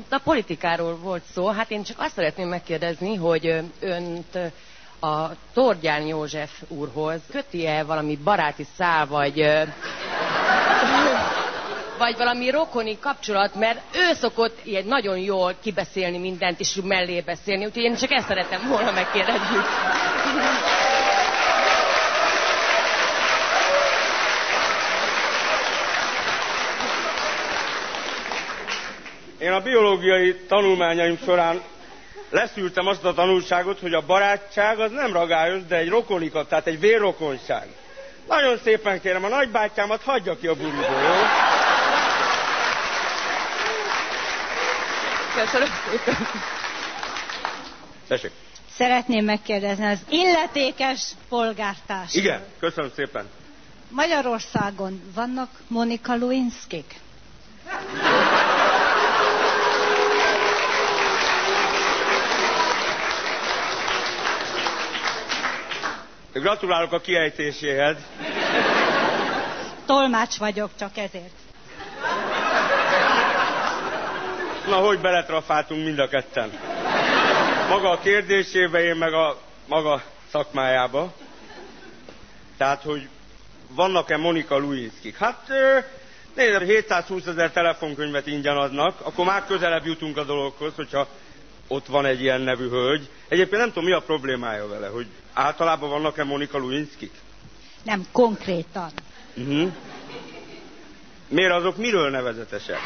A politikáról volt szó, hát én csak azt szeretném megkérdezni, hogy önt a Tordján József úrhoz köti-e valami baráti szál, vagy, vagy valami rokoni kapcsolat, mert ő szokott ilyen nagyon jól kibeszélni mindent, és mellé beszélni, úgyhogy én csak ezt szeretem volna megkérdezni. Én a biológiai tanulmányaim során leszűrtem azt a tanulságot, hogy a barátság az nem ragályos, de egy rokonikat, tehát egy vérrokonság. Nagyon szépen kérem, a nagybátyámat hagyja ki a buliból, jó? Köszönöm szépen. Tessék. Szeretném megkérdezni az illetékes polgártárs. Igen, köszönöm szépen. Magyarországon vannak Monika Lewinskyk? Gratulálok a kiejtéséhez. Tolmács vagyok, csak ezért. Na, hogy beletrafáltunk mind a ketten. Maga a kérdésébe, én meg a maga szakmájába. Tehát, hogy vannak-e Monika Lewinskyk? Hát, nézd, 720 ezer telefonkönyvet ingyen adnak, akkor már közelebb jutunk a dologhoz, hogyha ott van egy ilyen nevű hölgy. Egyébként nem tudom, mi a problémája vele, hogy általában vannak-e Monika Lewinskyk? Nem konkrétan. Uh-huh. Miért azok miről nevezetesek?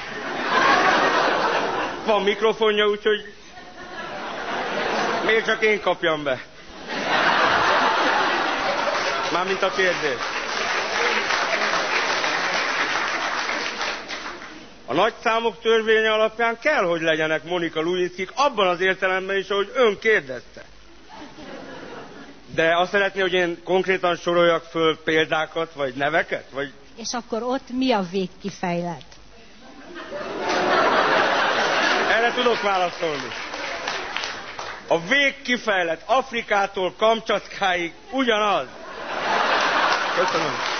Van mikrofonja, úgyhogy miért csak én kapjam be? Mármint a kérdés. A nagyszámok törvénye alapján kell, hogy legyenek Monika Lewinskyk abban az értelemben is, ahogy ön kérdezte. De azt szeretné, hogy én konkrétan soroljak föl példákat, vagy neveket? Vagy És akkor ott mi a végkifejlet? Erre tudok válaszolni. A végkifejlet Afrikától Kamcsatkáig ugyanaz. Köszönöm.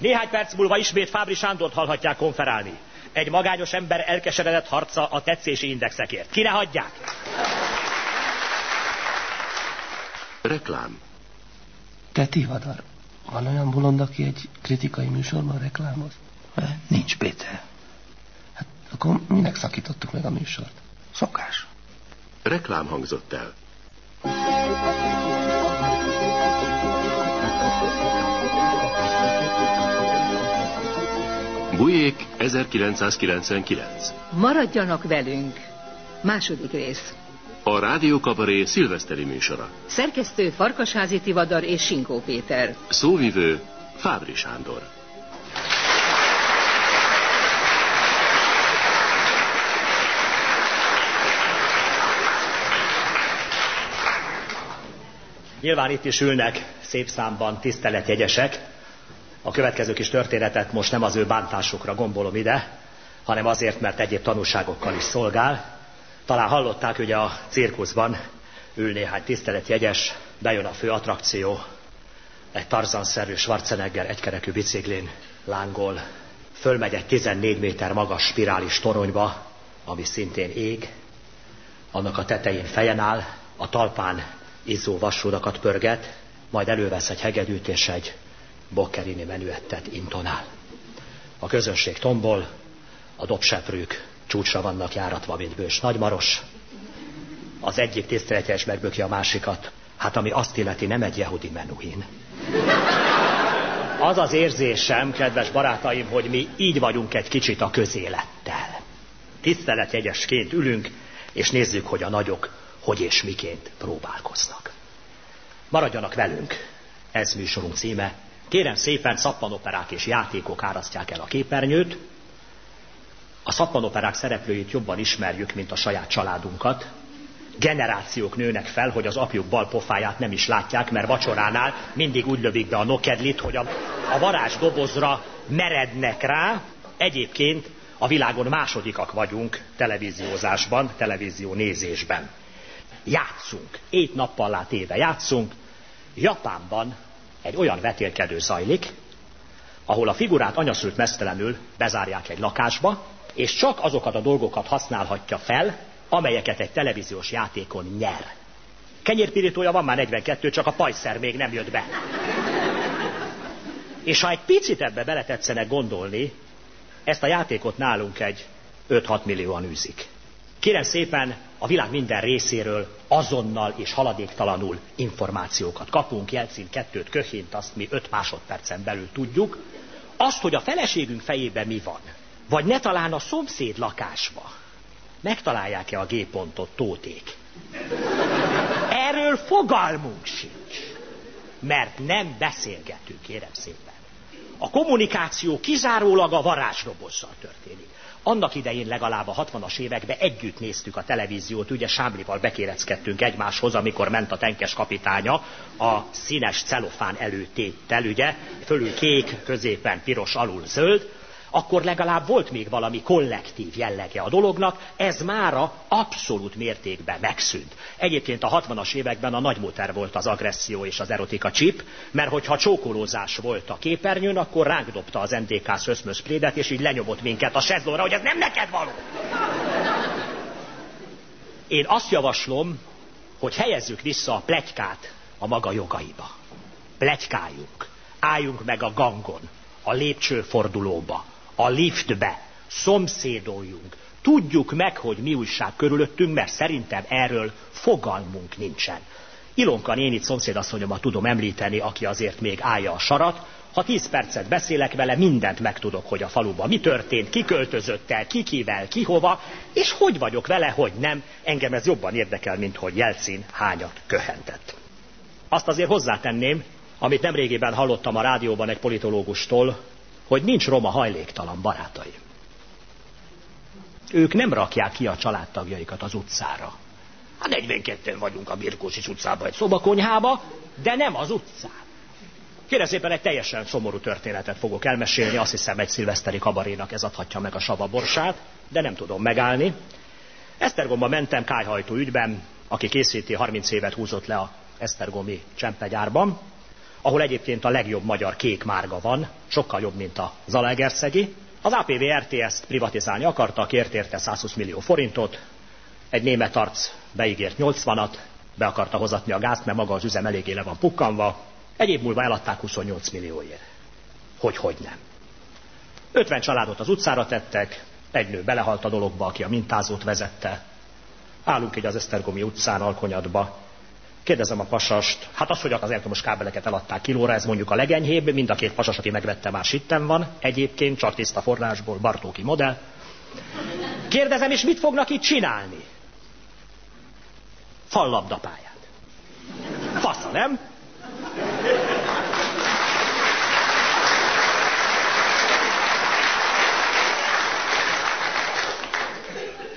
Néhány perc múlva ismét Fábri Sándort hallhatják konferálni. Egy magányos ember elkeseredett harca a tetszési indexekért. Ki ne hagyják? Reklám. Te Tivadar, van olyan bolond, aki egy kritikai műsorban reklámoz? Nincs, Péter. Hát akkor minek szakítottuk meg a műsort? Szokás. Reklám hangzott el. Bujék 1999. Maradjanak velünk. Második rész. A Rádió Kabaré szilveszteri műsora. Szerkesztő Farkasházi Tivadar és Sinkó Péter. Szóvivő Fábri Sándor. Nyilván itt is ülnek szép számban tiszteletjegyesek. A következő kis történetet most nem az ő bántásukra gombolom ide, hanem azért, mert egyéb tanúságokkal is szolgál. Talán hallották, hogy a cirkuszban ül néhány tiszteletjegyes, bejön a fő attrakció, egy tarzanszerű Schwarzenegger egykerekű biciklin lángol, fölmegy egy 14 méter magas spirális toronyba, ami szintén ég, annak a tetején fejen áll, a talpán izzó vasrudakat pörget, majd elővesz egy hegedűt és egy boccherini menüettet intonál. A közönség tombol, a dobseprők csúcsra vannak járatva, mint bős nagymaros. Az egyik tiszteletjes megböki a másikat. Hát ami azt illeti, nem egy jehudi menuhin. Az az érzésem, kedves barátaim, hogy mi így vagyunk egy kicsit a közélettel. Tiszteletjegyesként ülünk, és nézzük, hogy a nagyok hogy és miként próbálkoznak. Maradjanak velünk, ez műsorunk címe. Kérem szépen, szappanoperák és játékok árasztják el a képernyőt. A szappanoperák szereplőit jobban ismerjük, mint a saját családunkat, generációk nőnek fel, hogy az apjuk bal pofáját nem is látják, mert vacsoránál mindig úgy lövik be a nokedlit, hogy a, a varázs dobozra merednek rá. Egyébként a világon másodikak vagyunk televíziózásban, televízió nézésben. Játszunk, ét nappal lát éve játszunk. Japánban egy olyan vetélkedő zajlik, ahol a figurát anyaszült mesztelenül bezárják egy lakásba, és csak azokat a dolgokat használhatja fel, amelyeket egy televíziós játékon nyer. Kenyérpirítója van már 42, csak a pajszer még nem jött be. És ha egy picit ebbe beletetszenek gondolni, ezt a játékot nálunk egy 5-6 millióan űzik. Kérem szépen, a világ minden részéről azonnal és haladéktalanul információkat kapunk, Jelcin kettőt, Köhint, azt mi 5 másodpercen belül tudjuk. Azt, hogy a feleségünk fejében mi van, vagy ne talán a szomszéd lakásba, megtalálják-e a G-pontot tóték? Erről fogalmunk sincs, mert nem beszélgetünk, kérem szépen. A kommunikáció kizárólag a varázsrobozzal történik. Annak idején legalább a 60-as években együtt néztük a televíziót, ugye Sámlival bekéreckedtünk egymáshoz, amikor ment a tenkes kapitánya a színes celofán előtéttel, ugye, fölül kék, középen piros, alul zöld, akkor legalább volt még valami kollektív jellege a dolognak, ez mára abszolút mértékben megszűnt. Egyébként a 60-as években a nagymuter volt az agresszió és az erotika csip, mert hogyha csókolózás volt a képernyőn, akkor ránk dobta az NDK szöszmöszprédet, és így lenyomott minket a sezlóra, hogy ez nem neked való. Én azt javaslom, hogy helyezzük vissza a plegykát a maga jogaiba. Plegykáljunk, álljunk meg a gangon, a lépcsőfordulóba, a liftbe, szomszédoljunk, tudjuk meg, hogy mi újság körülöttünk, mert szerintem erről fogalmunk nincsen. Ilonka nénit szomszédasszonyomat tudom említeni, aki azért még állja a sarat, ha tíz percet beszélek vele, mindent megtudok, hogy a faluban mi történt, ki költözött el, ki kivel, ki hova, és hogy vagyok vele, hogy nem. Engem ez jobban érdekel, mint hogy Jelcin hányat köhentett. Azt azért hozzátenném, amit nemrégiben hallottam a rádióban egy politológustól, hogy nincs roma hajléktalan barátai. Ők nem rakják ki a családtagjaikat az utcára. Hát 42-en vagyunk a Birkósis utcában egy szobakonyhába, de nem az utcán. Kérem szépen egy teljesen szomorú történetet fogok elmesélni, azt hiszem egy szilveszteri kabarénak ez adhatja meg a sava borsát, de nem tudom megállni. Esztergomba mentem kájhajtó ügyben, aki készíti 30 évet húzott le a Esztergomi csempegyárban, ahol egyébként a legjobb magyar kék márga van, sokkal jobb, mint a Zalaegerszegi. Az APV RTS-t privatizálni akarta, kért érte 120 millió forintot, egy német arc beígért 80-at, be akarta hozatni a gázt, mert maga az üzem eléggé le van pukkanva, egy év múlva eladták 28 millióért. Hogy, hogy nem. 50 családot az utcára tettek, egy nő belehalt a dologba, aki a mintázót vezette. Állunk így az Esztergomi utcán, Alkonyatba, Kérdezem a pasast, hát az, hogy az elektromos kábeleket eladták kilóra, ez mondjuk a legenyhébb, mind a két pasas, aki megvette, már sitten van, egyébként csak tiszta forrásból, Bartóki modell. Kérdezem, és mit fognak itt csinálni? Fallabdapályát. Fasza, nem?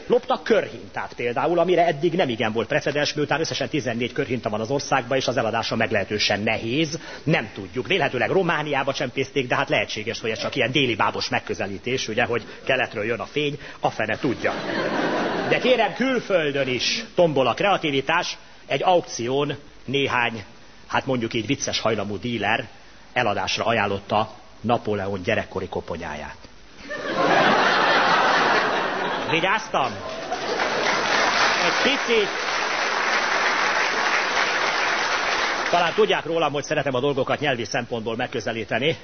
Loptak körhintát például, amire eddig nem igen volt precedens, miután összesen 14 körhinta van az országban, és az eladása meglehetősen nehéz. Nem tudjuk. Vélhetőleg Romániába csempészték, de hát lehetséges, hogy ez csak ilyen déli bábos megközelítés, ugye, hogy keletről jön a fény, a fene tudja. De kérem, külföldön is tombol a kreativitás, egy aukción néhány, hát mondjuk így vicces hajlamú díler eladásra ajánlotta Napóleon gyerekkori koponyáját. Vigyáztam? Egy picit. Talán tudják rólam, hogy szeretem a dolgokat nyelvi szempontból megközelíteni.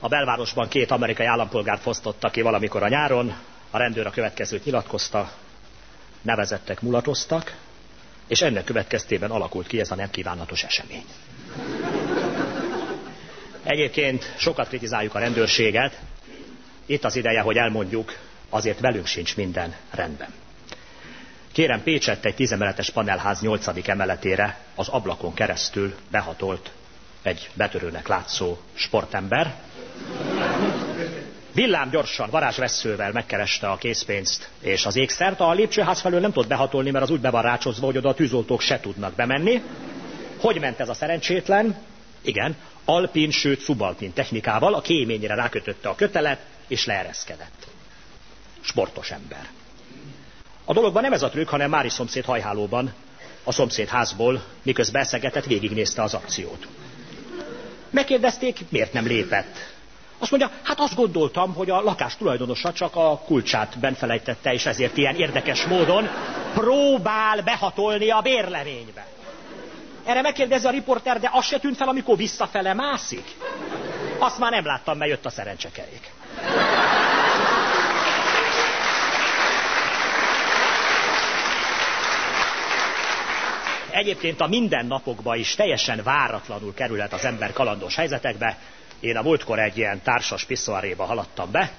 A belvárosban két amerikai állampolgárt fosztottak ki valamikor a nyáron. A rendőr a következőt nyilatkozta. Nevezettek mulatoztak. és ennek következtében alakult ki ez a nem kívánatos esemény. Egyébként sokat kritizáljuk a rendőrséget, itt az ideje, hogy elmondjuk, azért velünk sincs minden rendben. Kérem, Pécsett egy tízemeletes panelház nyolcadik emeletére az ablakon keresztül behatolt egy betörőnek látszó sportember. Villám gyorsan, varázsveszővel megkereste a készpénzt és az ékszert. A lépcsőház felől nem tudott behatolni, mert az úgy be van rácsozva, hogy oda a tűzoltók se tudnak bemenni. Hogy ment ez a szerencsétlen? Igen, alpin, sőt subalpin technikával a kéményre rákötötte a kötelet, és leereszkedett. Sportos ember. A dologban nem ez a trükk, hanem Mári szomszéd hajhálóban, a szomszéd házból, miközben eszegetett, végignézte az akciót. Megkérdezték, miért nem lépett. Azt mondja, hát azt gondoltam, hogy a lakás tulajdonosa csak a kulcsát benfelejtette, és ezért ilyen érdekes módon próbál behatolni a bérleménybe. Erre megkérdezi a riporter, de az se tűnt fel, amikor visszafele mászik. Azt már nem láttam, mert jött a szerencsekerék. Egyébként a mindennapokban is teljesen váratlanul kerülhet az ember kalandos helyzetekbe. Én a múltkor egy ilyen társas piszoaréba haladtam be,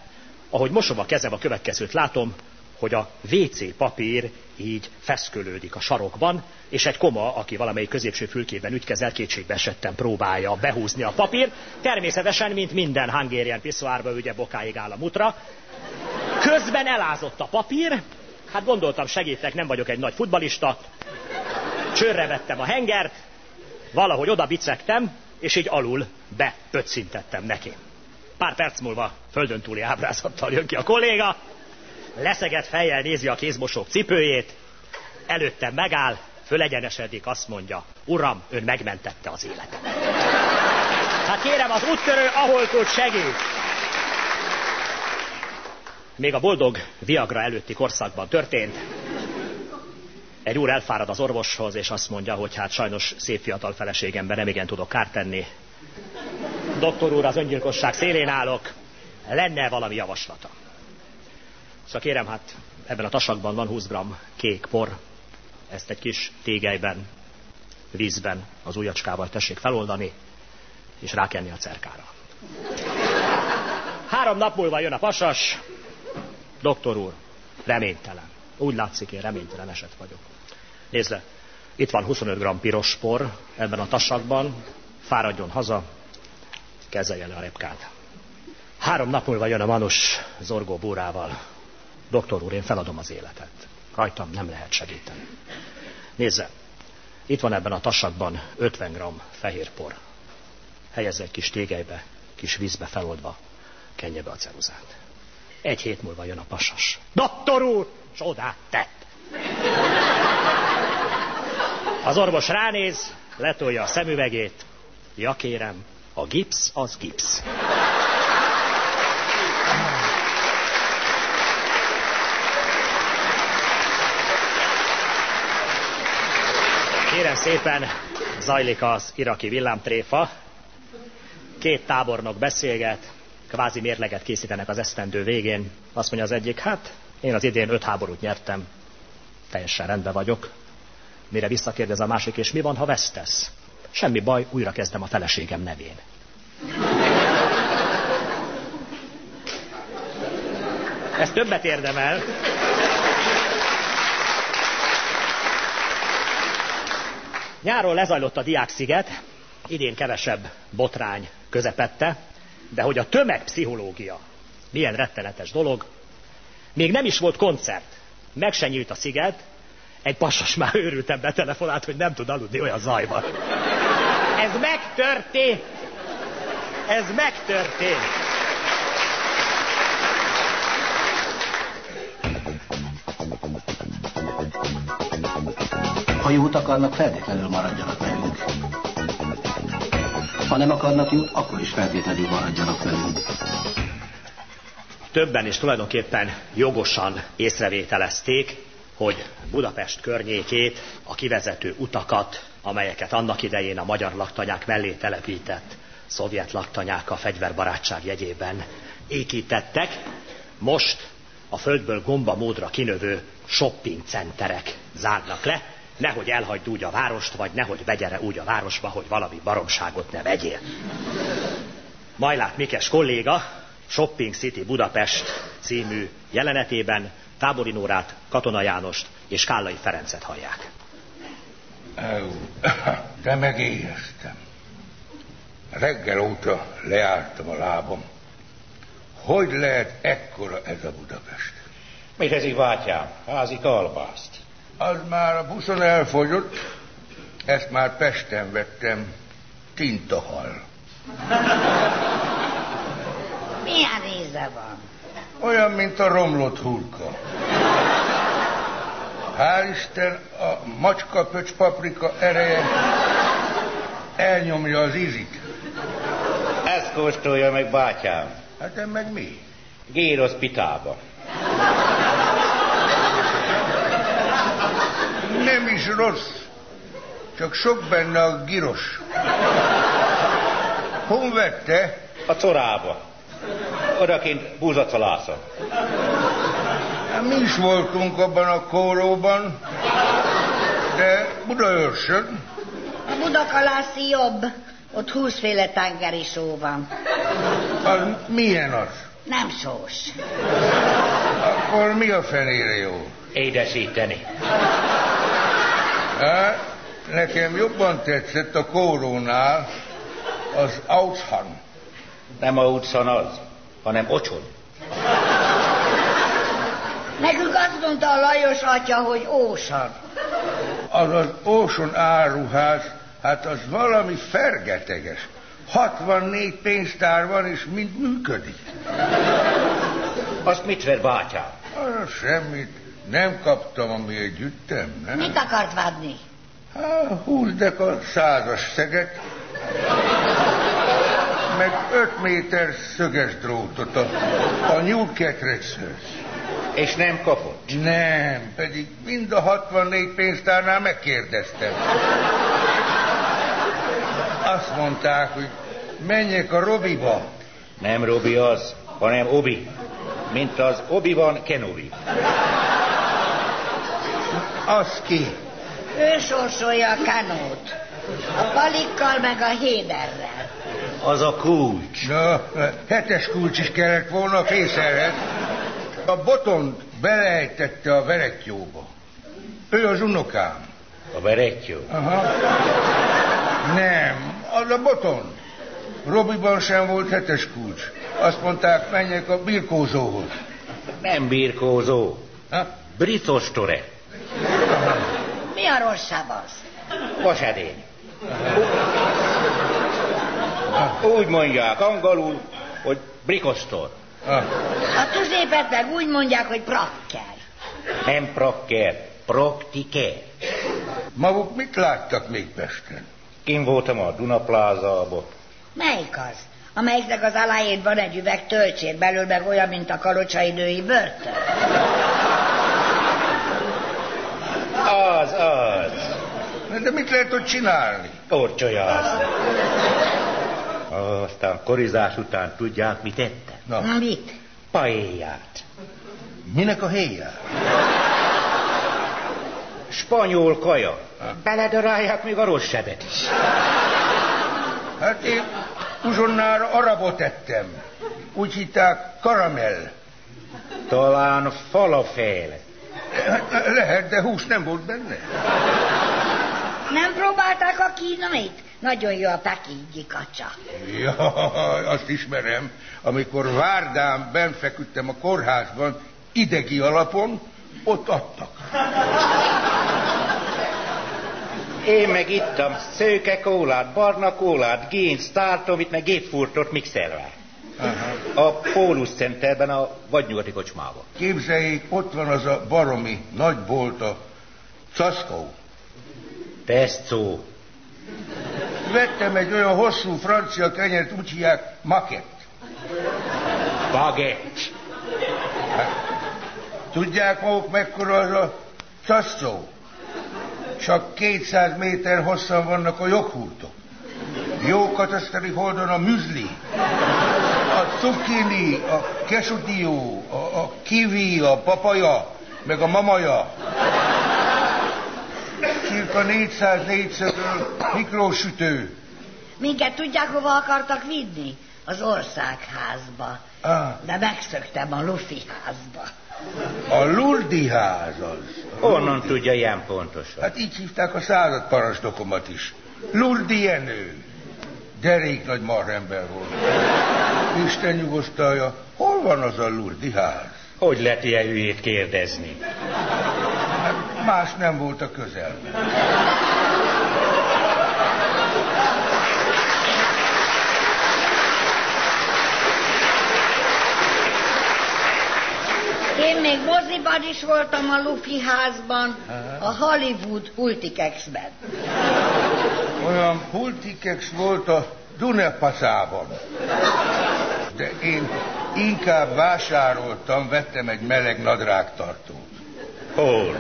ahogy mosom a kezem a következőt látom, hogy a WC papír így feszkölődik a sarokban, és egy koma, aki valamelyik középső fülkében ügykezel, kétségbe esetten próbálja behúzni a papír. Természetesen, mint minden hangérian piszoárba, ugye bokáig áll a mutra. Közben elázott a papír, hát gondoltam segítek, nem vagyok egy nagy futbalista, csőrre vettem a hengert, valahogy oda bicegtem, és így alul bepöccintettem neki. Pár perc múlva földön túli ábrázattal jön ki a kolléga, leszeget fejjel nézi a kézmosók cipőjét, előttem megáll, fölegyenesedik, azt mondja, uram, ön megmentette az életet. Hát kérem, az úttörő, ahol tud segít. Még a boldog Viagra előtti korszakban történt. Egy úr elfárad az orvoshoz, és azt mondja, hogy hát sajnos szép fiatal feleségemben nem igen tudok kárt tenni. Doktor úr, az öngyilkosság szélén állok, lenne valami javaslata. Szóval kérem, hát ebben a tasakban van 20 g kék por, ezt egy kis tégelyben, vízben az ujjacskával tessék feloldani, és rákenni a cerkára. Három nap múlva jön a pasas, doktor úr, reménytelen. Úgy látszik, én reménytelen eset vagyok. Nézze, itt van 25 g piros por ebben a tasakban, fáradjon haza, kezelje le a repkát. Három nap múlva jön a manus zorgó búrával. Doktor úr, én feladom az életet. Rajtam nem lehet segíteni. Nézze, itt van ebben a tasakban 50 g fehér por. Helyezze egy kis tégelybe, kis vízbe feloldva, kenje be a ceruzát. Egy hét múlva jön a pasas. Doktor úr, csodát tett! Az orvos ránéz, letolja a szemüvegét. Ja kérem, a gipsz az gipsz. Kérem szépen, zajlik az iraki villámtréfa. Két tábornok beszélget, kvázi mérleget készítenek az esztendő végén. Azt mondja az egyik, hát én az idén öt háborút nyertem, teljesen rendben vagyok. Mire visszakérdez a másik, és mi van, ha vesztesz? Semmi baj, újra kezdem a feleségem nevén. Ez többet érdemel. Nyáron lezajlott a Diáksziget, idén kevesebb botrány közepette, de hogy a tömegpszichológia milyen rettenetes dolog, még nem is volt koncert, meg se nyílt a sziget, egy pasas már őrültem betelefonált, hogy nem tud aludni olyan zajban. Ez megtörtént! Ez megtörtént! Ha jót akarnak, feltétlenül maradjanak velünk. Ha nem akarnak jót, akkor is feltétlenül maradjanak velünk. Többen is tulajdonképpen jogosan észrevételezték, hogy Budapest környékét, a kivezető utakat, amelyeket annak idején a magyar laktanyák mellé telepített szovjet laktanyák a fegyverbarátság jegyében ékítettek, most a földből gomba módra kinövő shopping centerek zárnak le, Nehogy elhagyd úgy a várost, vagy nehogy vegyere úgy a városba, hogy valami baromságot ne vegyél. Majlát Mikes kolléga Shopping City Budapest című jelenetében Tábori Nórát, Katona Jánost és Kállai Ferencet hallják. *laughs* De megéheztem. Reggel óta leálltam a lábam. Hogy lehet ekkora ez a Budapest? Mit ezzik, bátyám? Házi kalbászt. Az már a buszon elfogyott, ezt már Pesten vettem, tintahal. Milyen íze van? Olyan, mint a romlott hurka. Hál' Isten, a macska pöcs paprika ereje elnyomja az ízit. Ezt kóstolja meg, bátyám. Hát de meg mi? Gérosz pitába. Nem is rossz, csak sok benne a giros. Hon vette? A corába. Odakint búzacalászon. Hát mi is voltunk abban a kóróban, de Budaörsön. A budakalászi jobb. Ott húszféle tengeri só van. Az milyen az? Nem sós. Akkor mi a fenére jó? Édesíteni. Hát, nekem jobban tetszett a kórónál az Auszhan. Nem Auszhan az, hanem Ocson. Nekünk azt mondta a Lajos atya, hogy Ósan. Az az Óson áruház, hát az valami fergeteges. 64 pénztár van, és mind működik. Azt mit ver, bátyám? Arra semmit. Nem kaptam, amiért gyűjtem, nem? Mit akart vadni? Hát, húzdek a százas szeget, meg öt méter szöges drótot a, a nyúlketrechez. És nem kapott? Nem, pedig mind a 64 pénztárnál megkérdeztem. Azt mondták, hogy menjek a Robiba. Nem Robi az, hanem Obi. Mint az Obi-Wan Kenobi. Az ki? Ő sorsolja a kanót. A palikkal meg a héderrel. Az a kulcs. Na, hetes kulcs is kellett volna a fészerhez. A botont belejtette a veretjóba. Ő az unokám. A veretjó? Aha. Nem, az a boton. Robiban sem volt hetes kulcs. Azt mondták, menjek a birkózóhoz. Nem birkózó. Ha? Britostore. Mi a rosszabb az? Vasedény. Úgy mondják angolul, hogy brikostor. A tüzépet meg úgy mondják, hogy prakker. Nem prakker, praktiker. Maguk mit láttak még Pesten? Én voltam a Dunaplázában. Melyik az? Amelyiknek az aláért van egy üveg töltsér, belül meg olyan, mint a kalocsai női börtön. Az, az. De mit lehet ott csinálni? Orcsolya az. Aztán korizás után tudják, mit ette? Na. Na mit? Paéját. Minek a héját? Spanyol kaja. Beledarálják még a rossz sebet is. Hát én uzsonnára arabot ettem. Úgy hitták karamell. Talán falafel. Lehet, de hús nem volt benne. Nem próbálták a kínait? Nagyon jó a pekingyi kacsa. Ja, azt ismerem. Amikor Várdán benfeküdtem a kórházban, idegi alapon, ott adtak. Én meg ittam szőke kólát, barna kólát, gént, startovit, meg gépfurtot mixelve. A Pólus Centerben, a vadnyugati kocsmában. Képzeljék, ott van az a baromi nagy bolt, a Caszkó. Tesco. Vettem egy olyan hosszú francia kenyert, úgy hívják makett. Baguette. Tudják maguk mekkora az a Caszkó? Csak 200 méter hosszan vannak a joghurtok. Jó kataszteri holdon a müzli, a cukkini, a kesudió, a, a kiwi, a papaja, meg a mamaja. Cirka 400 négyzetről Miklós sütő. Minket tudják, hova akartak vinni? Az országházba. Ah. De megszöktem a Lufi házba. A Lurdi ház az. Honnan tudja ilyen pontosan? Hát így hívták a századparancsnokomat is. Lurdi Jenő. Derék nagy marrember volt. Isten nyugosztalja, hol van az a Lurdi ház? Hogy lehet ilyen hülyét kérdezni? Más nem volt a közelben. Én még moziban is voltam a Lufi házban, a Hollywood Multiplexben. Olyan Pultikex volt a Dunepaszában. De én inkább vásároltam, vettem egy meleg nadrágtartót. Hol?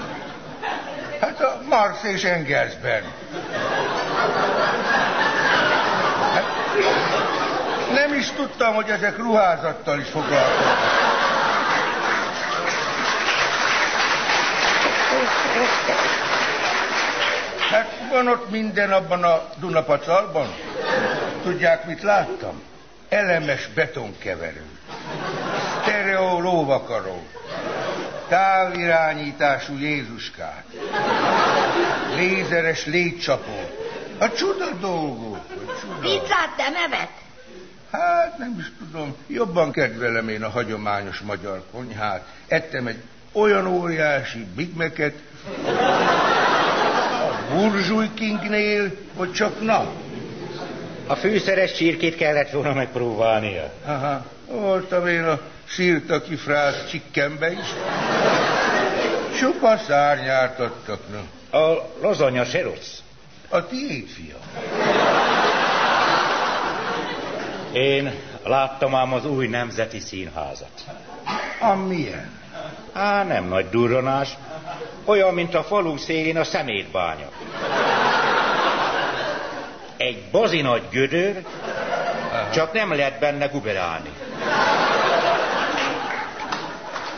Hát a Marx és Engelsben. Hát, nem is tudtam, hogy ezek ruházattal is foglalkoznak. Hát van ott minden abban a Dunapacalban. Tudják, mit láttam? Elemes betonkeverő. Stereo lóvakaró. Távirányítású Jézuskát. Lézeres légycsapó. A csuda dolgok. A csuda. Pizzát nem evett? Hát nem is tudom. Jobban kedvelem én a hagyományos magyar konyhát. Ettem egy olyan óriási Big Mac-et, a Burzsúj Kingnél, hogy csak na. A fűszeres csirkét kellett volna megpróbálnia. Aha, voltam én a sírtaki frász csikkembe is. Csupa szárnyát adtak, na. A lazanya se rossz. A tiéd, fia. Én láttam ám az új nemzeti színházat. A milyen? Á, nem nagy durranás. Olyan, mint a falu szélén a szemétbánya. Egy bazi nagy gödör, csak nem lehet benne guberálni.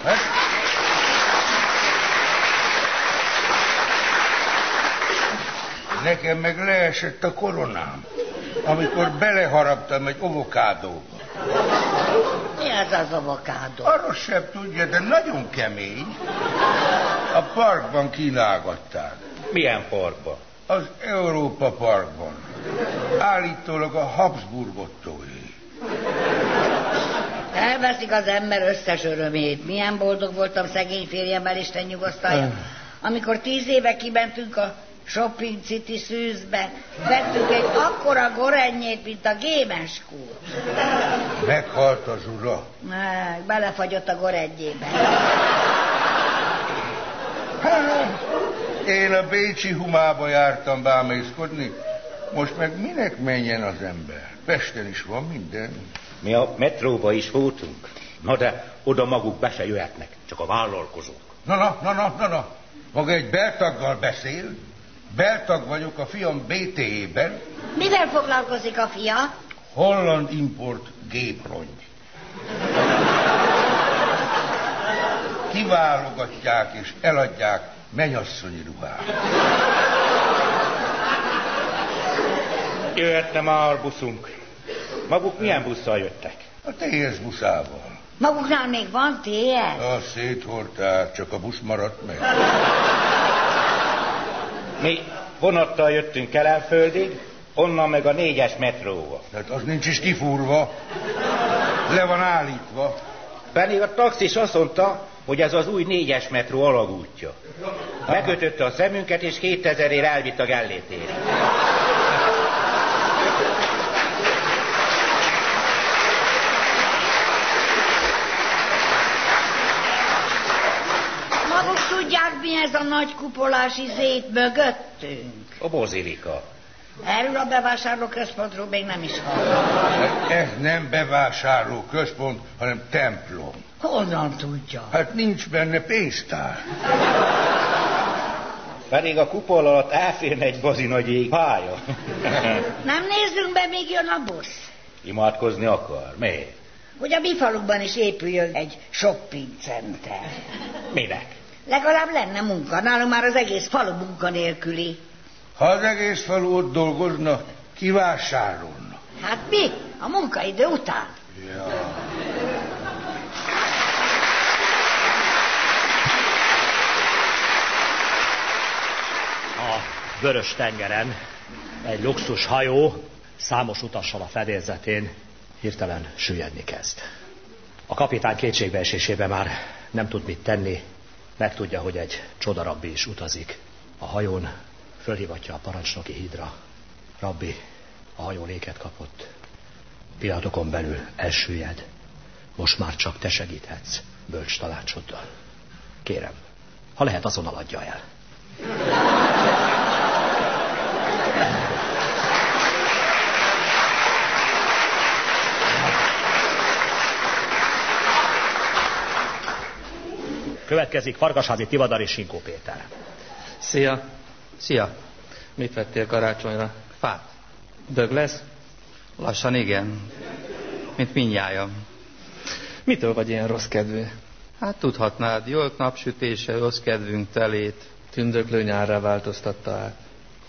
Hát? Nekem meg leesett a koronám, amikor beleharaptam egy avokádóba. Mi az az avokádó? Arra sem tudja, de nagyon kemény. A parkban kínálgatták. Milyen parkban? Az Európa Parkban. Állítólag a Habsburgottól. Elveszik az ember összes örömét. Milyen boldog voltam szegény férjemmel, Isten nyugosztalja. Amikor tíz éve kimentünk a Shopping City szűzbe, vettünk egy akkora gorennyét, mint a gémes kút. Meghalt az ura. Meg, belefagyott a gorennyébe. Én a Bécsi humába jártam bámészkodni, most meg minek menjen az ember? Pesten is van minden. Mi a metróba is voltunk. Na de oda maguk be se jöhetnek, csak a vállalkozók. Na, na, na, na, na, na. Maga egy beltaggal beszél? Beltag vagyok a fiam BTE-ben. Mivel foglalkozik a fia? Holland import géprongy. Kiválogatják és eladják menyasszonyi ruhát. Jöhetne már a buszunk. Maguk milyen busszal jöttek? A TS buszával. Maguknál még van TS? A széthordták, csak a busz maradt meg. Mi vonattal jöttünk Kelenföldig, onnan meg a négyes metróval. Tehát az nincs is kifúrva. Le van állítva. Pedig a taxis azt mondta, hogy ez az új négyes metró alagútja. Megkötötte a szemünket, és 2000 ér elvitt a Gellétére. Maguk tudják, mi ez a nagy kupolás izét mögöttünk? A bozilika. Erről a bevásárlóközpontról még nem is hallottam. Ez nem bevásárló központ, hanem templom. Honnan tudja? Hát nincs benne pénztár. Pedig a kupol alatt elférne egy bazi nagy ég pálya. Nem nézzünk be, míg jön a busz. Imádkozni akar. Miért? Hogy a mi falukban is épüljön egy shopping center. Minek? Legalább lenne munka. Nálunk már az egész falu munkanélküli. Ha az egész falu ott dolgozna, kivásárolna. Hát mi? A munkaidő után. Ja. A vörös tengeren egy luxus hajó számos utassal a fedélzetén hirtelen süllyedni kezd. A kapitány kétségbeesésében már nem tud mit tenni, megtudja, hogy egy csodarabbi is utazik. A hajón fölhívatja a parancsnoki hídra. Rabbi, a hajó léket kapott. Pillanatokon belül elsüllyed. Most már csak te segíthetsz bölcs tanácsoddal. Kérem, ha lehet, azonnal adja el. Következik Farkasházi Tivadar és Sinkó Péter. Szia! Szia! Mit vettél karácsonyra? Fát. Dög lesz? Lassan igen. Mint mindnyájan. Mitől vagy ilyen rossz kedvű? Hát tudhatnád, jó napsütése, rossz kedvünk telét. Tündöklő nyárra változtatta át.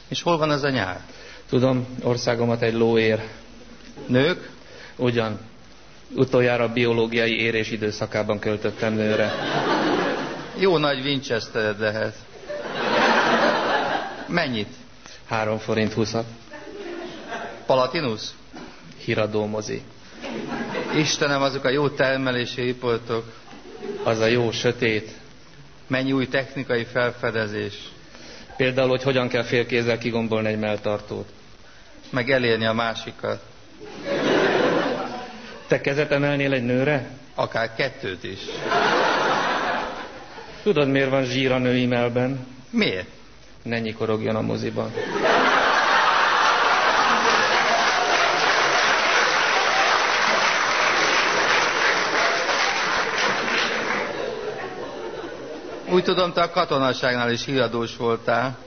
És hol van ez a nyár? Tudom, országomat egy ló ér. Nők? Ugyan. Utoljára biológiai érés időszakában költöttem nőre. Jó nagy Winchester lehet. Mennyit? Három forint húszat. Palatinus? Híradó mozi. Istenem, azok a jó termelési riportok. Az a jó sötét. Mennyi új technikai felfedezés. Például, hogy hogyan kell félkézzel kigombolni egy melltartót. Meg elérni a másikat. Te kezet emelnél egy nőre? Akár kettőt is. Tudod, miért van zsír a női melben? Miért? Ne nyikorogjon a moziban. Úgy tudom, te a katonaságnál is híradós voltál.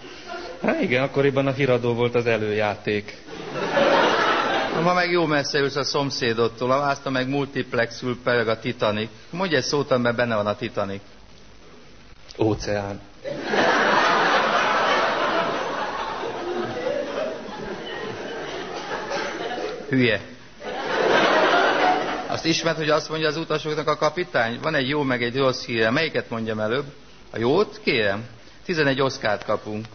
Hát igen, akkoriban a híradó volt az előjáték. Ma meg jó messze ülsz a szomszédodtól, azta meg multiplexül peleg a Titanic. Mondj egy szót, amiben benne van a Titanic. Óceán. Hülye. Azt ismert, hogy azt mondja az utasoknak a kapitány? Van egy jó, meg egy rossz híre. Melyiket mondjam előbb? A jót? Kérem. 11 oszkárt kapunk.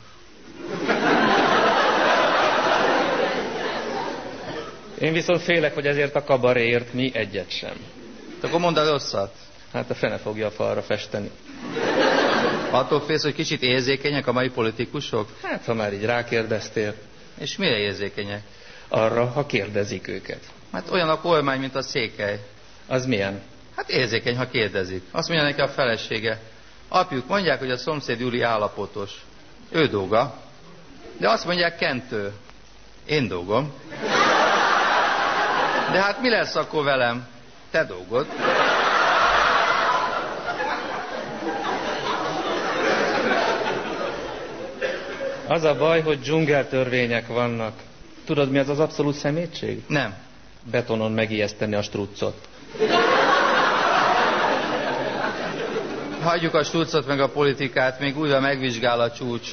Én viszont félek, hogy ezért a kabaréért mi egyet sem. Te akkor mondd a rosszat. Hát a fene fogja a falra festeni. Attól félsz, hogy kicsit érzékenyek a mai politikusok? Hát, ha már így rákérdeztél. És mire érzékenyek? Arra, ha kérdezik őket. Hát olyan a kormány, mint a székely. Az milyen? Hát érzékeny, ha kérdezik. Azt mondja neki a felesége. Apjuk, mondják, hogy a szomszéd Júli állapotos. Ő dolga. De azt mondják kentő. Én dolgom. De hát mi lesz akkor velem? Te dolgod. Az a baj, hogy dzsungeltörvények vannak. Tudod, mi az az abszolút szemétség? Nem. Betonon megijeszteni a struccot. Hagyjuk a struccot meg a politikát, még újra megvizsgál a csúcs.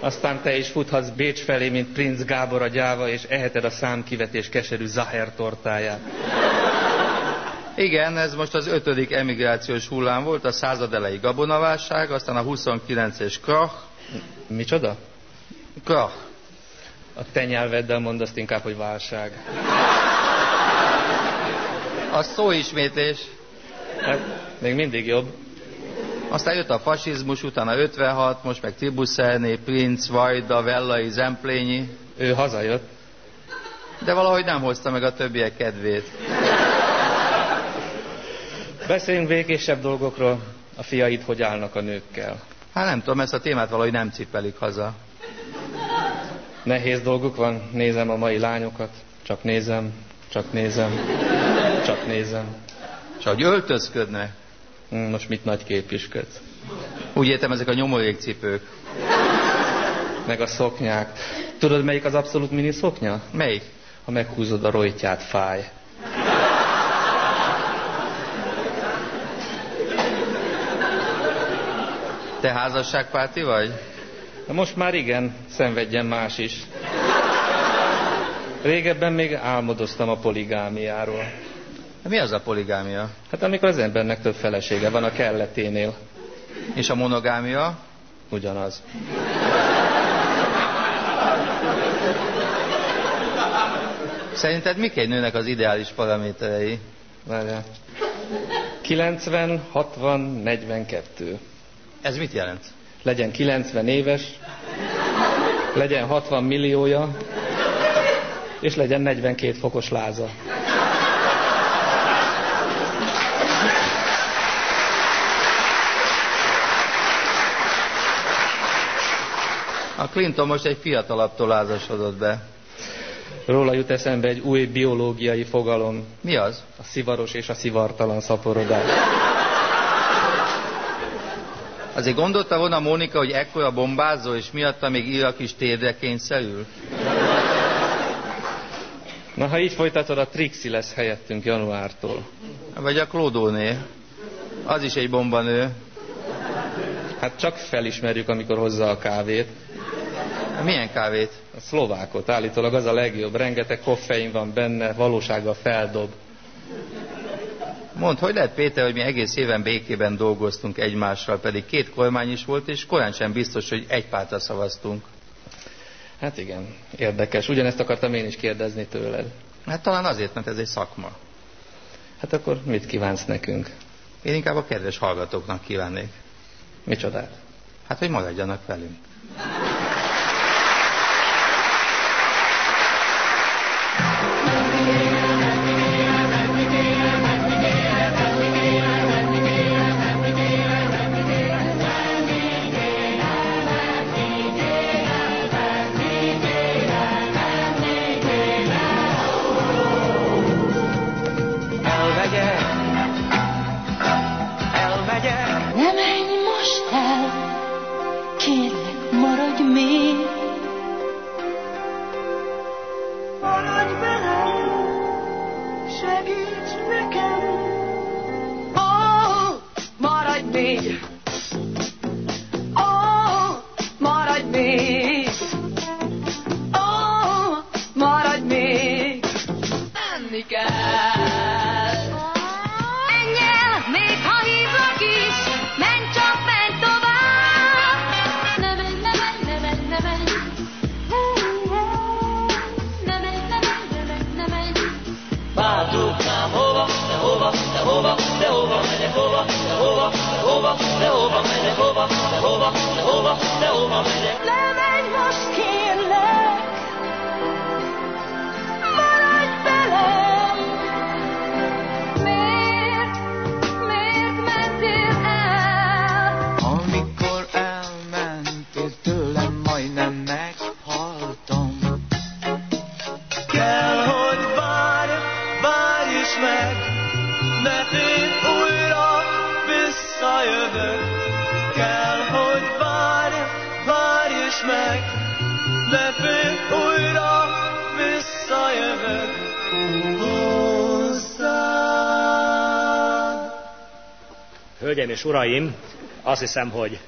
Aztán te is futhatsz Bécs felé, mint Prince Gábor a gyáva, és eheted a számkivetés keserű Zaher tortáját. Igen, ez most az ötödik emigrációs hullám volt, a század elejé gabonaválság, aztán a 29-es krach. Micsoda? Krach. A te nyelveddel mondd azt inkább, hogy válság. A szóismétlés. Hát, még mindig jobb. Aztán jött a fasizmus, utána 56, most meg Tribuszelné, Princ, Vajda, Vellai, Zemplényi. Ő hazajött. De valahogy nem hozta meg a többiek kedvét. Beszéljünk békésebb dolgokról. A fiaid hogy állnak a nőkkel? Hát nem tudom, ezt a témát valahogy nem cipelik haza. Nehéz dolguk van, nézem a mai lányokat. Csak nézem, csak nézem, csak nézem. És ahogy öltözködnek. Hm, most mit nagy képüsködsz? Úgy értem, ezek a nyomorékcipők. Meg a szoknyák. Tudod, melyik az abszolút mini szoknya? Melyik? Ha meghúzod a rojtját, fáj. Te házasságpárti vagy? De most már igen, szenvedjen más is. Régebben még álmodoztam a poligámiáról. Mi az a poligámia? Hát amikor az embernek több felesége van a kelleténél. És a monogámia? Ugyanaz. Szerinted mik egy nőnek az ideális paraméterei? Várjál. 90, 60, 42. Ez mit jelent? Legyen 90 éves, legyen 60 milliója, és legyen 42 fokos láza. A Clinton most egy fiatalabbtól lázasodott be. Róla jut eszembe egy új biológiai fogalom. Mi az? A szivaros és a szivartalan szaporodás. Azért gondolta volna Mónika, hogy ekkora bombázó, és miatta még Irak is térdre kényszerül? Na, ha így folytatod, a Trixi lesz helyettünk januártól. Vagy a Klódóné. Az is egy bombanő. Hát csak felismerjük, amikor hozza a kávét. Milyen kávét? A szlovákot állítólag az a legjobb. Rengeteg koffein van benne, valósággal feldob. Mondd, hogy lehet Péter, hogy mi egész éven békében dolgoztunk egymással, pedig két kormány is volt, és korán sem biztos, hogy egy pártra szavaztunk. Hát igen, érdekes. Ugyanezt akartam én is kérdezni tőled. Hát talán azért, mert ez egy szakma. Hát akkor mit kívánsz nekünk? Én inkább a kedves hallgatóknak kívánnék. Micsodát? Hát, hogy maradjanak velünk. És uraim, azt hiszem, hogy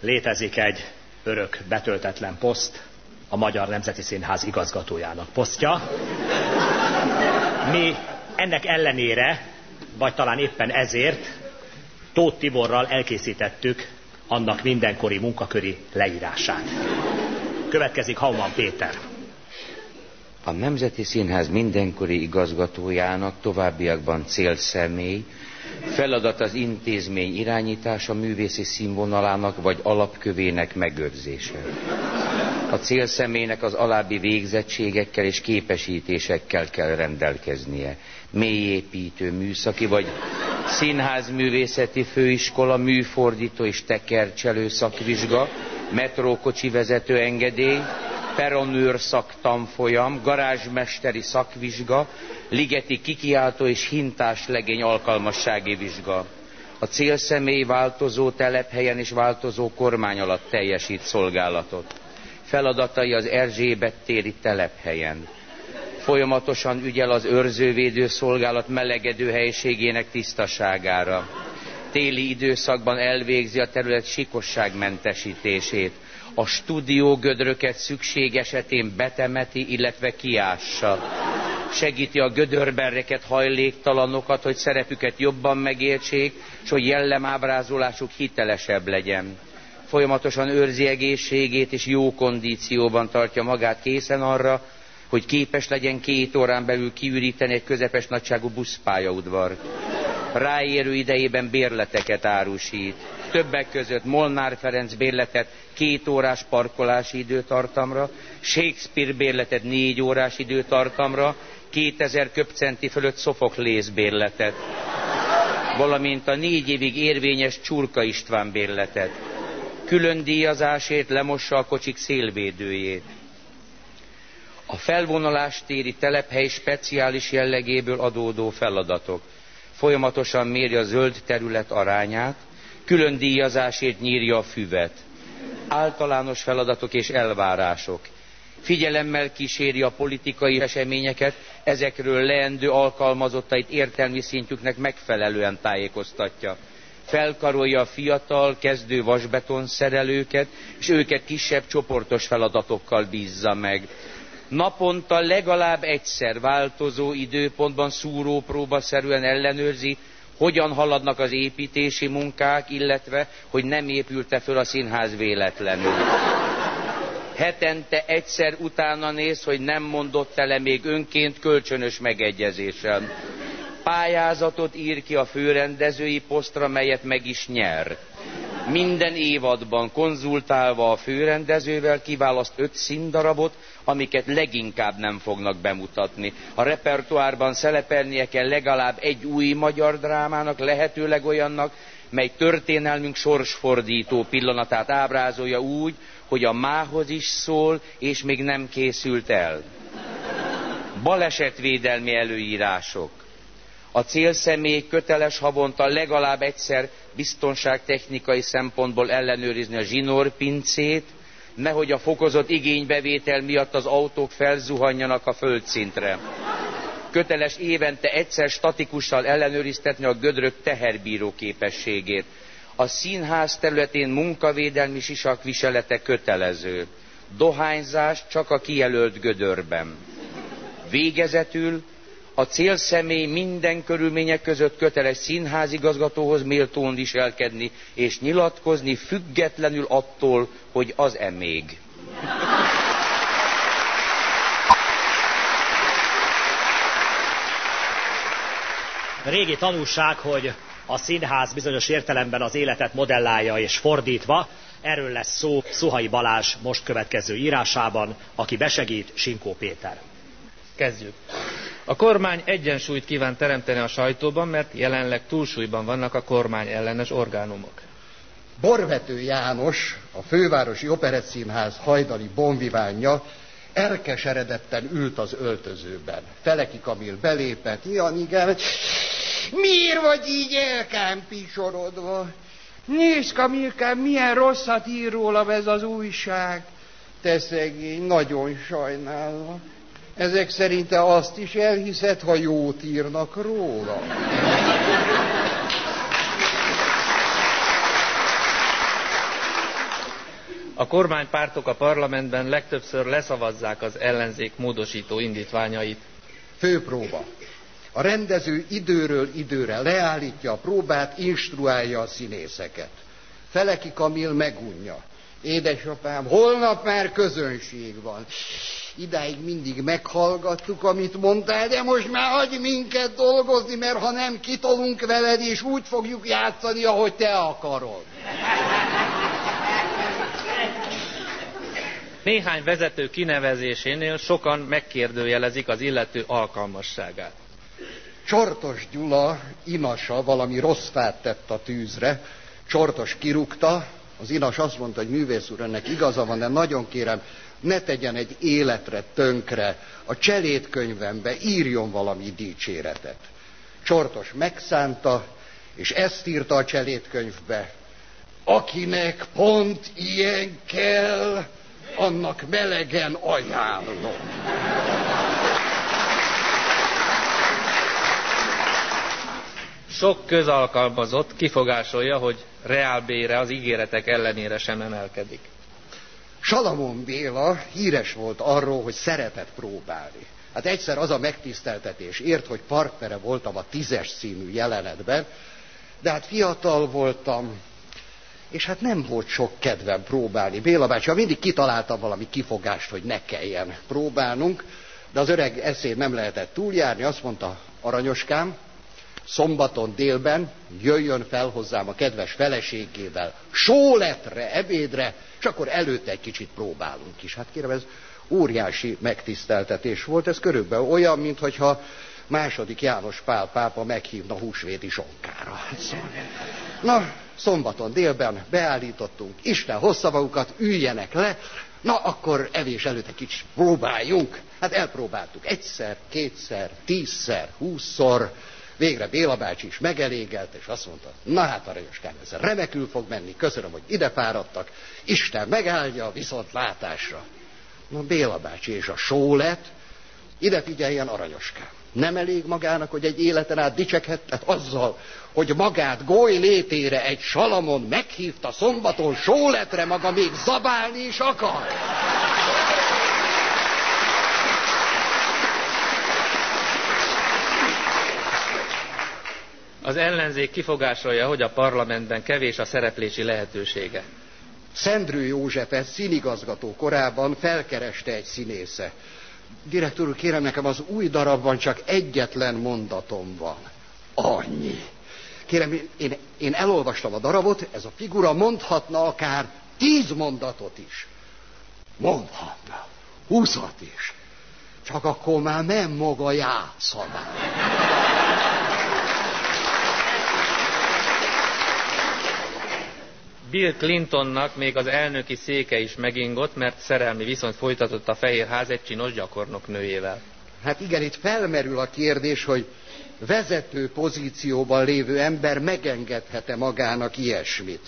létezik egy örök betöltetlen poszt, a Magyar Nemzeti Színház igazgatójának posztja. Mi ennek ellenére, vagy talán éppen ezért Tóth Tiborral elkészítettük annak mindenkori munkaköri leírását. Következik Hauman Péter. A Nemzeti Színház mindenkori igazgatójának továbbiakban célszemély, feladat az intézmény irányítása művészi színvonalának vagy alapkövének megőrzése. A célszemélynek az alábbi végzettségekkel és képesítésekkel kell rendelkeznie. Mélyépítő műszaki vagy színházművészeti főiskola, műfordító és tekercselő szakvizsga, metrókocsi vezető engedély, peronőr szaktanfolyam, garázsmesteri szakvizsga, ligeti kikiáltó és hintás legény alkalmassági vizsga. A célszemély változó telephelyen és változó kormány alatt teljesít szolgálatot. Feladatai az Erzsébet téri telephelyen. Folyamatosan ügyel az őrzővédő szolgálat melegedő helyiségének tisztaságára. Téli időszakban elvégzi a terület sikosságmentesítését a stúdiógödröket szükség esetén betemeti, illetve kiássa. Segíti a gödörben reket hajléktalanokat, hogy szerepüket jobban megértsék, és hogy jellemábrázolásuk hitelesebb legyen. Folyamatosan őrzi egészségét, és jó kondícióban tartja magát készen arra, hogy képes legyen két órán belül kiüríteni egy közepes nagyságú buszpályaudvart. Ráérő idejében bérleteket árusít. Többek között Molnár Ferenc bérletet két órás parkolási időtartamra, Shakespeare bérletet négy órás időtartamra, 2000 köpcenti fölött Szofoklész bérletet, valamint a négy évig érvényes Csurka István bérletet. Külön díjazásért lemossa a kocsik szélvédőjét a felvonulástéri telephely speciális jellegéből adódó feladatok. Folyamatosan méri a zöld terület arányát, külön díjazásért nyírja a füvet. Általános feladatok és elvárások. Figyelemmel kíséri a politikai eseményeket, ezekről leendő alkalmazottait értelmi szintjüknek megfelelően tájékoztatja felkarolja a fiatal, kezdő vasbeton szerelőket, és őket kisebb csoportos feladatokkal bízza meg naponta legalább egyszer változó időpontban szúrópróbaszerűen ellenőrzi hogyan haladnak az építési munkák illetve hogy nem épült e föl a színház véletlenül. hetente egyszer utána néz hogy nem mondott e le még önként kölcsönös megegyezéssel. pályázatot ír ki a főrendezői posztra melyet meg is nyer minden évadban konzultálva a főrendezővel kiválaszt öt színdarabot amiket leginkább nem fognak bemutatni. a repertoárban szerepelnie kell legalább egy új magyar drámának lehetőleg olyannak mely történelmünk sorsfordító pillanatát ábrázolja úgy hogy a mához is szól és még nem készült el. balesetvédelmi előírások a célszemély köteles havonta legalább egyszer biztonságtechnikai szempontból ellenőrizni a zsinórpincét nehogy a fokozott igénybevétel miatt az autók felzuhanjanak a földszintre. köteles évente egyszer statikusan ellenőriztetni a gödrök teherbíró képességét. a színház területén munkavédelmi sisakviselete kötelező. dohányzás csak a kijelölt gödörben. végezetül a célszemély minden körülmények között köteles színházigazgatóhoz méltón viselkedni és nyilatkozni függetlenül attól hogy az e még. Régi tanúság, hogy a színház bizonyos értelemben az életet modellálja és fordítva, erről lesz szó Szuhai Balázs most következő írásában, aki besegít Sinkó Péter. Kezdjük. A kormány egyensúlyt kíván teremteni a sajtóban, mert jelenleg túlsúlyban vannak a kormány ellenes orgánumok. Borvető János, a fővárosi operettszínház hajdani bonvivánja elkeseredetten ült az öltözőben. Feleki Kamil belépett, Janigám, miért vagy így elkámpisorodva? Nézd, Kamilkám, milyen rosszat ír rólam ez az újság. Te szegény, nagyon sajnálom. Ezek szerint te azt is elhiszed, ha jót írnak róla. A kormánypártok a parlamentben legtöbbször leszavazzák az ellenzék módosító indítványait. Főpróba. A rendező időről időre leállítja a próbát, instruálja a színészeket. Feleki Kamil megunja. Édesapám, holnap már közönség van. Idáig mindig meghallgattuk, amit mondtál, de most már hagyj minket dolgozni, mert ha nem kitolunk veled, és úgy fogjuk játszani, ahogy te akarod. Néhány vezető kinevezésénél sokan megkérdőjelezik az illető alkalmasságát. Csortos Gyula inasa valami rossz fát tett a tűzre, Csortos kirúgta, az inas azt mondta, hogy művész úr, ennek igaza van, de nagyon kérem, ne tegyen egy életre tönkre, a cselédkönyvembe írjon valami dicséretet. Csortos megszánta, és ezt írta a cselédkönyvbe. Akinek pont ilyen kell, annak melegen ajánlom. Sok közalkalmazott kifogásolja, hogy reálbére az ígéretek ellenére sem emelkedik. Salamon Béla híres volt arról, hogy szeretett próbálni. Hát egyszer az a megtiszteltetés ért, hogy partnere voltam a tízes című jelenetben, de hát fiatal voltam, és hát nem volt sok kedvem próbálni. Béla bácsi, mindig kitaláltam valami kifogást, hogy ne kelljen próbálnunk, de az öreg eszén nem lehetett túljárni, azt mondta, aranyoskám, szombaton délben jöjjön fel hozzám a kedves feleségével sóletre, ebédre, és akkor előtte egy kicsit próbálunk is. Hát kérem, ez óriási megtiszteltetés volt, ez körülbelül olyan, mintha második János Pál pápa meghívna húsvéti sonkára. Na, szombaton délben beállítottunk, Isten hozza magukat, üljenek le, na akkor evés előtt egy kicsit próbáljunk. Hát elpróbáltuk egyszer, kétszer, tízszer, húszszor, végre Béla bácsi is megelégelt, és azt mondta, na hát aranyoskám, ez remekül fog menni, köszönöm, hogy ide fáradtak, Isten megáldja viszont látásra. Na Béla bácsi és a sólet, ide figyeljen aranyoskám. Nem elég magának, hogy egy életen át dicsekhetett azzal, hogy magát goly létére egy salamon meghívta szombaton sóletre, maga még zabálni is akar. Az ellenzék kifogásolja, hogy a parlamentben kevés a szereplési lehetősége. Szendrő Józsefet színigazgató korában felkereste egy színésze. Direktor úr, kérem nekem az új darabban csak egyetlen mondatom van. Annyi. Kérem, én, én elolvastam a darabot, ez a figura mondhatna akár tíz mondatot is. Mondhatna. Húszat is. Csak akkor már nem maga játszaná. Bill Clintonnak még az elnöki széke is megingott, mert szerelmi viszonyt folytatott a Fehérház egy csinos gyakornok nőjével. Hát igen, itt felmerül a kérdés, hogy vezető pozícióban lévő ember megengedhet-e magának ilyesmit.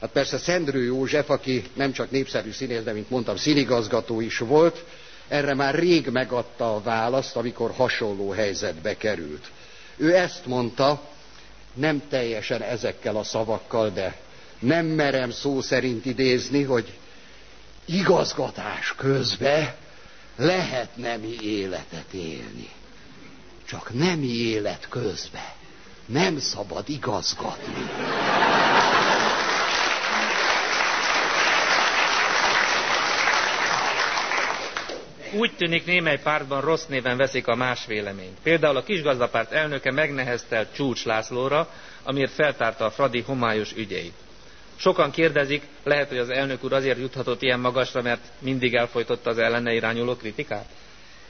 Hát persze Szendrő József, aki nem csak népszerű színész, de mint mondtam, színigazgató is volt, erre már rég megadta a választ, amikor hasonló helyzetbe került. Ő ezt mondta, nem teljesen ezekkel a szavakkal, de nem merem szó szerint idézni, hogy igazgatás közben lehet nemi életet élni. Csak nemi élet közben nem szabad igazgatni. Úgy tűnik némely pártban rossz néven veszik a más véleményt. Például a kisgazdapárt elnöke megneheztelt Csúcs Lászlóra, amiért feltárta a Fradi homályos ügyeit. Sokan kérdezik, lehet, hogy az elnök úr azért juthatott ilyen magasra, mert mindig elfolytotta az ellene irányuló kritikát?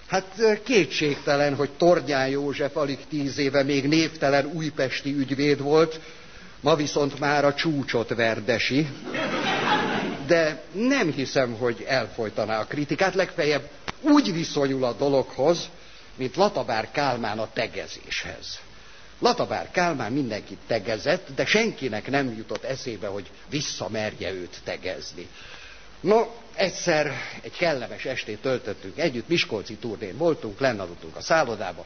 Hát kétségtelen, hogy Tornyán József alig tíz éve még névtelen újpesti ügyvéd volt, ma viszont már a csúcsot verdesi. De nem hiszem, hogy elfolytaná a kritikát, legfeljebb úgy viszonyul a dologhoz, mint Latabár Kálmán a tegezéshez. Latabár Kálmán mindenkit tegezett, de senkinek nem jutott eszébe, hogy visszamerje őt tegezni. No, egyszer egy kellemes estét töltöttünk együtt, Miskolci turnén voltunk, lennaludtunk a szállodába.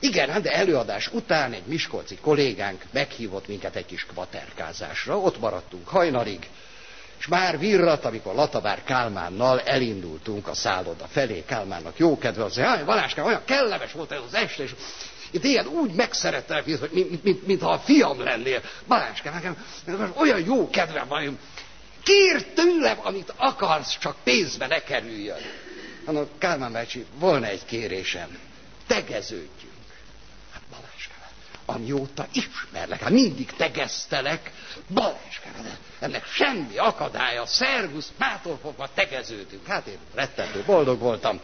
Igen, hát de előadás után egy miskolci kollégánk meghívott minket egy kis kvaterkázásra, ott maradtunk hajnalig, és már virrat, amikor Latabár Kálmánnal elindultunk a szálloda felé, Kálmánnak jó kedve, az, hogy Valáskám, olyan kellemes volt ez az este, és itt ilyen úgy megszerettel, mint, mint, mint, mintha a fiam lennél. Baláskám, nekem olyan jó kedvem van, Kér tőlem, amit akarsz, csak pénzbe ne kerüljön. Hanem Kálmán bácsi, volna egy kérésem. Tegeződjünk. Hát Baláskám, amióta ismerlek, hát mindig tegeztelek. Baláskám, ennek semmi akadálya. Szervusz, mától fogva tegeződünk. Hát én rettentő boldog voltam.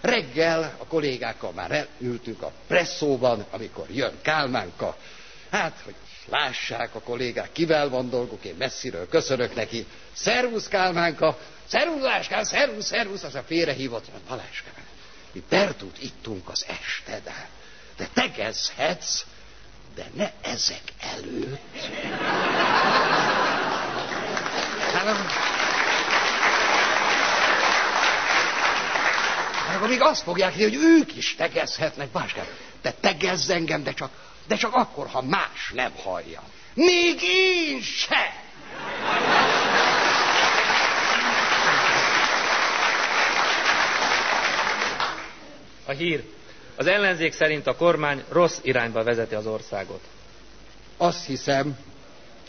Reggel a kollégákkal már ültünk a presszóban, amikor jön Kálmánka. Hát, hogy lássák a kollégák, kivel van dolguk, én messziről köszönök neki. Szervusz Kálmánka, szervusz Láskán, szervusz, szervusz, az a félrehívott, Baláskán. Mi Bertut ittunk az este, de, de tegezhetsz, de ne ezek előtt. Hát, Meg még azt fogják hinni, hogy ők is tegezhetnek. Báskány, te tegezz engem, de csak, de csak akkor, ha más nem hallja. Még én se! A hír. Az ellenzék szerint a kormány rossz irányba vezeti az országot. Azt hiszem,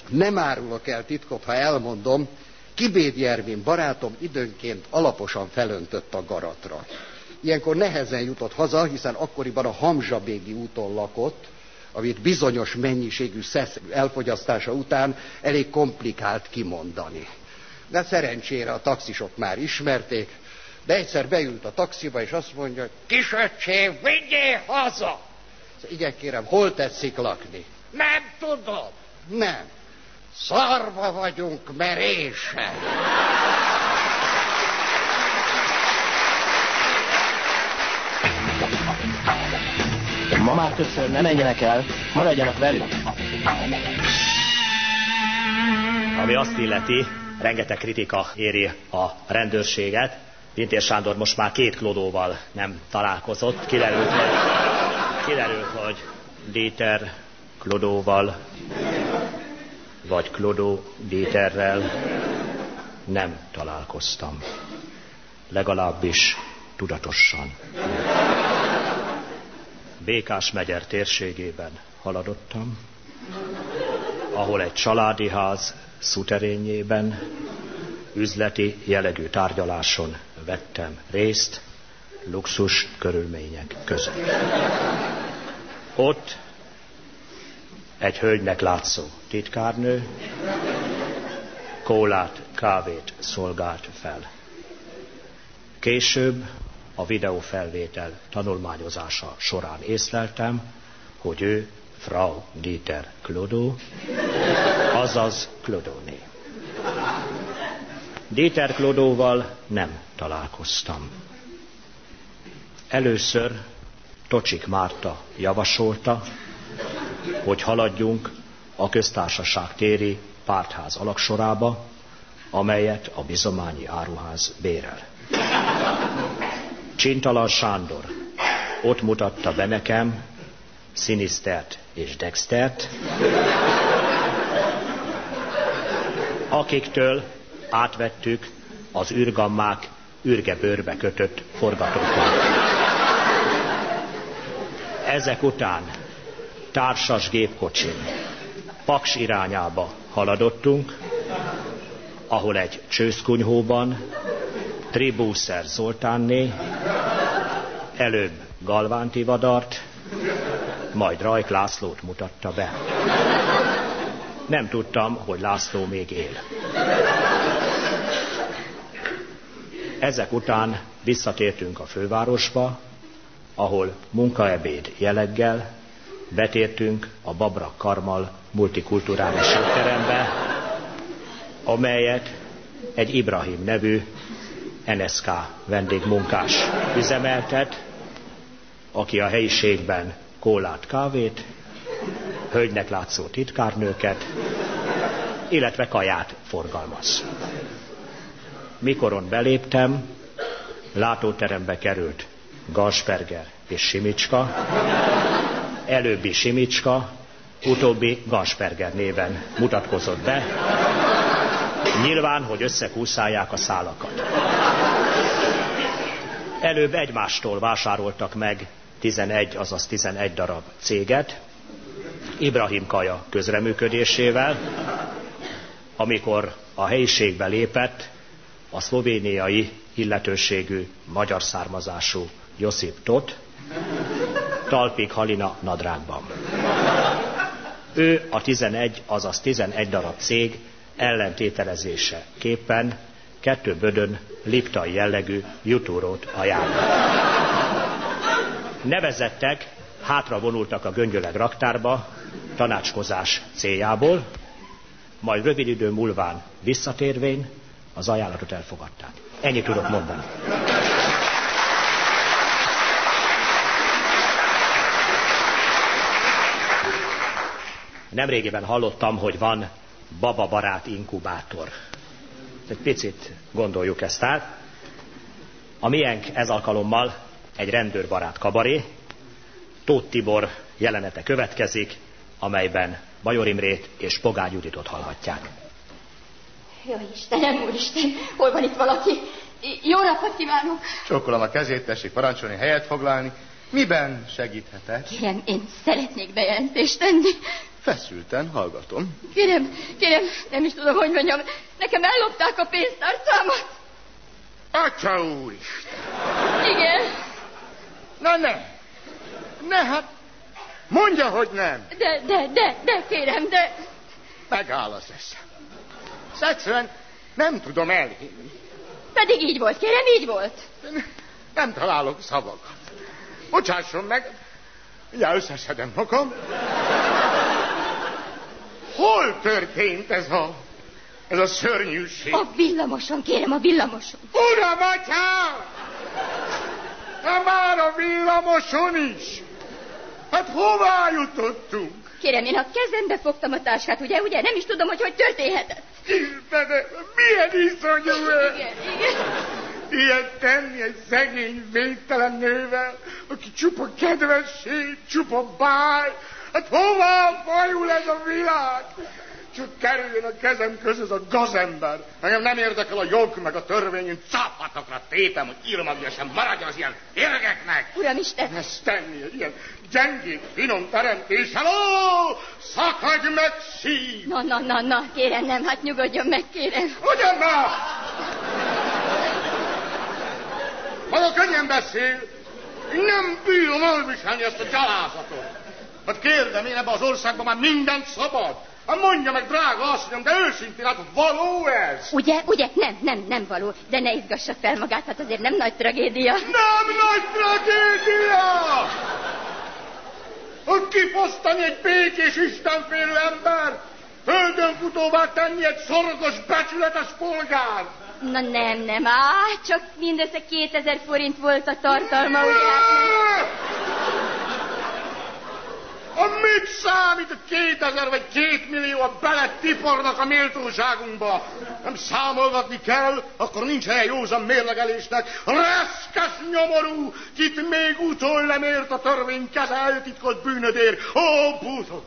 nem árulok el titkot, ha elmondom, Kibéd Jervin barátom időnként alaposan felöntött a garatra. Ilyenkor nehezen jutott haza, hiszen akkoriban a Hamzsabégi úton lakott, amit bizonyos mennyiségű szesz elfogyasztása után elég komplikált kimondani. De szerencsére a taxisok már ismerték, de egyszer beült a taxiba, és azt mondja, hogy kisöcsém, vigyél haza! Szóval igen kérem, hol tetszik lakni? Nem tudom. Nem. Szarva vagyunk merése. Már többször ne menjenek el, maradjanak velünk. Ami azt illeti, rengeteg kritika éri a rendőrséget. Pintér Sándor most már két klodóval nem találkozott. Kiderült, hogy, kiderült, hogy Dieter klodóval, vagy klodó Dieterrel nem találkoztam. Legalábbis tudatosan. Békás megyer térségében haladottam, ahol egy családi ház szuterényében üzleti jellegű tárgyaláson vettem részt luxus körülmények között. Ott egy hölgynek látszó titkárnő kólát, kávét szolgált fel. Később a videófelvétel tanulmányozása során észleltem, hogy ő Frau Dieter Klodó, azaz Klodóné. Dieter Klodóval nem találkoztam. Először Tocsik Márta javasolta, hogy haladjunk a köztársaság téri pártház alaksorába, amelyet a bizományi áruház bérel. Csintalan Sándor ott mutatta be nekem Sinisztert és Dextert, akiktől átvettük az űrgammák űrgebőrbe kötött forgatókönyvet. Ezek után társas gépkocsin Paks irányába haladottunk, ahol egy csőszkunyhóban Tribúszer Zoltánné, előbb Galván Tivadart, majd Rajk Lászlót mutatta be. Nem tudtam, hogy László még él. Ezek után visszatértünk a fővárosba, ahol munkaebéd jeleggel betértünk a Babra Karmal multikulturális étterembe, amelyet egy Ibrahim nevű NSK vendégmunkás üzemeltet, aki a helyiségben kólát, kávét, hölgynek látszó titkárnőket, illetve kaját forgalmaz. Mikoron beléptem, látóterembe került Gasperger és Simicska, előbbi Simicska, utóbbi Gasperger néven mutatkozott be, nyilván, hogy összekúszálják a szálakat. Előbb egymástól vásároltak meg 11, azaz 11 darab céget, Ibrahim Kaja közreműködésével, amikor a helyiségbe lépett a szlovéniai illetőségű magyar származású Josip Tot, Talpik Halina nadrágban. Ő a 11, azaz 11 darab cég ellentételezése képpen kettő bödön liptai jellegű jutúrót ajánlott. Nevezettek, hátra vonultak a göngyöleg raktárba tanácskozás céljából, majd rövid idő múlván visszatérvén az ajánlatot elfogadták. Ennyit tudok mondani. Nemrégiben hallottam, hogy van bababarát inkubátor. Egy picit gondoljuk ezt át. A miénk ez alkalommal egy rendőrbarát kabaré. Tóth Tibor jelenete következik, amelyben Bajor Imrét és Pogány Juditot hallhatják. Jó Istenem, úristen, hol van itt valaki? Jó napot kívánok! Csókolom a kezét, tessék parancsolni, helyet foglalni. Miben segíthetek? Kérem, én szeretnék bejelentést tenni. Feszülten hallgatom. Kérem, kérem, nem is tudom, hogy mondjam. Nekem ellopták a pénztárcámat. Atya úr is! Igen, Na ne! Ne, hát mondja, hogy nem. de, de, de, de, kérem, de... Megáll az eszem. Ezt egyszerűen nem tudom elhinni. Pedig így volt, kérem, így volt. Nem találok szavakat. Bocsásson meg, ugye összeszedem magam. Hol történt ez a, ez a szörnyűség? A villamoson, kérem, a villamoson. Uram, atyám! Na már a villamoson is! Hát hová jutottunk? Kérem, én a kezembe fogtam a táskát, ugye, ugye? Nem is tudom, hogy hogy történhetett. De, de milyen iszonyú ez? Igen, igen. Ilyet tenni egy szegény, végtelen nővel, aki csupa kedvesség, csupa báj. Hát hová fajul ez a világ? Csak kerüljön a kezem közöz a gazember. Engem nem érdekel a jog, meg a törvény, én cápatokra tépem, hogy írmagja sem maradjon az ilyen érgeknek. Uram Isten! Ezt tenni egy ilyen gyengék, finom teremtéssel. Ó, szakadj meg, sír! Na, na, na, na, kérem, nem, hát nyugodjon meg, kérem. Ugyan már! Maga könnyen beszél. Nem bírom elviselni ezt a gyalázatot. Hát kérdem, én ebben az országban már mindent szabad. Hát mondja meg, drága asszonyom, de őszintén, hát való ez? Ugye, ugye? Nem, nem, nem való. De ne izgassa fel magát, hát azért nem nagy tragédia. Nem nagy tragédia! Hogy kifosztani egy békés istenfélő ember, földön futóvá tenni egy szorgos, becsületes polgár. Na nem, nem, á, csak mindössze 2000 forint volt a tartalma, ugye? A mit számít a kétezer vagy két millió a beletipornak a méltóságunkba? Nem számolgatni kell, akkor nincs helye józan mérlegelésnek. Reszkes nyomorú, kit még utol nem ért a törvény keze eltitkolt bűnödér. Ó, buszat,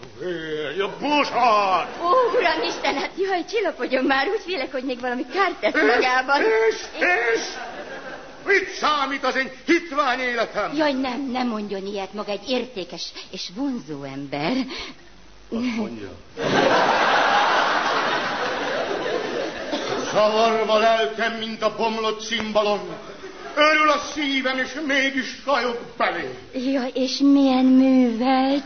buszat! Ó, uram Isten, hát jaj, csillapodjon már, úgy félek, hogy még valami kárt tesz magában. és, és? Mit számít az én hitvány életem? Jaj, nem, nem mondjon ilyet, maga egy értékes és vonzó ember. Mondja. Zavarva lelkem, mint a bomlott cimbalon. Örül a szívem, és mégis kajok belé. Jaj, és milyen művelt.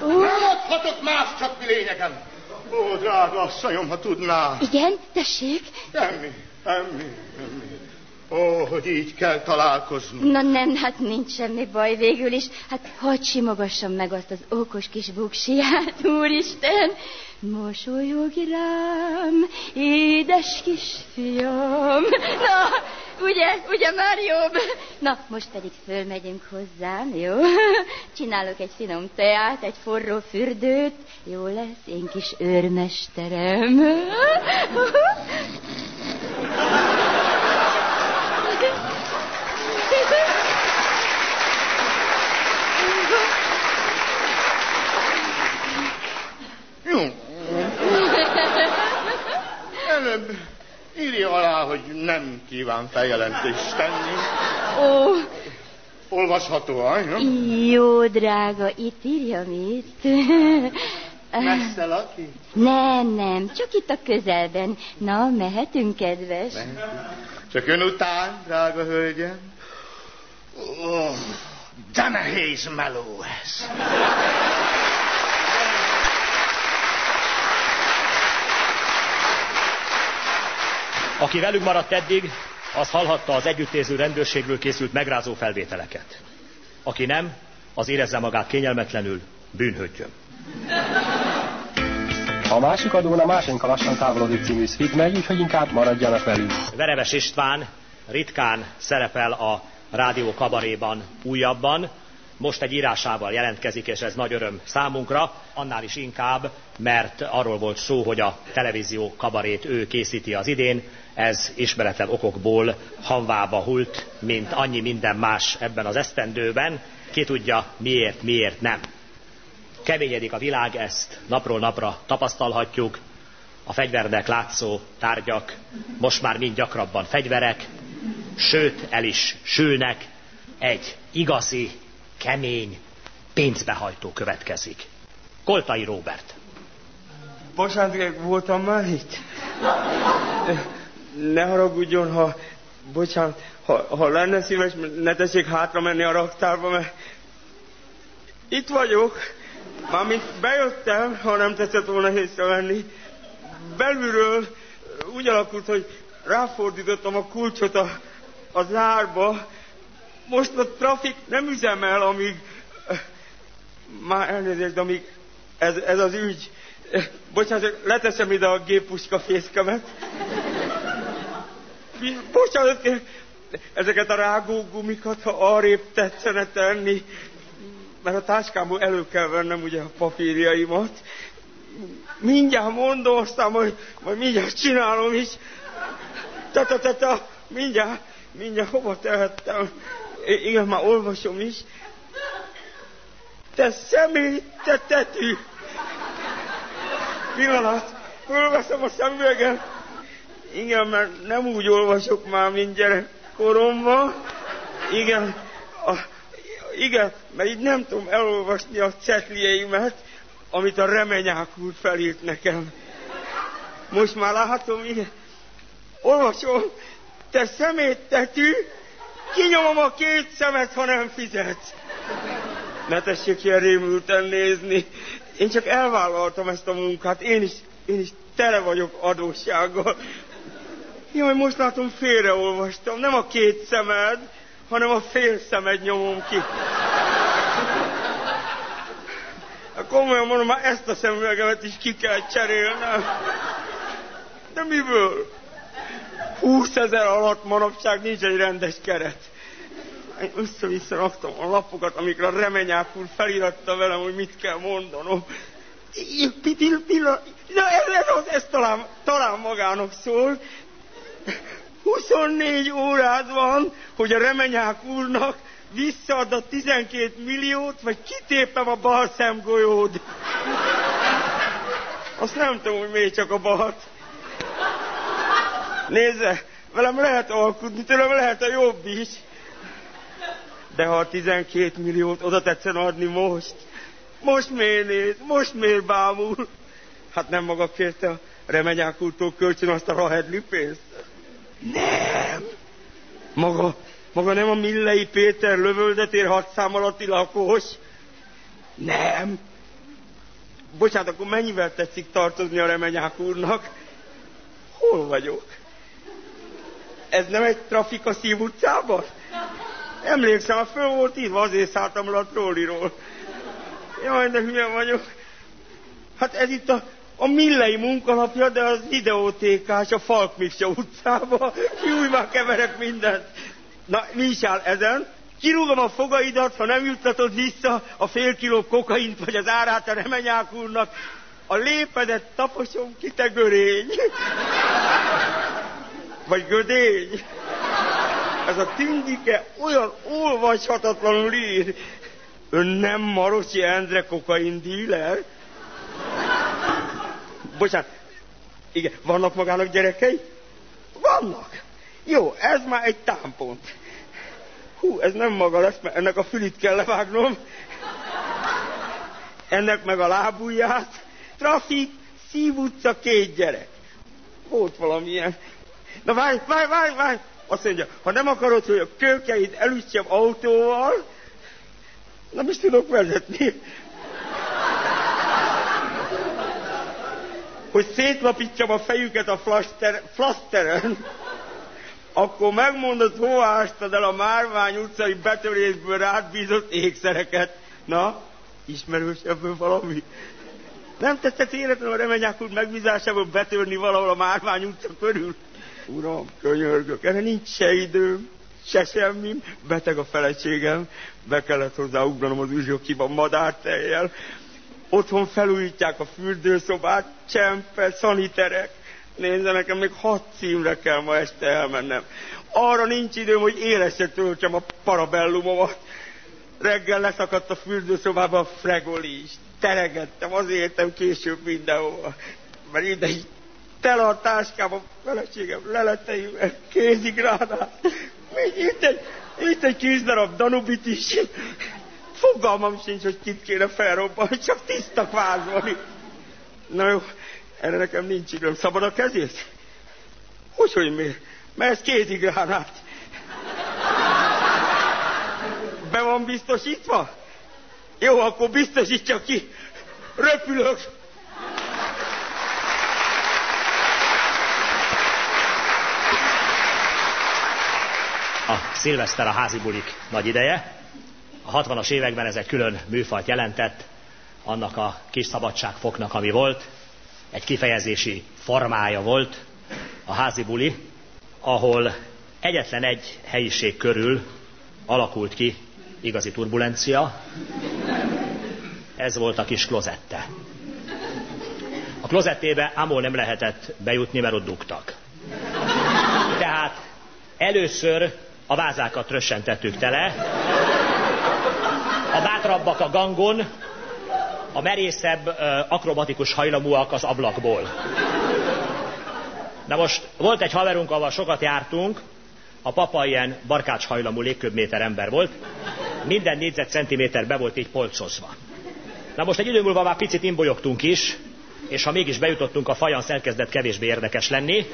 Nem adhatok más, csak mi lényegem. Ó, drága asszonyom, ha tudná. igen, tessék. Semmi, semmi, semmi. Ó, hogy így kell találkoznunk. Na nem, hát nincs semmi baj végül is. Hát hadd simogassam meg azt az okos kis buksiját, *laughs* úristen. Mosolyogj rám, édes kisfiam. Na, ugye, ugye már jobb? Na, most pedig fölmegyünk hozzám, jó? *laughs* Csinálok egy finom teát, egy forró fürdőt. Jó lesz, én kis őrmesterem. *laughs* Jó. Előbb írja alá, hogy nem kíván feljelentést tenni. Ó, Olvashatóan, jó? jó, drága, itt írjam itt. Messze lakik? Nem, nem, csak itt a közelben. Na, mehetünk, kedves? Csak ön után, drága hölgyem. Ó, de nehéz meló ez. Aki velünk maradt eddig, az hallhatta az együttérző rendőrségről készült megrázó felvételeket. Aki nem, az érezze magát kényelmetlenül, bűnhődjön. A másik adón a másenka lassan távolodik című szfig megy, úgyhogy inkább maradjanak velünk. Vereves István ritkán szerepel a rádió kabaréban újabban, most egy írásával jelentkezik, és ez nagy öröm számunkra, annál is inkább, mert arról volt szó, hogy a televízió kabarét ő készíti az idén, ez ismeretlen okokból hanvába hult, mint annyi minden más ebben az esztendőben. Ki tudja, miért, miért nem. Keményedik a világ, ezt napról napra tapasztalhatjuk. A fegyvernek látszó tárgyak most már mind gyakrabban fegyverek, sőt el is sülnek, egy igazi, kemény, pénzbehajtó következik. Koltai Róbert. Bocsánat, voltam már itt? Ne haragudjon, ha... Bocsánat, ha, ha lenne szíves, ne tessék hátra menni a raktárba, mert... Itt vagyok. Mármint bejöttem, ha nem tetszett volna észrevenni. Belülről úgy alakult, hogy ráfordítottam a kulcsot a, a zárba. Most a trafik nem üzemel, amíg... Már elnézést, de amíg ez, ez az ügy. Bocsánat, leteszem ide a géppuska fészkemet. Bocsánat, ezeket a rágógumikat, ha arrébb tetszene tenni, mert a táskámból elő kell vennem ugye a papírjaimat. Mindjárt mondom, aztán majd, mindjárt csinálom is. Ta, ta, ta, ta, mindjárt, mindjárt hova tehettem. Igen, már olvasom is. Te személy, te tetű! Pillanat, fölveszem a szemüveget. Igen, mert nem úgy olvasok már, mint gyerekkoromban. Igen, a, igen, mert így nem tudom elolvasni a cetlieimet, amit a remenyák úr felírt nekem. Most már látom, igen. Olvasom, te szeméttetű, kinyomom a két szemet, ha nem fizetsz. Ne tessék ilyen rémülten nézni. Én csak elvállaltam ezt a munkát, én is, én is tele vagyok adóssággal. Jaj, most látom, félreolvastam. Nem a két szemed, hanem a fél szemed nyomom ki. Hát Komolyan mondom, már ezt a szemüvegemet is ki kell cserélnem. De miből? 20 ezer alatt manapság nincs egy rendes keret. Én össze-vissza raktam a lapokat, amikre remenyák úr feliratta velem, hogy mit kell mondanom. Pillanat, na ez, ez, az, ez talán, talán magának szól. 24 órád van, hogy a remenyák úrnak visszaad a 12 milliót, vagy kitépem a bal szemgolyód. Azt nem tudom, hogy miért csak a balt. Nézze, velem lehet alkudni, tőlem lehet a jobb is. De ha a 12 milliót oda tetszen adni most, most miért néz, most miért bámul? Hát nem maga kérte a remenyák úrtól kölcsön azt a rahedli pénzt? Nem. Maga, maga nem a Millei Péter lövöldetér hat szám alatti lakós? Nem. Bocsánat, akkor mennyivel tetszik tartozni a remenyák úrnak? Hol vagyok? Ez nem egy trafik a szív utcában? Emlékszem, föl volt írva, azért szálltam le a trolliról. Jaj, de hülye vagyok. Hát ez itt a, a Millei munkalapja, de az videótékás a Falk Miksa utcába. Júj, már keverek mindent. Na, mi is áll ezen? Kirúgom a fogaidat, ha nem juttatod vissza a fél kiló kokaint, vagy az árát a remenyák úrnak. A lépedet taposom ki, te görény. Vagy gödény. Ez a tündike olyan olvashatatlanul ír. Ön nem Marosi Endre kokain díler? Bocsánat, igen, vannak magának gyerekei? Vannak. Jó, ez már egy támpont. Hú, ez nem maga lesz, mert ennek a fülit kell levágnom. Ennek meg a lábujját. Trafik, szív utca, két gyerek. Volt valamilyen. Na várj, várj, várj, várj! Azt mondja, ha nem akarod, hogy a kőkeit elüssem autóval, nem is tudok vezetni. Hogy szétlapítsam a fejüket a flaster, flaszteren, akkor megmondod, hova ástad el a Márvány utcai betörésből rád bízott ékszereket. Na, ismerős ebből valami? Nem tetszett életlen a remenyák úr megbízásából betörni valahol a Márvány utca körül? Uram, könyörgök, erre nincs se időm, se semmi. Beteg a feleségem, be kellett hozzá ugranom az üzsökiba madártejjel. Otthon felújítják a fürdőszobát, csempe, szaniterek. Nézze, nekem még hat címre kell ma este elmennem. Arra nincs időm, hogy élesre töltsem a parabellumomat. Reggel leszakadt a fürdőszobába a fregoli is. Teregettem, azért értem később mindenhova. Mert ide is tele a táskám a feleségem leleteivel, kézigránát, itt egy, itt egy kis darab Danubit is. Fogalmam sincs, hogy kit kéne felrobbani, csak tiszta vázolni. Na jó, erre nekem nincs időm. Szabad a kezét? Hogy, hogy miért? Mert ez kézigránát. Be van biztosítva? Jó, akkor biztosítsa ki. Röpülök. A szilveszter a házi bulik nagy ideje. A 60-as években ez egy külön műfajt jelentett, annak a kis szabadságfoknak, ami volt. Egy kifejezési formája volt a házi buli, ahol egyetlen egy helyiség körül alakult ki igazi turbulencia. Ez volt a kis klozette. A klozettébe ámol nem lehetett bejutni, mert ott dugtak. Tehát először a vázákat rössentettük tele, a bátrabbak a gangon, a merészebb, akrobatikus hajlamúak az ablakból. Na most volt egy haverunk, ahol sokat jártunk, a papa ilyen barkács hajlamú légköbméter ember volt, minden négyzetcentiméter be volt így polcozva. Na most egy idő múlva már picit imbolyogtunk is, és ha mégis bejutottunk, a fajansz elkezdett kevésbé érdekes lenni.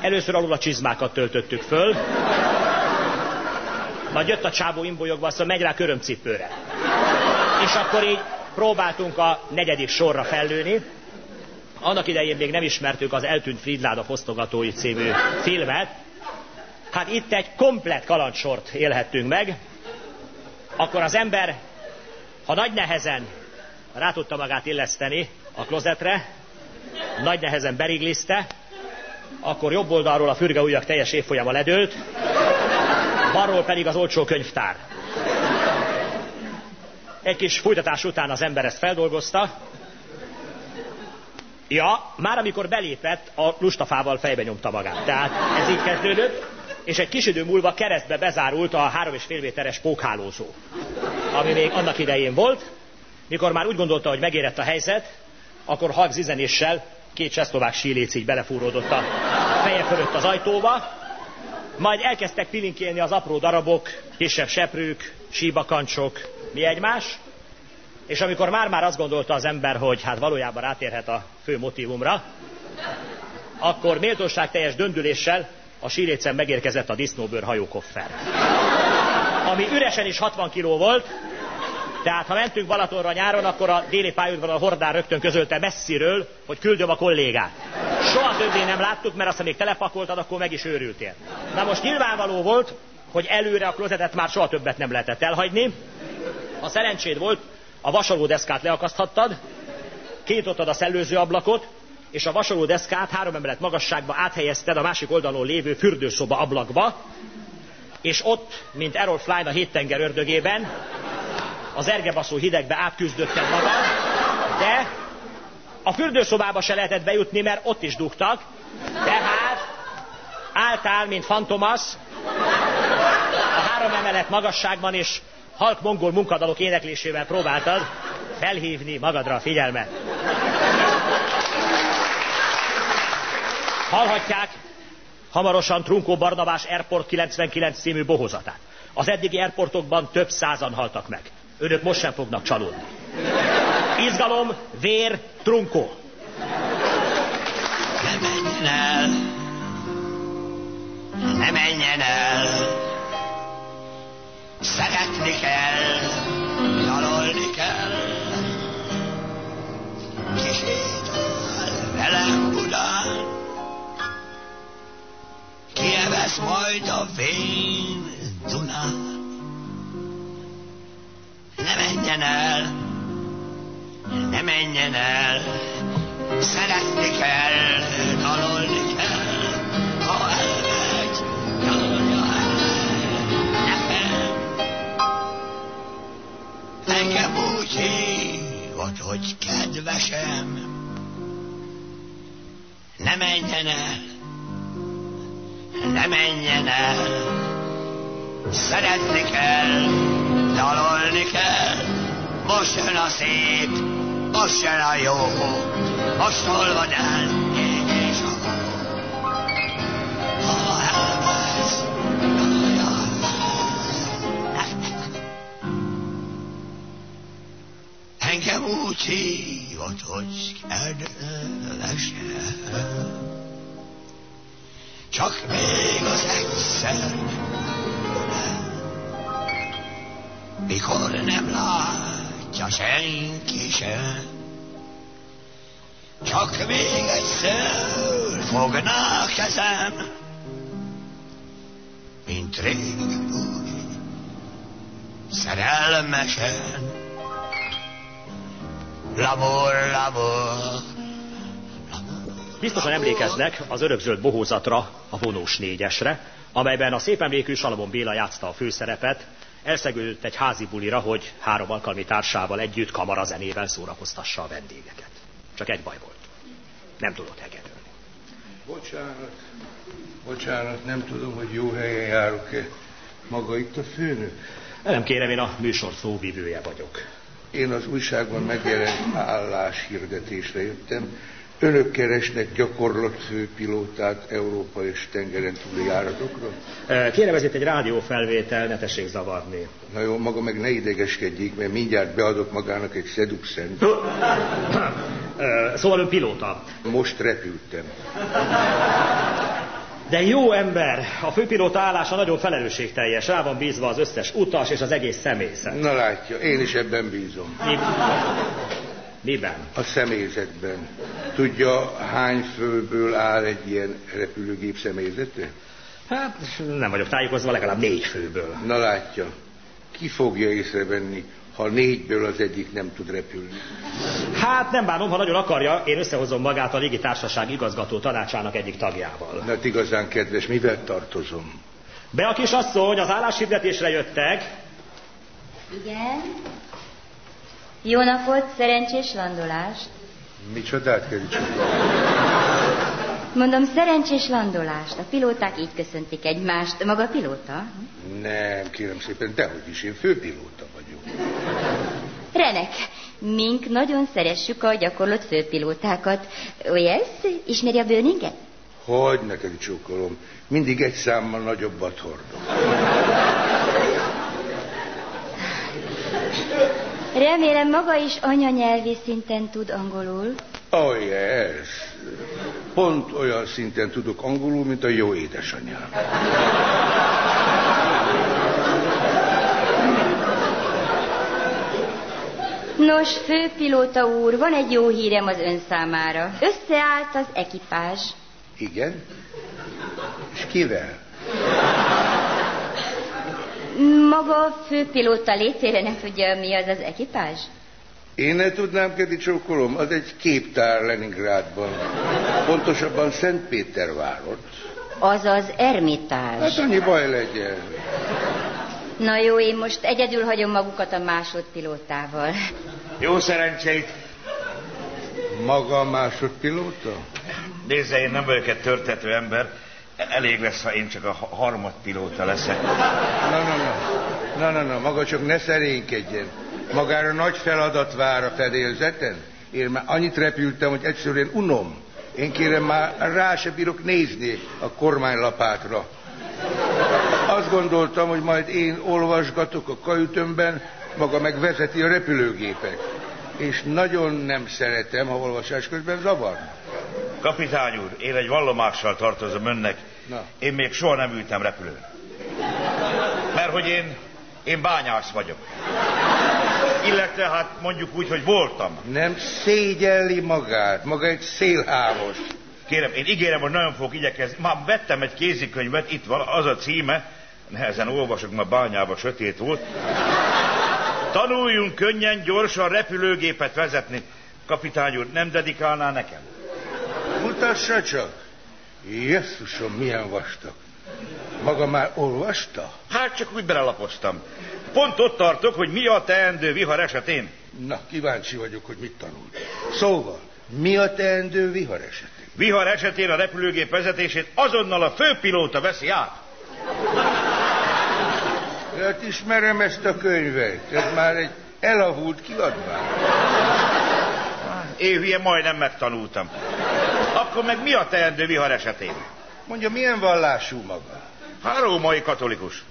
Először alul a csizmákat töltöttük föl, majd jött a csábó imbolyogva, azt megy rá körömcipőre. És akkor így próbáltunk a negyedik sorra fellőni. Annak idején még nem ismertük az Eltűnt Fridláda fosztogatói című filmet. Hát itt egy komplet kalandsort élhettünk meg. Akkor az ember, ha nagy nehezen rá tudta magát illeszteni a klozetre, nagy nehezen beriglizte, akkor jobb oldalról a fürgeujjak teljes évfolyama ledőlt, balról pedig az olcsó könyvtár. Egy kis fújtatás után az ember ezt feldolgozta. Ja, már amikor belépett, a lustafával fejbe nyomta magát. Tehát ez így kezdődött, és egy kis idő múlva keresztbe bezárult a három és fél méteres pókhálózó, ami még annak idején volt. Mikor már úgy gondolta, hogy megérett a helyzet, akkor halk zizenéssel két csehszlovák síléc így belefúródott a feje fölött az ajtóba, majd elkezdtek pilinkélni az apró darabok, kisebb seprők, síbakancsok, mi egymás, és amikor már-már azt gondolta az ember, hogy hát valójában rátérhet a fő motivumra, akkor méltóság teljes döndüléssel a sílécen megérkezett a disznóbőr hajókoffer. Ami üresen is 60 kiló volt, tehát ha mentünk Balatonra nyáron, akkor a déli pályaudvaron a hordár rögtön közölte messziről, hogy küldöm a kollégát. Soha többé nem láttuk, mert azt, még telepakoltad, akkor meg is őrültél. Na most nyilvánvaló volt, hogy előre a klozetet már soha többet nem lehetett elhagyni. Ha szerencséd volt, a vasalódeszkát leakaszthattad, kinyitottad a szellőző ablakot, és a vasalódeszkát három emelet magasságba áthelyezted a másik oldalon lévő fürdőszoba ablakba, és ott, mint Errol Flynn a héttenger ördögében, az ergebaszó hidegbe átküzdötted magad, de a fürdőszobába se lehetett bejutni, mert ott is dugtak, tehát álltál, mint Fantomas, a három emelet magasságban, és halk mongol munkadalok éneklésével próbáltad felhívni magadra a figyelmet. Hallhatják hamarosan Trunkó Barnabás Airport 99 című bohozatát. Az eddigi airportokban több százan haltak meg. Önök most sem fognak csalódni. Izgalom, vér, trunkó. Ne menjen el, ne menjen el, szeretni kell, nyalolni kell. Kisétál velem Budán, kievesz majd a vén Dunán. Ne menjen el, ne menjen el, szeretni kell, dalolni kell, ha elmegy, dalolja el. Nekem. Engem úgy hívott, hogy kedvesem, ne menjen el, ne menjen el, szeretni kell, dalolni kell. Most jön a szép, most jön a jó, most hol van el, ég és a hó. Ha elvesz, Engem úgy hívott, hogy kedvesem, csak még az egyszer mikor nem látja senki sem. Csak még egyszer fogná kezem, mint régen úgy, szerelmesen. Labor, labor, Biztosan emlékeznek az örökzöld bohózatra, a vonós négyesre, amelyben a szép emlékű Salamon Béla játszta a főszerepet, elszegődött egy házi bulira, hogy három alkalmi társával együtt kamarazenével szórakoztassa a vendégeket. Csak egy baj volt. Nem tudott hegedülni. Bocsánat, bocsánat, nem tudom, hogy jó helyen járok-e. Maga itt a főnök? Nem kérem, én a műsor szóvivője vagyok. Én az újságban megjelent álláshirdetésre jöttem. Önök keresnek gyakorlat főpilótát Európa és tengeren túli járatokra? Kérem, ez itt egy rádiófelvétel, ne tessék zavarni. Na jó, maga meg ne idegeskedjék, mert mindjárt beadok magának egy szeduxent. Szóval ön pilóta. Most repültem. De jó ember, a főpilóta állása nagyon felelősségteljes, rá van bízva az összes utas és az egész személyzet. Na látja, én is ebben bízom. Mi... Miben? A személyzetben. Tudja, hány főből áll egy ilyen repülőgép személyzete? Hát nem vagyok tájékozva, legalább négy főből. Na látja, ki fogja észrevenni, ha négyből az egyik nem tud repülni? Hát nem bánom, ha nagyon akarja, én összehozom magát a légitársaság igazgató tanácsának egyik tagjával. Hát igazán kedves, mivel tartozom? Be a kis asszony, az álláshirdetésre jöttek. Igen? Jó napot, szerencsés landolást. Micsodát kell csak? Mondom, szerencsés landolást. A pilóták így köszöntik egymást. Maga pilóta? Nem, kérem szépen, dehogy is, én főpilóta vagyok. Renek, mink nagyon szeressük a gyakorlott főpilótákat. Olyes, ismeri a bőninget? Hogy neked csókolom, mindig egy számmal nagyobbat hordok. *laughs* Remélem maga is anyanyelvi szinten tud angolul. Oh yes. Pont olyan szinten tudok angolul, mint a jó édesanyám. Nos, főpilóta úr, van egy jó hírem az ön számára. Összeállt az ekipázs. Igen? És kivel? Maga a főpilóta létére nem tudja, mi az az ekipázs? Én ne tudnám, Kedi csókolom, az egy képtár Leningrádban. Pontosabban Szentpétervárot. Az az ermitázs. Hát annyi baj legyen. Na jó, én most egyedül hagyom magukat a másodpilótával. Jó szerencsét! Maga a másodpilóta? Nézze, én nem vagyok egy törtető ember. Elég lesz, ha én csak a ha- harmadpilóta leszek. Na, na, na. Na, na, na, maga csak ne szerénkedjen. Magára nagy feladat vár a fedélzeten. Én már annyit repültem, hogy egyszerűen unom. Én kérem már rá se bírok nézni a kormánylapátra. Azt gondoltam, hogy majd én olvasgatok a kajütömben, maga meg vezeti a repülőgépet. És nagyon nem szeretem, ha olvasás közben zavar. Kapitány úr, én egy vallomással tartozom önnek. Na. Én még soha nem ültem repülőn. Mert hogy én, én bányász vagyok. Illetve hát mondjuk úgy, hogy voltam. Nem szégyelli magát, maga egy szélhámos. Kérem, én ígérem, hogy nagyon fogok igyekezni. Már vettem egy kézikönyvet, itt van az a címe, nehezen olvasok, mert bányában sötét volt. Tanuljunk könnyen, gyorsan repülőgépet vezetni. Kapitány úr, nem dedikálná nekem? Mutassa csak. Jesszusom, milyen vastag. Maga már olvasta? Hát csak úgy belelapoztam. Pont ott tartok, hogy mi a teendő vihar esetén. Na, kíváncsi vagyok, hogy mit tanult. Szóval, mi a teendő vihar esetén? Vihar esetén a repülőgép vezetését azonnal a főpilóta veszi át. Hát ismerem ezt a könyvet. Ez már egy elavult kiadvány. Én hülye majdnem megtanultam. Akkor meg mi a teendő vihar esetén? Mondja, milyen vallású maga? Hát római katolikus.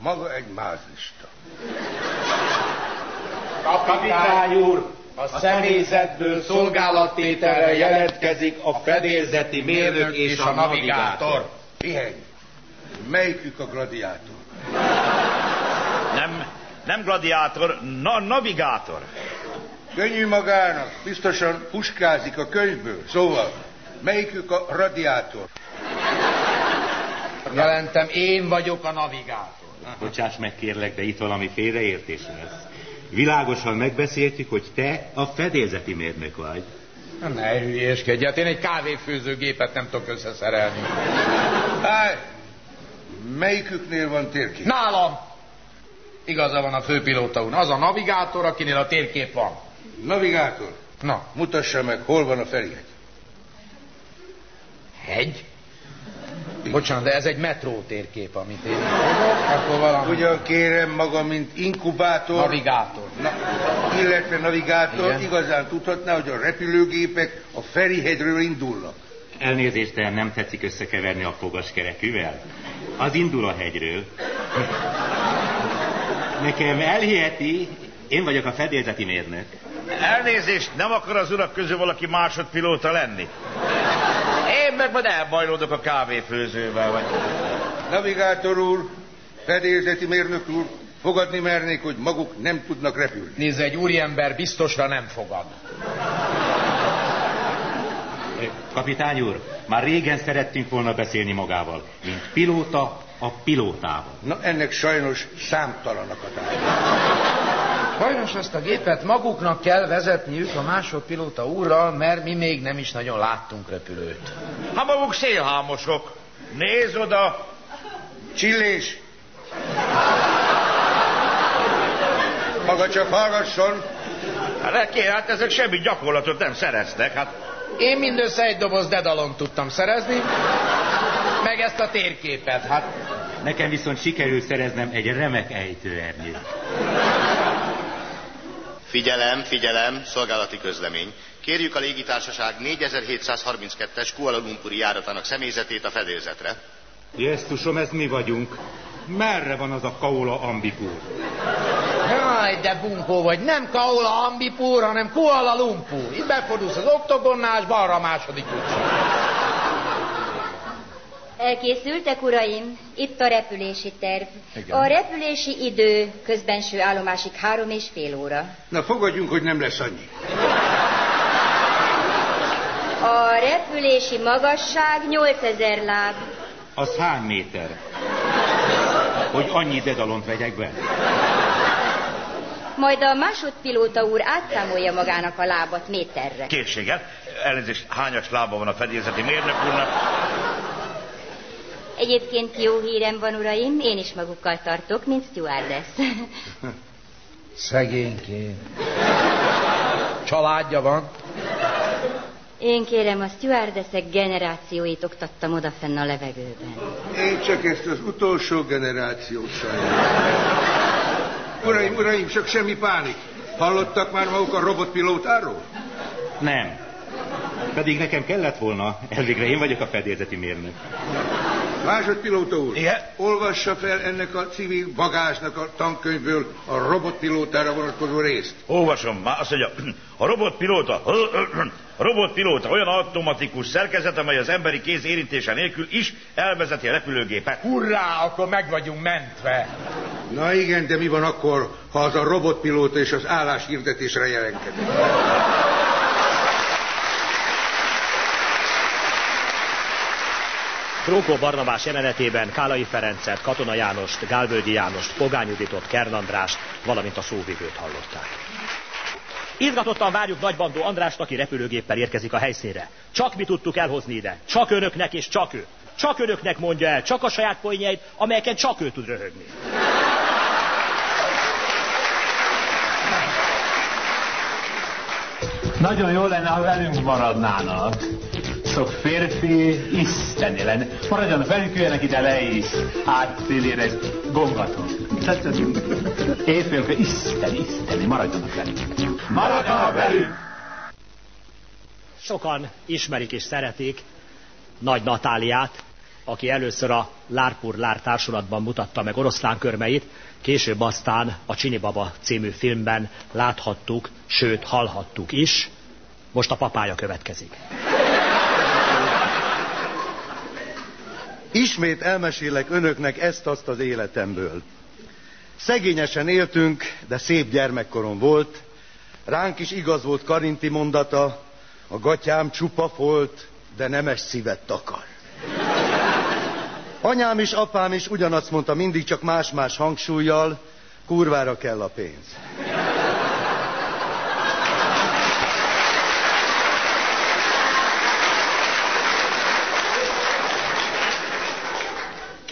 Maga egy mázlista. Kapitány úr, A személyzetből szolgálattételre jelentkezik a fedélzeti mérnök és a navigátor. Pihenj! Melyikük a gladiátor? Nem, gladiátor, na, navigátor. Könnyű magának, biztosan puskázik a könyvből. Szóval, melyikük a radiátor? Jelentem, én vagyok a navigátor. Bocsáss meg kérlek, de itt valami félreértés lesz. Világosan megbeszéltük, hogy te a fedélzeti mérnök vagy. Ne hülyéskedj, hát én egy kávéfőzőgépet nem tudok összeszerelni. Állj! Melyiküknél van térkép? Nálam! Igaza van a főpilóta úr. Az a navigátor, akinél a térkép van. Navigátor? Na. Mutassa meg, hol van a feljegy. Hegy? Bocsánat, de ez egy metró térkép, amit én akkor valami... Ugyan kérem maga, mint inkubátor. Navigátor. Na, illetve navigátor Igen. igazán tudhatná, hogy a repülőgépek a Ferihegyről indulnak. Elnézést, de nem tetszik összekeverni a fogaskerekűvel? Az indul a hegyről. Nekem elhiheti, én vagyok a fedélzeti mérnök. Elnézést, nem akar az urak közül valaki másodpilóta lenni? Én meg majd elbajlódok a kávéfőzővel, vagy... Navigátor úr, fedélzeti mérnök úr, fogadni mernék, hogy maguk nem tudnak repülni. Nézd, egy úriember biztosra nem fogad. Kapitány úr, már régen szerettünk volna beszélni magával, mint pilóta a pilótával. Na, ennek sajnos számtalanak a Sajnos ezt a gépet maguknak kell vezetniük a másodpilóta úrral, mert mi még nem is nagyon láttunk repülőt. Ha maguk szélhámosok. Nézd oda! Csillés! Maga csak hallgasson! Hát neki, hát ezek semmi gyakorlatot nem szereztek, hát... Én mindössze egy doboz dedalon tudtam szerezni, meg ezt a térképet, hát... Nekem viszont sikerült szereznem egy remek ejtőernyőt. Figyelem, figyelem, szolgálati közlemény. Kérjük a légitársaság 4732-es Kuala Lumpuri járatának személyzetét a fedélzetre. Jesztusom, ez mi vagyunk. Merre van az a Kaola Ambipur? Jaj, de bunkó vagy, nem Kaola Ambipur, hanem Kuala Lumpur. Itt befordulsz az oktogonnál, és balra a második utca. Elkészültek, uraim? Itt a repülési terv. Igen. A repülési idő közbenső állomásig három és fél óra. Na, fogadjunk, hogy nem lesz annyi. A repülési magasság 8000 láb. Az hány méter? Hogy annyi dedalont vegyek be? Majd a másodpilóta úr átszámolja magának a lábat méterre. Készséggel. Elnézést, hányas lába van a fedélzeti mérnök úrnak? Egyébként jó hírem van, uraim, én is magukkal tartok, mint stewardess. *laughs* Szegénykén. Családja van. Én kérem, a stewardessek generációit oktattam odafenn a levegőben. Én csak ezt az utolsó generációt sajnálom. Uraim, uraim, csak semmi pánik. Hallottak már maguk a robotpilótáról? Nem. Pedig nekem kellett volna. Elvégre én vagyok a fedélzeti mérnök. Másodpilóta úr, Igen? olvassa fel ennek a civil bagázsnak a tankönyvből a robotpilótára vonatkozó részt. Olvasom, már azt mondja, *clears throat* a robotpilóta, *clears throat* a robotpilóta olyan automatikus szerkezet, amely az emberi kéz érintése nélkül is elvezeti a repülőgépet. Hurrá, akkor meg vagyunk mentve. Na igen, de mi van akkor, ha az a robotpilóta és az álláshirdetésre jelenkedik? Krókó Barnabás jelenetében Kálai Ferencet, Katona Jánost, Gálvölgyi Jánost, Pogány Juditot, Kern Andrást, valamint a szóvivőt hallották. Izgatottan várjuk Nagybandó Andrást, aki repülőgéppel érkezik a helyszínre. Csak mi tudtuk elhozni ide. Csak önöknek és csak ő. Csak önöknek mondja el, csak a saját poénjait, amelyeken csak ő tud röhögni. Nagyon jó lenne, ha velünk maradnának. Sok férfi isteni lenne. Maradjanak velünk, jöjjenek ide le is. Átszélére gongaton. Éjfélkor isteni, isteni, maradjanak velünk. Maradjanak velünk! Sokan ismerik és szeretik Nagy Natáliát, aki először a Lárpur Lár társulatban mutatta meg oroszlánkörmeit, később aztán a Csini Baba című filmben láthattuk, sőt hallhattuk is. Most a papája következik. Ismét elmesélek önöknek ezt-azt az életemből. Szegényesen éltünk, de szép gyermekkorom volt. Ránk is igaz volt Karinti mondata, a gatyám csupa folt, de nemes szívet takar. Anyám is, apám is ugyanazt mondta mindig, csak más-más hangsúlyjal, kurvára kell a pénz.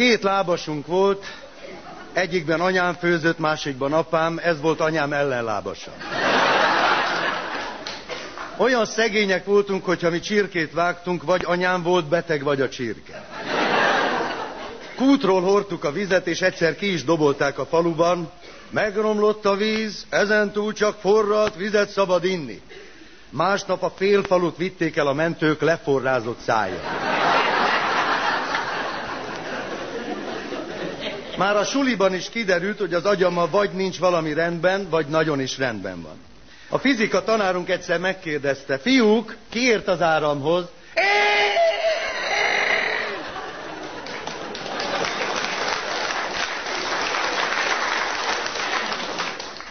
Két lábasunk volt, egyikben anyám főzött, másikban apám, ez volt anyám ellenlábasa. Olyan szegények voltunk, hogyha mi csirkét vágtunk, vagy anyám volt beteg, vagy a csirke. Kútról hordtuk a vizet, és egyszer ki is dobolták a faluban. Megromlott a víz, ezentúl csak forralt vizet szabad inni. Másnap a fél falut vitték el a mentők leforrázott szája. Már a suliban is kiderült, hogy az agyammal vagy nincs valami rendben, vagy nagyon is rendben van. A fizika tanárunk egyszer megkérdezte, fiúk, kiért az áramhoz?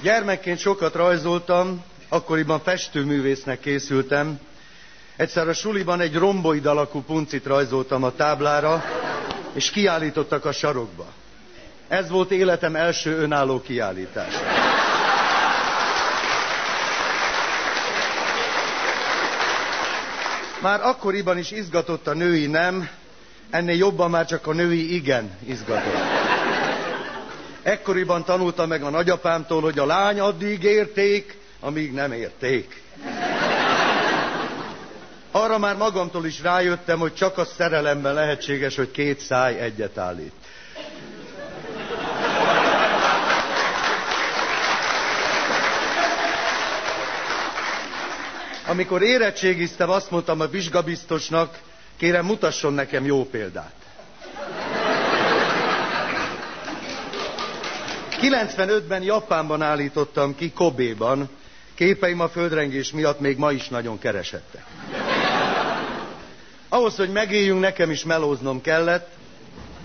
Gyermekként sokat rajzoltam, akkoriban festőművésznek készültem. Egyszer a suliban egy romboid alakú puncit rajzoltam a táblára, és kiállítottak a sarokba. Ez volt életem első önálló kiállítása. Már akkoriban is izgatott a női nem, ennél jobban már csak a női igen izgatott. Ekkoriban tanulta meg a nagyapámtól, hogy a lány addig érték, amíg nem érték. Arra már magamtól is rájöttem, hogy csak a szerelemben lehetséges, hogy két száj egyet állít. Amikor érettségiztem, azt mondtam a vizsgabiztosnak, kérem mutasson nekem jó példát. 95-ben Japánban állítottam ki, Kobéban. Képeim a földrengés miatt még ma is nagyon keresettek. Ahhoz, hogy megéljünk, nekem is melóznom kellett.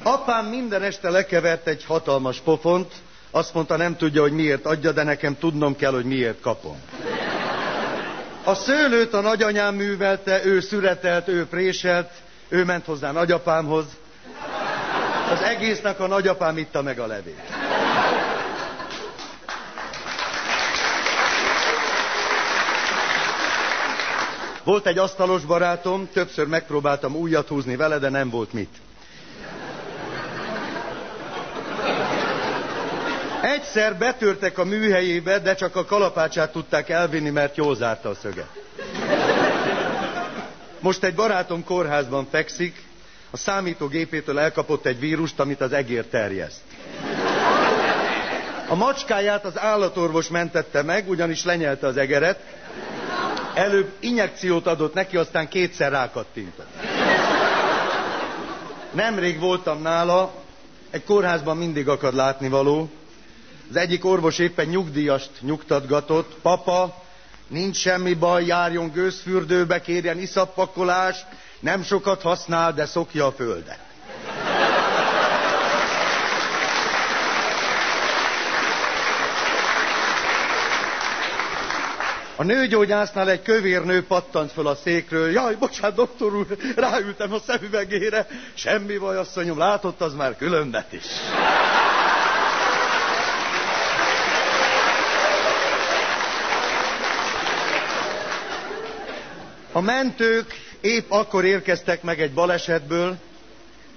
Apám minden este lekevert egy hatalmas pofont, azt mondta, nem tudja, hogy miért adja, de nekem tudnom kell, hogy miért kapom. A szőlőt a nagyanyám művelte, ő szüretelt, ő préselt, ő ment hozzá nagyapámhoz. Az egésznek a nagyapám itta meg a levét. Volt egy asztalos barátom, többször megpróbáltam újat húzni vele, de nem volt mit. Egyszer betörtek a műhelyébe, de csak a kalapácsát tudták elvinni, mert jól zárta a szöget. Most egy barátom kórházban fekszik, a számítógépétől elkapott egy vírust, amit az egér terjeszt. A macskáját az állatorvos mentette meg, ugyanis lenyelte az egeret. Előbb injekciót adott neki, aztán kétszer rákattintott. Nemrég voltam nála, egy kórházban mindig akad látnivaló, az egyik orvos éppen nyugdíjast nyugtatgatott. Papa, nincs semmi baj, járjon gőzfürdőbe, kérjen iszappakolást, nem sokat használ, de szokja a földet. A nőgyógyásznál egy kövér nő pattant föl a székről. Jaj, bocsánat, doktor úr, ráültem a szemüvegére. Semmi baj, asszonyom, látott az már különbet is. A mentők épp akkor érkeztek meg egy balesetből,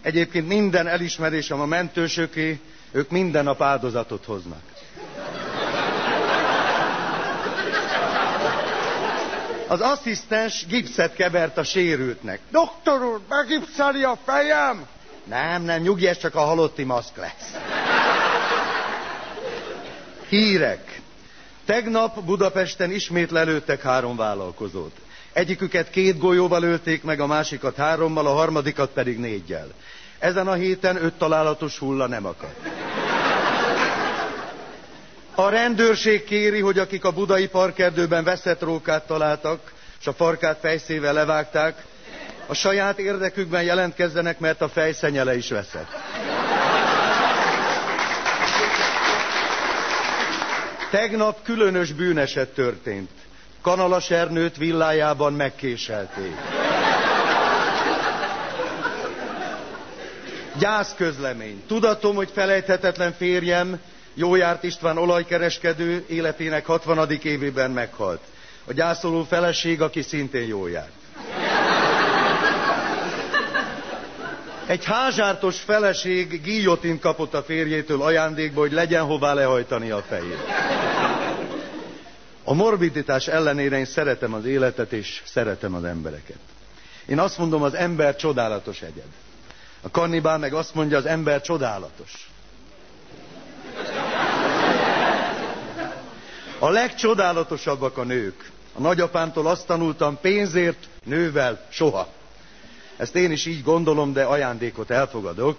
egyébként minden elismerésem a mentősöké, ők minden nap áldozatot hoznak. Az asszisztens gipszet kevert a sérültnek. Doktor úr, begipszeli a fejem? Nem, nem, nyugi, ez csak a halotti maszk lesz. Hírek. Tegnap Budapesten ismét lelőttek három vállalkozót. Egyiküket két golyóval ölték meg, a másikat hárommal, a harmadikat pedig négyel. Ezen a héten öt találatos hulla nem akad. A rendőrség kéri, hogy akik a budai parkerdőben veszett rókát találtak, és a farkát fejszével levágták, a saját érdekükben jelentkezzenek, mert a fejszenyele is veszett. Tegnap különös bűneset történt. Kanalas Ernőt villájában megkéselték. Gyászközlemény. Tudatom, hogy felejthetetlen férjem, Jójárt István olajkereskedő életének 60. évében meghalt. A gyászoló feleség, aki szintén jól járt. Egy házsártos feleség guillotint kapott a férjétől ajándékba, hogy legyen hová lehajtani a fejét. A morbiditás ellenére én szeretem az életet és szeretem az embereket. Én azt mondom, az ember csodálatos egyed. A kannibál meg azt mondja, az ember csodálatos. A legcsodálatosabbak a nők. A nagyapámtól azt tanultam, pénzért, nővel soha. Ezt én is így gondolom, de ajándékot elfogadok.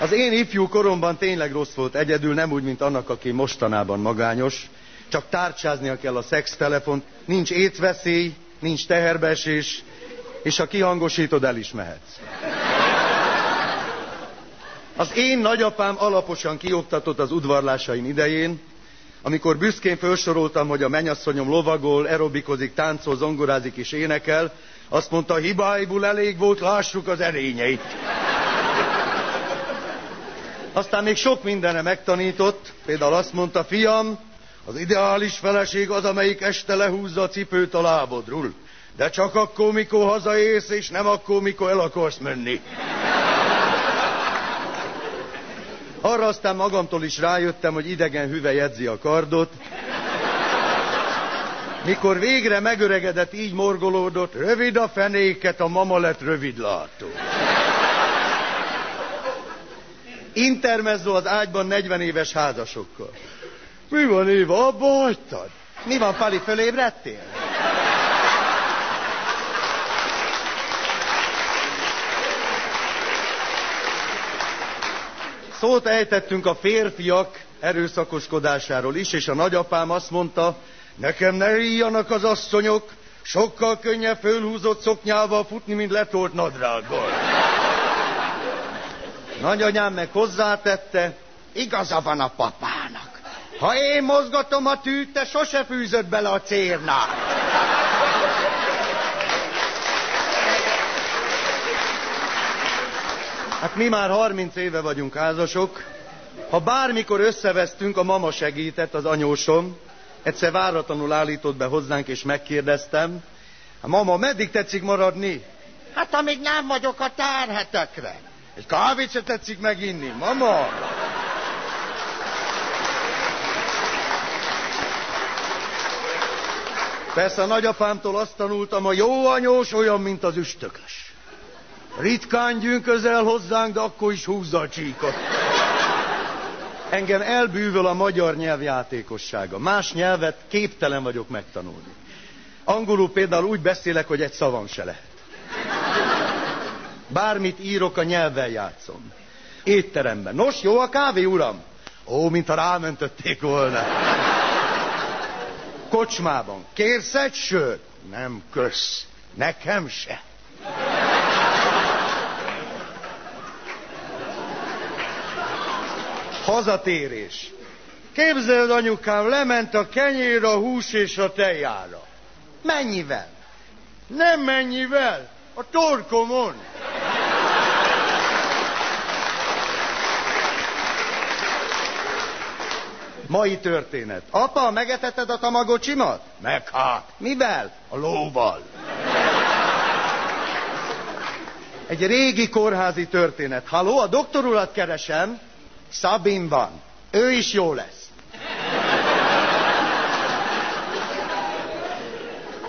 Az én ifjú koromban tényleg rossz volt egyedül, nem úgy, mint annak, aki mostanában magányos. Csak tárcsáznia kell a szextelefont, nincs étveszély, nincs teherbeesés, és ha kihangosítod, el is mehetsz. Az én nagyapám alaposan kioktatott az udvarlásaim idején, amikor büszkén felsoroltam, hogy a menyasszonyom lovagol, aerobikozik, táncol, zongorázik és énekel, azt mondta, hibáiból elég volt, lássuk az erényeit. Aztán még sok mindenre megtanított, például azt mondta, fiam, az ideális feleség az, amelyik este lehúzza a cipőt a lábodról. De csak akkor, mikor hazaérsz, és nem akkor, mikor el akarsz menni. Arra aztán magamtól is rájöttem, hogy idegen hüve jegyzi a kardot. Mikor végre megöregedett, így morgolódott, rövid a fenéket, a mama lett rövidlátó. Intermezzo az ágyban 40 éves házasokkal. Mi van, Éva, abba hagytad? Mi van, Pali, fölébredtél? Szót ejtettünk a férfiak erőszakoskodásáról is, és a nagyapám azt mondta, nekem ne ríjanak az asszonyok, sokkal könnyebb fölhúzott szoknyával futni, mint letolt nadrággal. Nagyanyám meg hozzátette, Igaza van a papának. Ha én mozgatom a tűt, te sose fűzöd bele a cérnát. Hát mi már 30 éve vagyunk házasok. Ha bármikor összevesztünk, a mama segített, az anyósom. Egyszer váratlanul állított be hozzánk, és megkérdeztem. Hát mama, meddig tetszik maradni? Hát amíg nem vagyok a terhetekre. Egy kávét se tetszik meginni, mama? Persze a nagyapámtól azt tanultam, a jó anyós olyan, mint az üstökös. Ritkán gyűn közel hozzánk, de akkor is húzza a csíkot. Engem elbűvöl a magyar nyelv játékossága. Más nyelvet képtelen vagyok megtanulni. Angolul például úgy beszélek, hogy egy szavam se lehet. Bármit írok, a nyelvvel játszom. Étteremben. Nos, jó a kávé, uram? Ó, mintha rámentötték volna. Kocsmában. Kérsz egy sört? Nem kösz. Nekem se. Hazatérés. Képzeld, anyukám, lement a kenyér, a hús és a tejára. Mennyivel? Nem mennyivel, a torkomon. Mai történet. Apa, megetetted a tamagocsimat? Meg hát. Mivel? A lóval. Egy régi kórházi történet. Halló, a doktor urat keresem. Szabin van. Ő is jó lesz.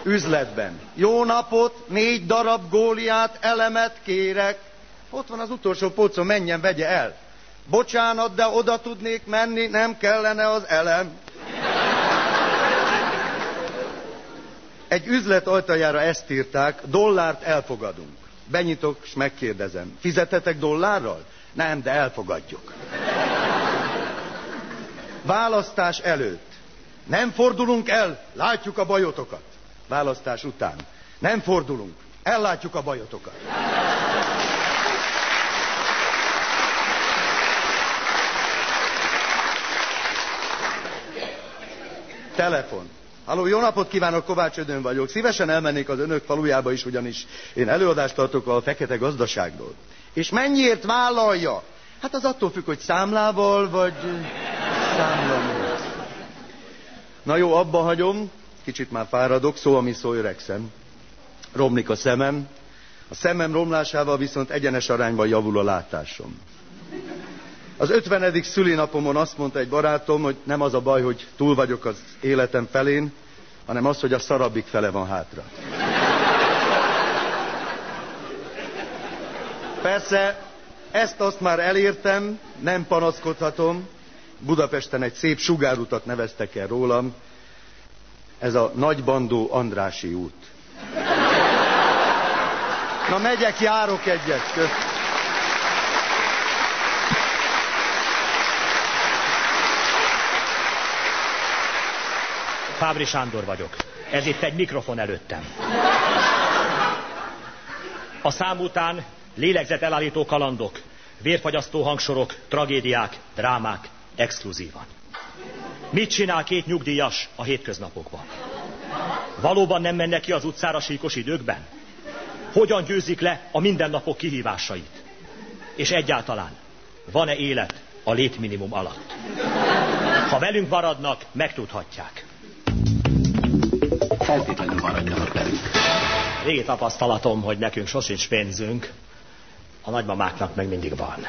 Üzletben. Jó napot, négy darab góliát, elemet kérek. Ott van az utolsó polcon, menjen, vegye el. Bocsánat, de oda tudnék menni, nem kellene az elem. Egy üzlet ajtajára ezt írták, dollárt elfogadunk. Benyitok, és megkérdezem, fizetetek dollárral? Nem, de elfogadjuk. Választás előtt. Nem fordulunk el, látjuk a bajotokat. Választás után. Nem fordulunk, ellátjuk a bajotokat. Telefon. Halló, jó napot kívánok, Kovács Ödön vagyok. Szívesen elmennék az önök falujába is, ugyanis én előadást tartok a fekete gazdaságról. És mennyiért vállalja? Hát az attól függ, hogy számlával, vagy számlával. Na jó, abba hagyom, kicsit már fáradok, szó, ami szó, öregszem. Romlik a szemem, a szemem romlásával viszont egyenes arányban javul a látásom. Az ötvenedik szülinapomon azt mondta egy barátom, hogy nem az a baj, hogy túl vagyok az életem felén, hanem az, hogy a szarabbik fele van hátra. Persze, ezt-azt már elértem, nem panaszkodhatom. Budapesten egy szép sugárutat neveztek el rólam. Ez a Nagybandó Andrási út. Na megyek, járok egyet. Köszönöm. Fábri Sándor vagyok. Ez itt egy mikrofon előttem. A szám után lélegzet elállító kalandok, vérfagyasztó hangsorok, tragédiák, drámák, exkluzívan. Mit csinál két nyugdíjas a hétköznapokban? Valóban nem mennek ki az utcára síkos időkben? Hogyan győzik le a mindennapok kihívásait? És egyáltalán van-e élet a létminimum alatt? Ha velünk maradnak, megtudhatják. Feltétlenül maradjanak velünk. Régi tapasztalatom, hogy nekünk sosincs pénzünk, a nagymamáknak meg mindig van.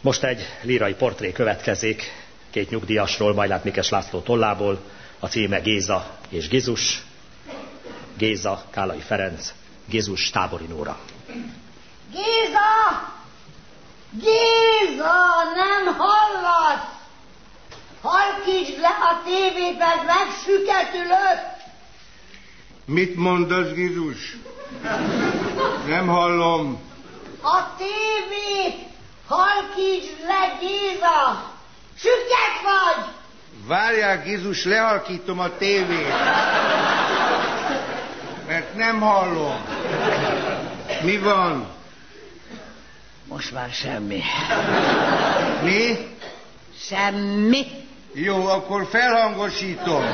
Most egy lírai portré következik, két nyugdíjasról, Bajlát Mikes László tollából, a címe Géza és Gizus, Géza, Kálai Ferenc, Gizus Tábori Nóra. Géza! Géza, nem hallasz? Halkítsd le a tévét, mert megsüketülök! Mit mondasz, Gizus? Nem hallom. A tévét! Halkítsd le, Géza! Süket vagy! Várjál, Gizus, lehalkítom a tévét. Mert nem hallom. Mi van? Most már semmi. Mi? Semmi. Jó, akkor felhangosítom.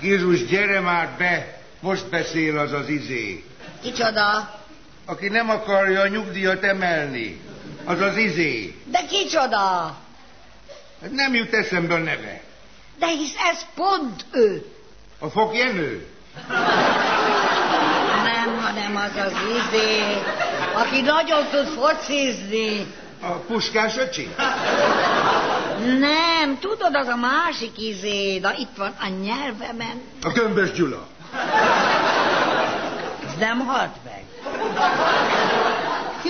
Gizus, gyere már be, most beszél az az izé. Kicsoda? Aki nem akarja a nyugdíjat emelni, az az izé. De kicsoda? Hát Nem jut eszembe a neve. De hisz ez pont ő. A fogjenő? Nem, hanem az az izé, aki nagyon tud focizni. A puskás öcsi? Nem, tudod, az a másik izé, de itt van a nyelvemen. A Gömbös Gyula. Ez nem halt meg.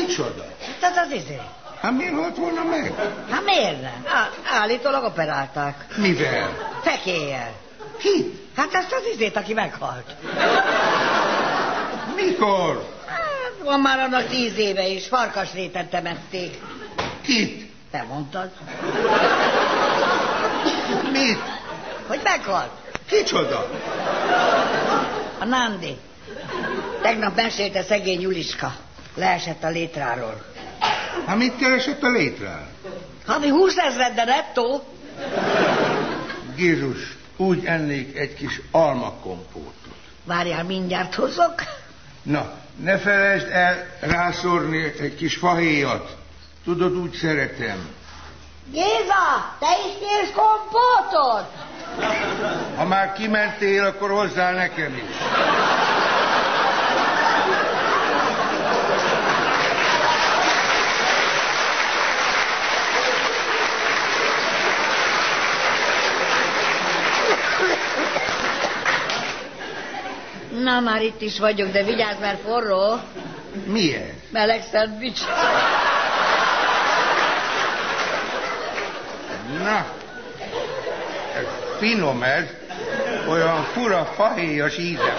Kicsoda? Hát az az izé. Hát miért halt volna meg? Hát miért nem? Á, állítólag operálták. Mivel? Fekélyel. Ki? Hát ezt az izét, aki meghalt. Mikor? Hát, van már annak tíz éve is, farkasréten temették. Kit? Te mondtad. Mit? Hogy meghalt. Kicsoda? A Nandi. Tegnap mesélte szegény Juliska. Leesett a létráról. Hát mit keresett a létrán? Havi 20 ezred, de nettó. Jézus, úgy ennék egy kis almakompótot. Várjál, mindjárt hozok. Na, ne felejtsd el rászórni egy kis fahéjat. Tudod, úgy szeretem. Géza, te is kérsz kompótot? Ha már kimentél, akkor hozzá nekem is. Na, már itt is vagyok, de vigyázz, mert forró. Mi ez? Meleg szendvics. Na, ez finom ez. Olyan fura fahéjas íze.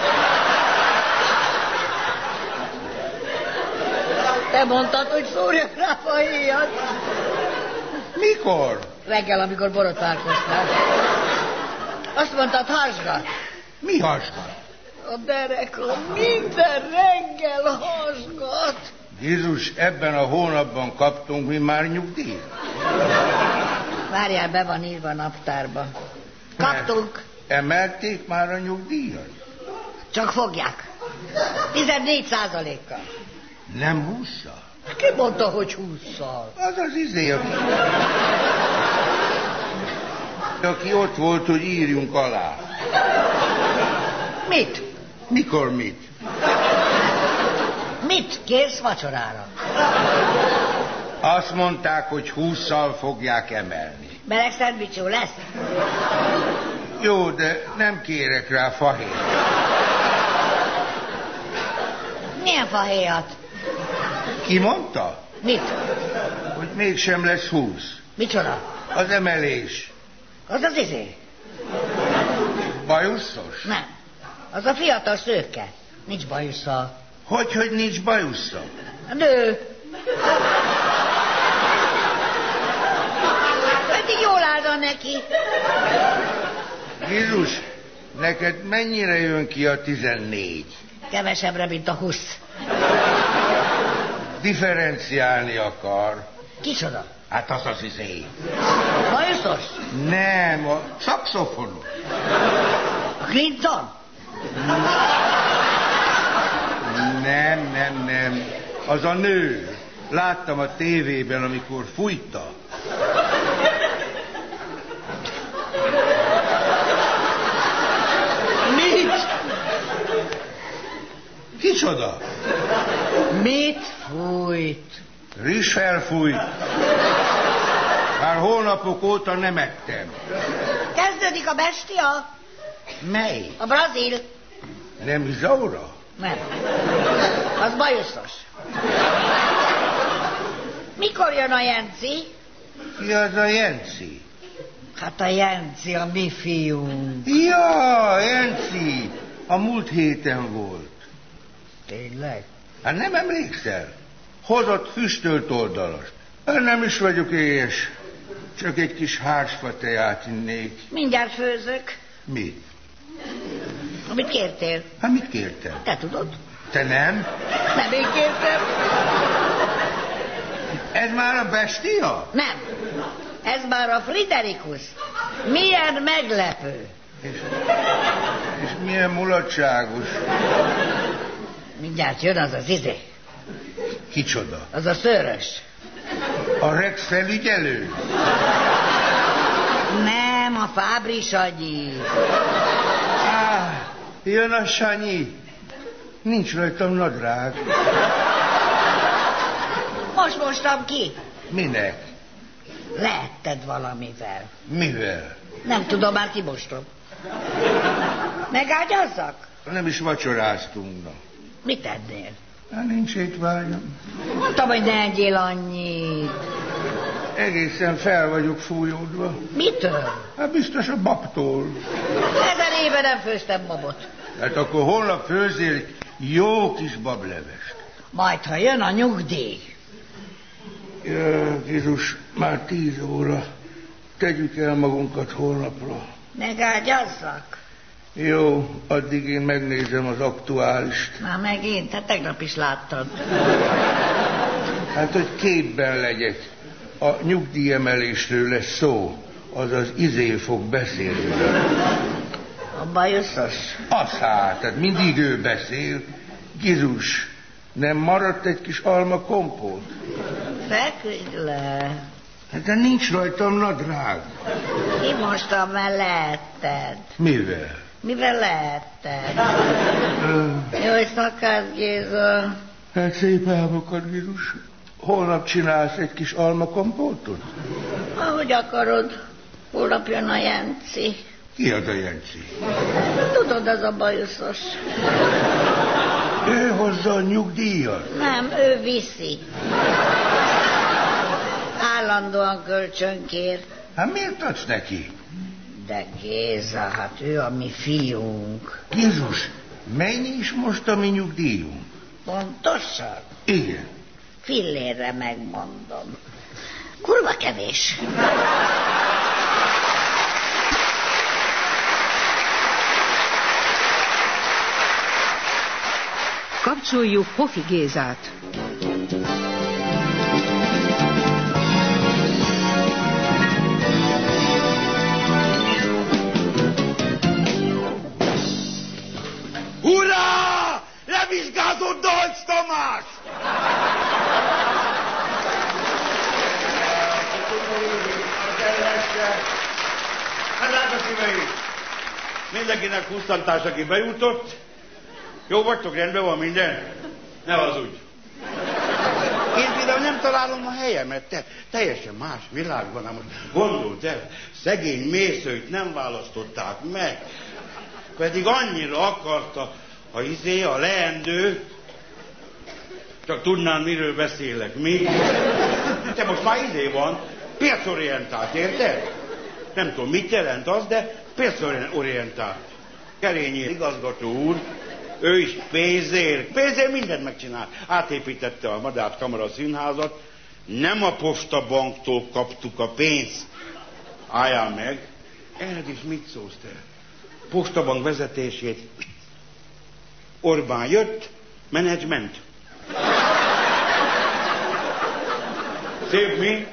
Te mondtad, hogy szórjak rá fahéjat. Mikor? Reggel, amikor borotválkoztál. Azt mondtad, hasgat. Mi hasgat? A derekam minden reggel hasgat. Jézus, ebben a hónapban kaptunk mi már nyugdíjat. Várjál, be van írva a naptárba. Kaptunk, Emelték már a nyugdíjat? csak fogják. 14 százalékkal. Nem húszszal? Ki mondta, hogy 20-szal? Az az izé, aki... aki ott volt, hogy írjunk alá. Mit? Mikor mit? Mit kérsz vacsorára? Azt mondták, hogy húszszal fogják emelni. Meleg szendvicsó lesz? Jó, de nem kérek rá fahét. Milyen fahéjat? Ki mondta? Mit? Hogy mégsem lesz húsz. Micsoda? Az emelés. Az az izé? Bajuszos? Nem. Az a fiatal szőke. Nincs bajusza. Hogy, hogy nincs bajusza? A nő. Pedig jól állna neki. Jézus, neked mennyire jön ki a 14? Kevesebbre, mint a 20. Differenciálni akar. Kicsoda? Hát az az izé. Bajuszos? Nem, a szakszofonos. Clinton? Nem, nem, nem. Az a nő. Láttam a tévében, amikor fújta. Mit? Kicsoda? Mit fújt? Rizs felfújt. Már hónapok óta nem ettem. Kezdődik a bestia? Mely? A brazil? Nem Izaura? Nem. Az bajuszos. Mikor jön a Jenci? Ki az a Jenci? Hát a Jenci, a mi fiunk. Ja, Jenci. A múlt héten volt. Tényleg? Hát nem emlékszel? Hozott füstölt oldalast. Hát Nem is vagyok éhes. Csak egy kis hársfa teát innék. Mindjárt főzök. Mit? Amit kértél? Hát mit kértem? Te tudod? Te nem? Nem én kértem. Ez már a bestia? Nem. Ez már a Friderikus. Milyen meglepő. És milyen mulatságos. Mindjárt jön az az izé. Kicsoda? Az a szőrös. A Rex felügyelő? Nem, a Fábri Sanyi. Jön a Sanyi. Nincs rajtam nadrág. Most mostam ki. Minek? Lehetted valamivel. Mivel? Nem tudom, már kimostom. Megágyazzak? Nem is vacsoráztunk. Na. Mit ennél? Hát nincs étvágyam. Mondtam, hogy ne egyél annyit. Egészen fel vagyok fújódva. Mitől? Hát biztos a babtól. Ezer éve nem főztem babot. Hát akkor holnap főzzél egy jó kis bablevest. Majd, ha jön a nyugdíj. Ja, Jézus, már tíz óra. Tegyük el magunkat holnapra. Megágyazzak? Jó, addig én megnézem az aktuálist. Már megint, te tegnap is láttad. Hát, hogy képben legyek. A nyugdíjemelésről lesz szó. Az az izé fog beszélni. A bajuszos? Az hát, tehát mindig ő beszél. Gizus, nem maradt egy kis alma kompót? Feküdj le. Hát de nincs rajtam nadrág. Kimostam, mert lehetted. Mivel? Mivel lehetted? Jó éjszakát, Géza. Hát szép álmokat, Gizus. Holnap csinálsz egy kis alma kompótot? Ahogy akarod. Holnap jön a Jenci. Ki az a Jenci? Tudod, az a bajuszos. Ő hozza a nyugdíjat. Nem, ő viszi. Állandóan kölcsönkér. Hát miért adsz neki? De Géza, hát ő a mi fiunk. Jézus, mennyi is most a mi nyugdíjunk? Pontosan? Igen. Fillérre megmondom. Kurva kevés. Kapcsoljuk Hofi Gézát. Hurrá! Levizsgázott Dolcs Tamás! Hát drága szíveim, mindenkinek kusztantás, aki bejutott. Jó vagytok, rendben van minden? Ne hazudj. Én például nem találom a helyemet, te teljesen más világban. Hát most gondold el, szegény mészőt nem választották meg. Pedig annyira akarta a izé, a leendő, csak tudnám, miről beszélek. Mi? Te most már izé van, piacorientált, érted? Nem tudom, mit jelent az, de piacorientált. Kerényi igazgató úr, ő is pénzért, pénzért mindent megcsinál. Átépítette a Madár Kamara színházat, nem a postabanktól kaptuk a pénzt. Álljál meg. Erre is mit szólsz te? Postabank vezetését. Orbán jött, menedzsment. Szép mi?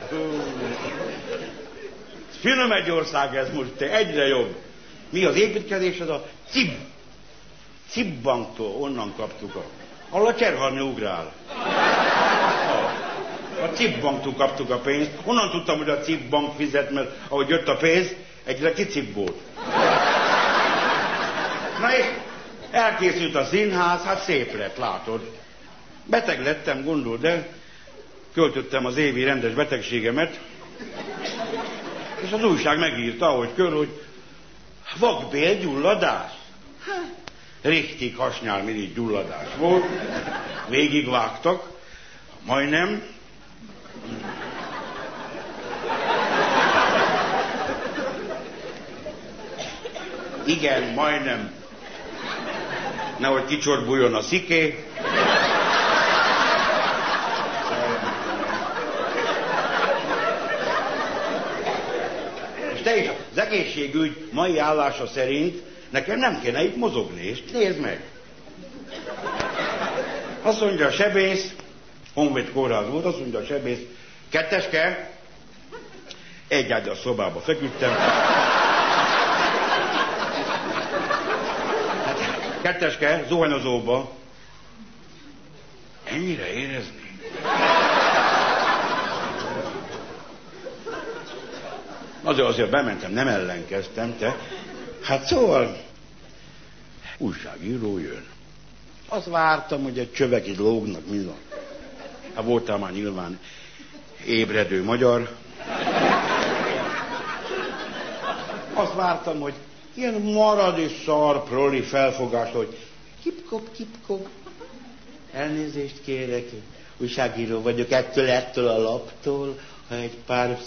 Finom egy ország ez most, te egyre jobb. Mi az építkezés? Az a CIB. CIB banktól, onnan kaptuk a... Ahol a cserhalmi ugrál. A CIB banktól kaptuk a pénzt. Honnan tudtam, hogy a CIB bank fizet, mert ahogy jött a pénz, egyre kicibbolt. Na és elkészült a színház, hát szép lett, látod. Beteg lettem, gondold el, költöttem az évi rendes betegségemet, és az újság megírta, ahogy kör, hogy vakbél gyulladás. Richtig hasnyál mirigy gyulladás volt, végigvágtak, majdnem. Igen, majdnem. Nehogy kicsorbuljon a sziké. És te is az egészségügy mai állása szerint nekem nem kéne itt mozogni, és nézd meg. Azt mondja a sebész, Honvéd kórház volt, azt mondja a sebész, ketteske, egy ágy a szobába feküdtem. Ketteske, zuhanyozóba. Ennyire érezni? Azért azért bementem, nem ellenkeztem, te. Hát szóval, újságíró jön. Azt vártam, hogy egy csövek itt lógnak, van. Hát voltál már nyilván ébredő magyar. Azt vártam, hogy ilyen marad és szar proli felfogás, hogy kipkop, kipkop. Elnézést kérek, újságíró vagyok ettől, ettől a laptól, ha egy pár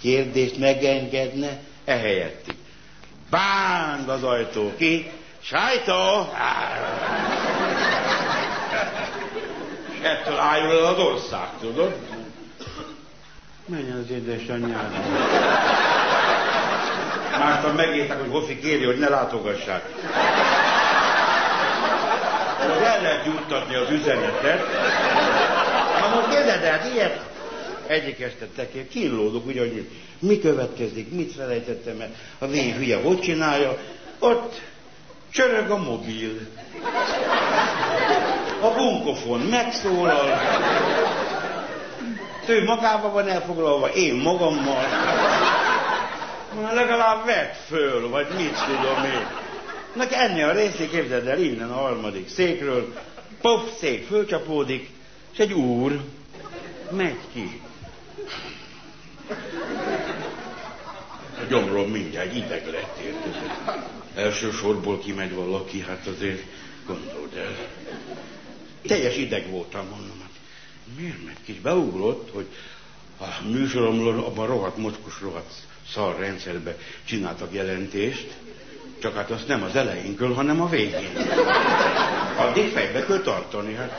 kérdést megengedne, ehelyett. Báng az ajtó ki, sajtó! És ettől álljon el az ország, tudod? Menjen az édesanyjád. Másnap megírták, hogy Hofi kéri, hogy ne látogassák. Most el lehet juttatni az üzenetet. Na most kérdezd, hát ilyet egyik este tekér, kínlódok, hogy mi következik, mit felejtettem el, a vén hülye hogy csinálja, ott csörög a mobil. A bunkofon megszólal. Ő magával van elfoglalva, én magammal. Legalább vett föl, vagy mit tudom én. Nek enni a részé, képzeld el, innen a harmadik székről, pop, szék fölcsapódik, és egy úr megy ki. A gyomrom mindjárt ideg lett, érted? Első sorból kimegy valaki, hát azért gondold el. Teljes ideg voltam, mondom, hát miért megy ki? És beugrott, hogy a műsoromról abban rohadt mocskos, rohadt szar rendszerbe csináltak jelentést, csak hát azt nem az elejénkől, hanem a végén. Addig fejbe kell tartani, hát.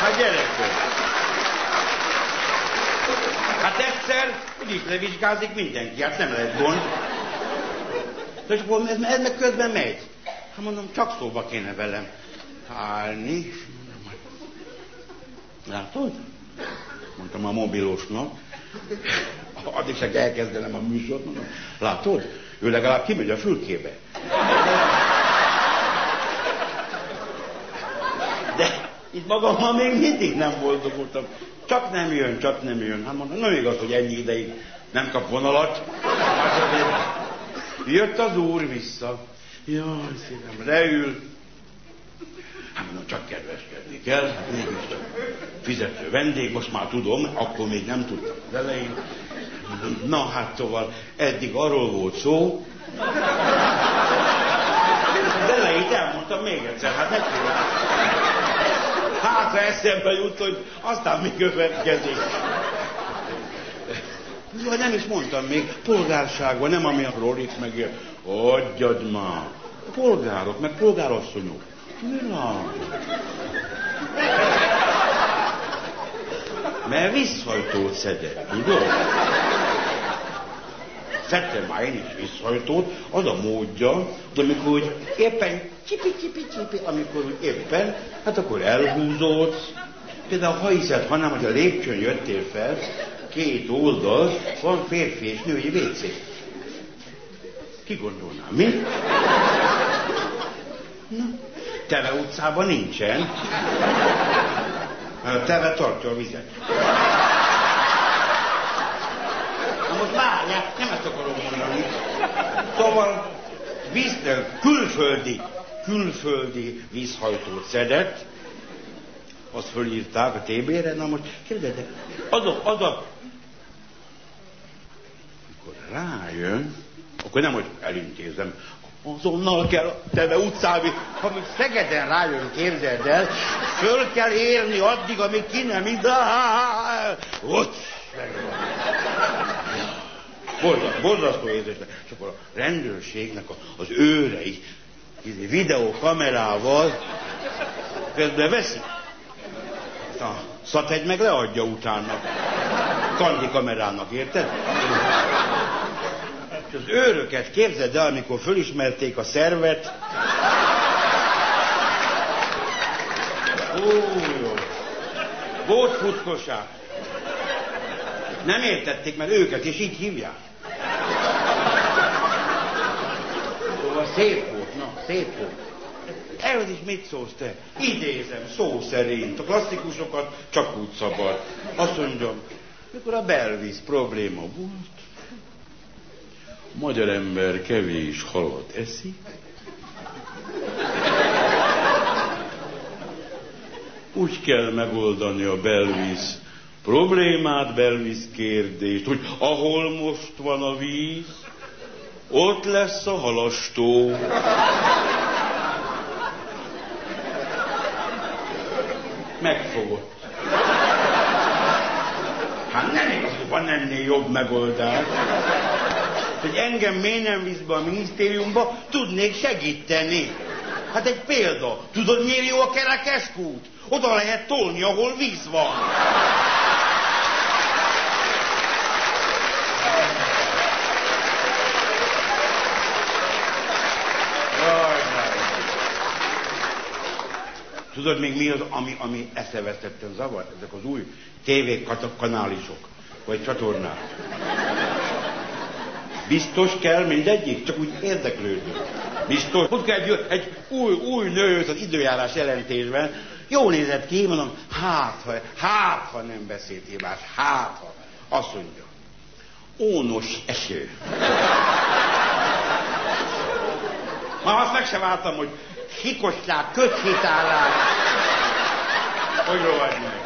Hát gyerekek. Hát egyszer úgyis levizsgázik mindenki, hát nem lehet gond. De és akkor ez, ez meg közben megy. Hát mondom, csak szóba kéne velem állni. Látod? Mondtam a mobilosnak. Addig csak elkezdenem a műsort. Mondom, látod? Ő legalább kimegy a fülkébe. De itt magammal még mindig nem boldogultam. Csak nem jön, csak nem jön. Hát mondom, nem igaz, hogy ennyi ideig nem kap vonalat. Hát jött az úr vissza. Jaj, szívem, leül. Hát mondom, csak kedveskedni kell, hát mégiscsak fizető vendég, most már tudom, akkor még nem tudtam az elején. Na hát tovább, eddig arról volt szó, az elejét elmondtam még egyszer, hát ne Hát, ha eszembe jut, hogy aztán mi következik. Vagy nem is mondtam még, polgárságban, nem ami a rolik meg Adjad már. Polgárok, meg polgárasszonyok. Milán. Mert visszhajtót szedett, tudod? Szedtem már én is visszhajtót, az a módja, de amikor úgy éppen csipi, csipi, csipi, amikor úgy éppen, hát akkor elhúzódsz. Például ha hiszed, hanem, hogy a lépcsőn jöttél fel, két oldal van férfi és női WC. Ki gondolná, mi? Na, Teve utcában nincsen. A teve tartja a vizet. Most várjál, nem ezt akarom mondani. *laughs* Szóval víz, külföldi, külföldi vízhajtót szedett, azt fölírták a TB-re, na most képzeld az a, az a, amikor rájön, akkor nem, hogy elintézem, azonnal kell teve utcába, ha még Szegeden rájön, képzeld el, föl kell érni addig, amíg ki nem ide. Ott. Borzasztó, borzasztó érzés. És akkor a rendőrségnek az őrei videókamerával közben veszik. A szategy meg leadja utána. Kandi kamerának, érted? az őröket képzeld el, amikor fölismerték a szervet. Ó. Volt futkosság. Nem értették, mert őket is így hívják. Szóval szép volt, na, szép volt. Ehhez is mit szólsz te? Idézem, szó szerint. A klasszikusokat csak úgy szabad. Azt mondjam, mikor a belvíz probléma volt, magyar ember kevés halat eszik, úgy kell megoldani a belvíz problémát, belvíz kérdést, hogy ahol most van a víz, ott lesz a halastó. Megfogott. Hát nem igaz, hogy van ennél jobb megoldás hogy engem miért nem visz be a minisztériumba, tudnék segíteni. Hát egy példa. Tudod, miért jó a kerekeskút? Oda lehet tolni, ahol víz van. Tudod még mi az, ami, ami eszevesztetten zavar? Ezek az új tévékanálisok, vagy csatornák. Biztos kell mindegyik? Csak úgy érdeklődni. Biztos. Ott kell egy, egy új, új nőt az időjárás jelentésben. Jó nézett ki, mondom, hát ha, hát, ha nem beszélt hibás, hát ha. Azt mondja, ónos eső. Már azt meg sem vártam, hogy hikosság, köthitálás. Hogy rohagy meg.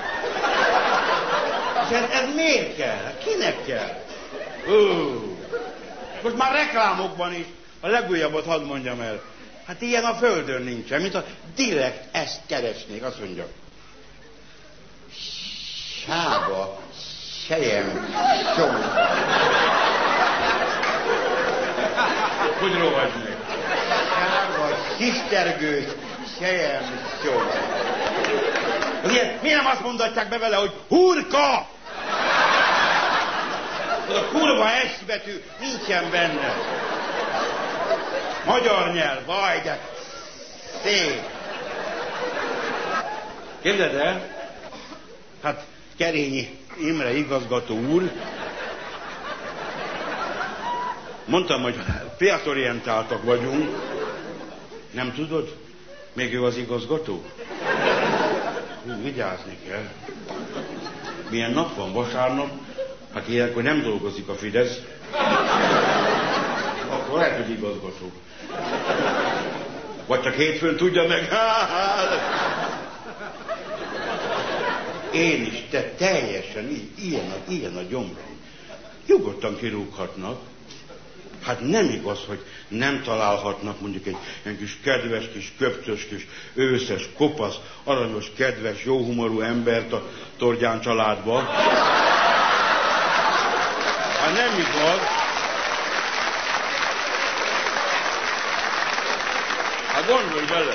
Ez, ez miért kell? Kinek kell? Ó. Most már reklámokban is. A legújabbat hadd mondjam el. Hát ilyen a földön nincsen, mint a direkt ezt keresnék, azt mondja. sába, sejem, somka. Hogy rohagy meg? Sába, sisztergős, sejem, somka. Miért, miért nem azt mondatják be vele, hogy hurka? Az a kurva S betű nincsen benne. Magyar nyelv, vaj, de szép. Képzeld el, hát Kerényi Imre igazgató úr, mondtam, hogy piacorientáltak vagyunk. Nem tudod? Még ő az igazgató? Vigyázni kell. Milyen nap van vasárnap? Hát ilyenkor nem dolgozik a Fidesz. Hogy igazgató. Vagy csak hétfőn tudja meg. *laughs* Én is, te teljesen így, ilyen, a, ilyen a gyomrom. Nyugodtan kirúghatnak. Hát nem igaz, hogy nem találhatnak mondjuk egy egy kis kedves, kis köpcös, kis őszes, kopasz, aranyos, kedves, jóhumorú embert a Tordján családba. Hát nem igaz. Gondolj bele.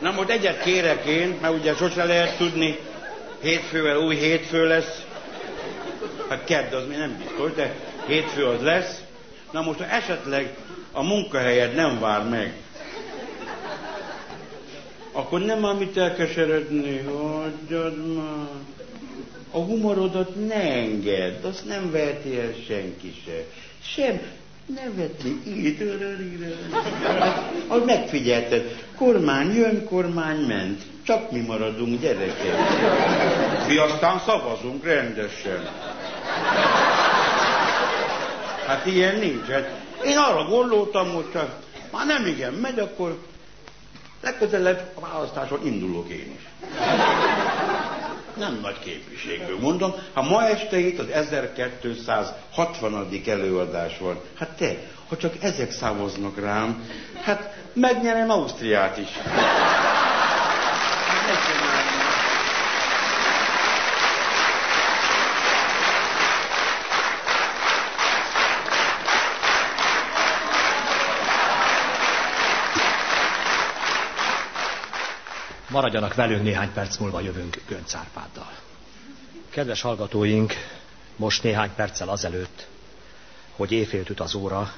Na most egyet kérek én, mert ugye sose lehet tudni, hétfővel új hétfő lesz. Hát kedd az még nem biztos, de hétfő az lesz. Na most, ha esetleg a munkahelyed nem vár meg, akkor nem ám mit elkeseredni, hagyjad már. A humorodat ne engedd, azt nem veheti el senki se. Sem, nem vetni így, hát, az megfigyelted, kormány jön, kormány ment. Csak mi maradunk, gyerekek. Mi aztán szavazunk rendesen. Hát ilyen nincs. Hát én arra gondoltam, hogy ha már nem igen megy, akkor legközelebb a választáson indulok én is. Nem nagy képviségből mondom, ha ma este itt az 1260. előadás van, hát te, ha csak ezek szavaznak rám, hát megnyerem Ausztriát is. Hát *laughs* ne csinálj. Maradjanak velünk, néhány perc múlva jövünk Gönc Árpáddal. Kedves hallgatóink, most néhány perccel azelőtt, hogy éjfélt üt az óra,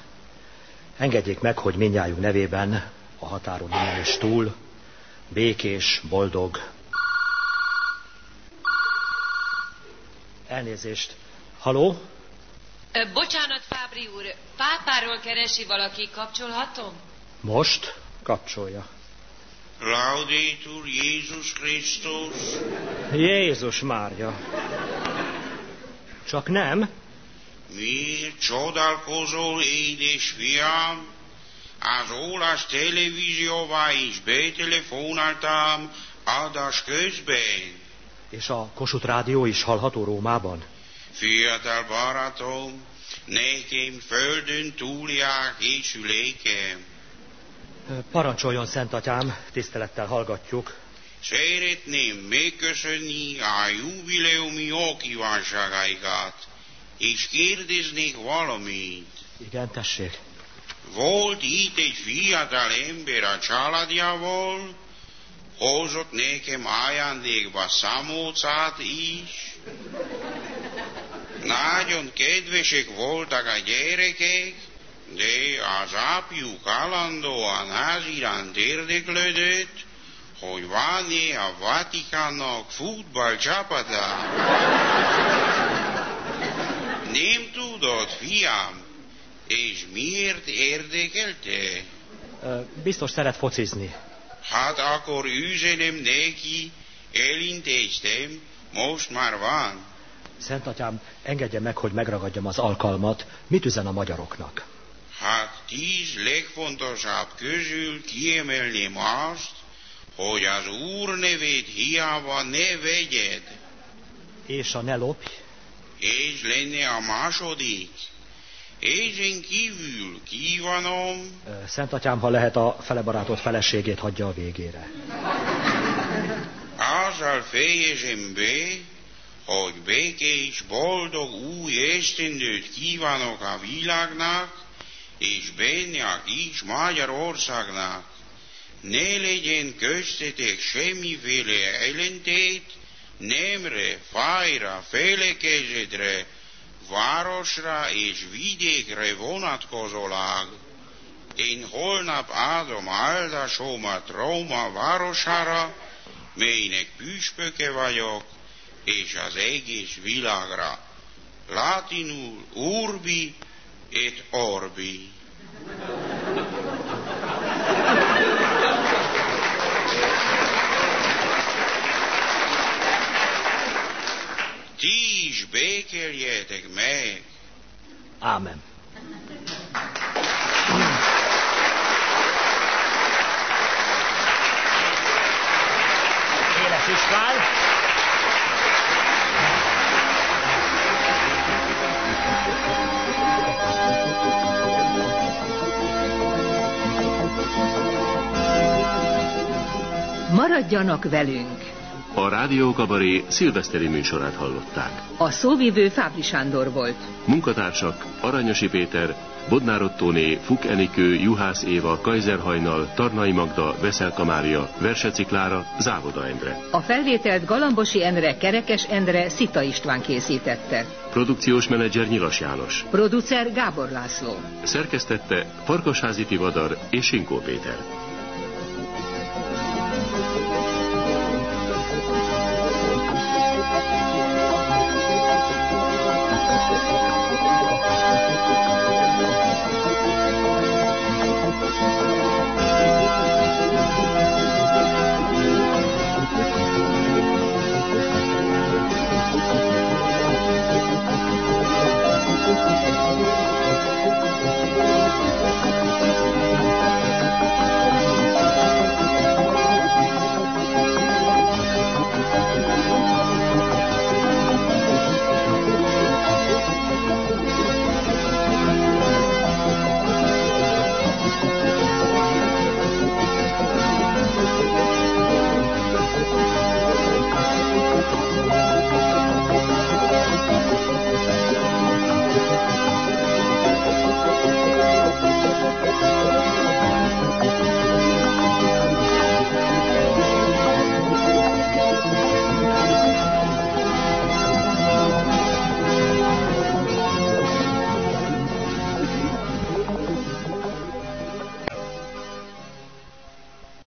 engedjék meg, hogy mindjárt nevében a határon innen és túl, békés, boldog. Elnézést. Haló? Ö, bocsánat, Fábri úr, pápáról keresi valaki, kapcsolhatom? Most? Kapcsolja. Laudetur Jézus Krisztus. Jézus Mária. Csak nem? Miért csodálkozol, édes fiam? Az ólás televízióvá is betelefonáltam adás közben. És a Kossuth Rádió is hallható Rómában? Fiatal barátom, nekem földön túlják és ülékem. Parancsoljon, Szent Atyám, tisztelettel hallgatjuk. Szeretném megköszönni a jubileumi jó kívánságaikat, és kérdeznék valamit. Igen, tessék. Volt itt egy fiatal ember a családjával, hozott nekem ajándékba szamócát is. Nagyon kedvesek voltak a gyerekek, de az apjuk állandóan az iránt érdeklődött, hogy van-e a Vatikánnak futballcsapata. Nem tudod, fiam, és miért érdekelte? Biztos szeret focizni. Hát akkor üzenem neki, elintéztem, most már van. Szent Atyám, engedje meg, hogy megragadjam az alkalmat. Mit üzen a magyaroknak? Hát tíz legfontosabb közül kiemelném azt, hogy az Úr nevét hiába ne vegyed. És a ne lopj? És lenne a második. Ezen kívül kívánom, Szent Atyám, ha lehet, a felebarátott feleségét hagyja a végére. azzal fejezem be, hogy békés, boldog új esztendőt kívánok a világnak, és bennek is Magyarországnak. Ne legyen köztetek semmiféle ellentét, nemre, fájra, felekezetre, városra és vidékre vonatkozólag. Én holnap adom áldásomat Róma városára, melynek püspöke vagyok, és az egész világra. Latinul urbi et orbi. Ti is békéljetek meg. Ámen. Éles István. Maradjanak velünk! A Rádió Kabaré szilveszteri műsorát hallották. A szóvivő Fábri Sándor volt. Munkatársak Aranyosi Péter, Bodnár Ottóné, Fuk Enikő, Juhász Éva, Kaiser Hajnal, Tarnai Magda, Veszelka Mária, Verseci Klára, Závoda Endre. A felvételt Galambosi Endre, Kerekes Endre, Szita István készítette. Produkciós menedzser Nyilas János. Producer Gábor László. Szerkesztette Farkasházi Tivadar és Sinkó Péter.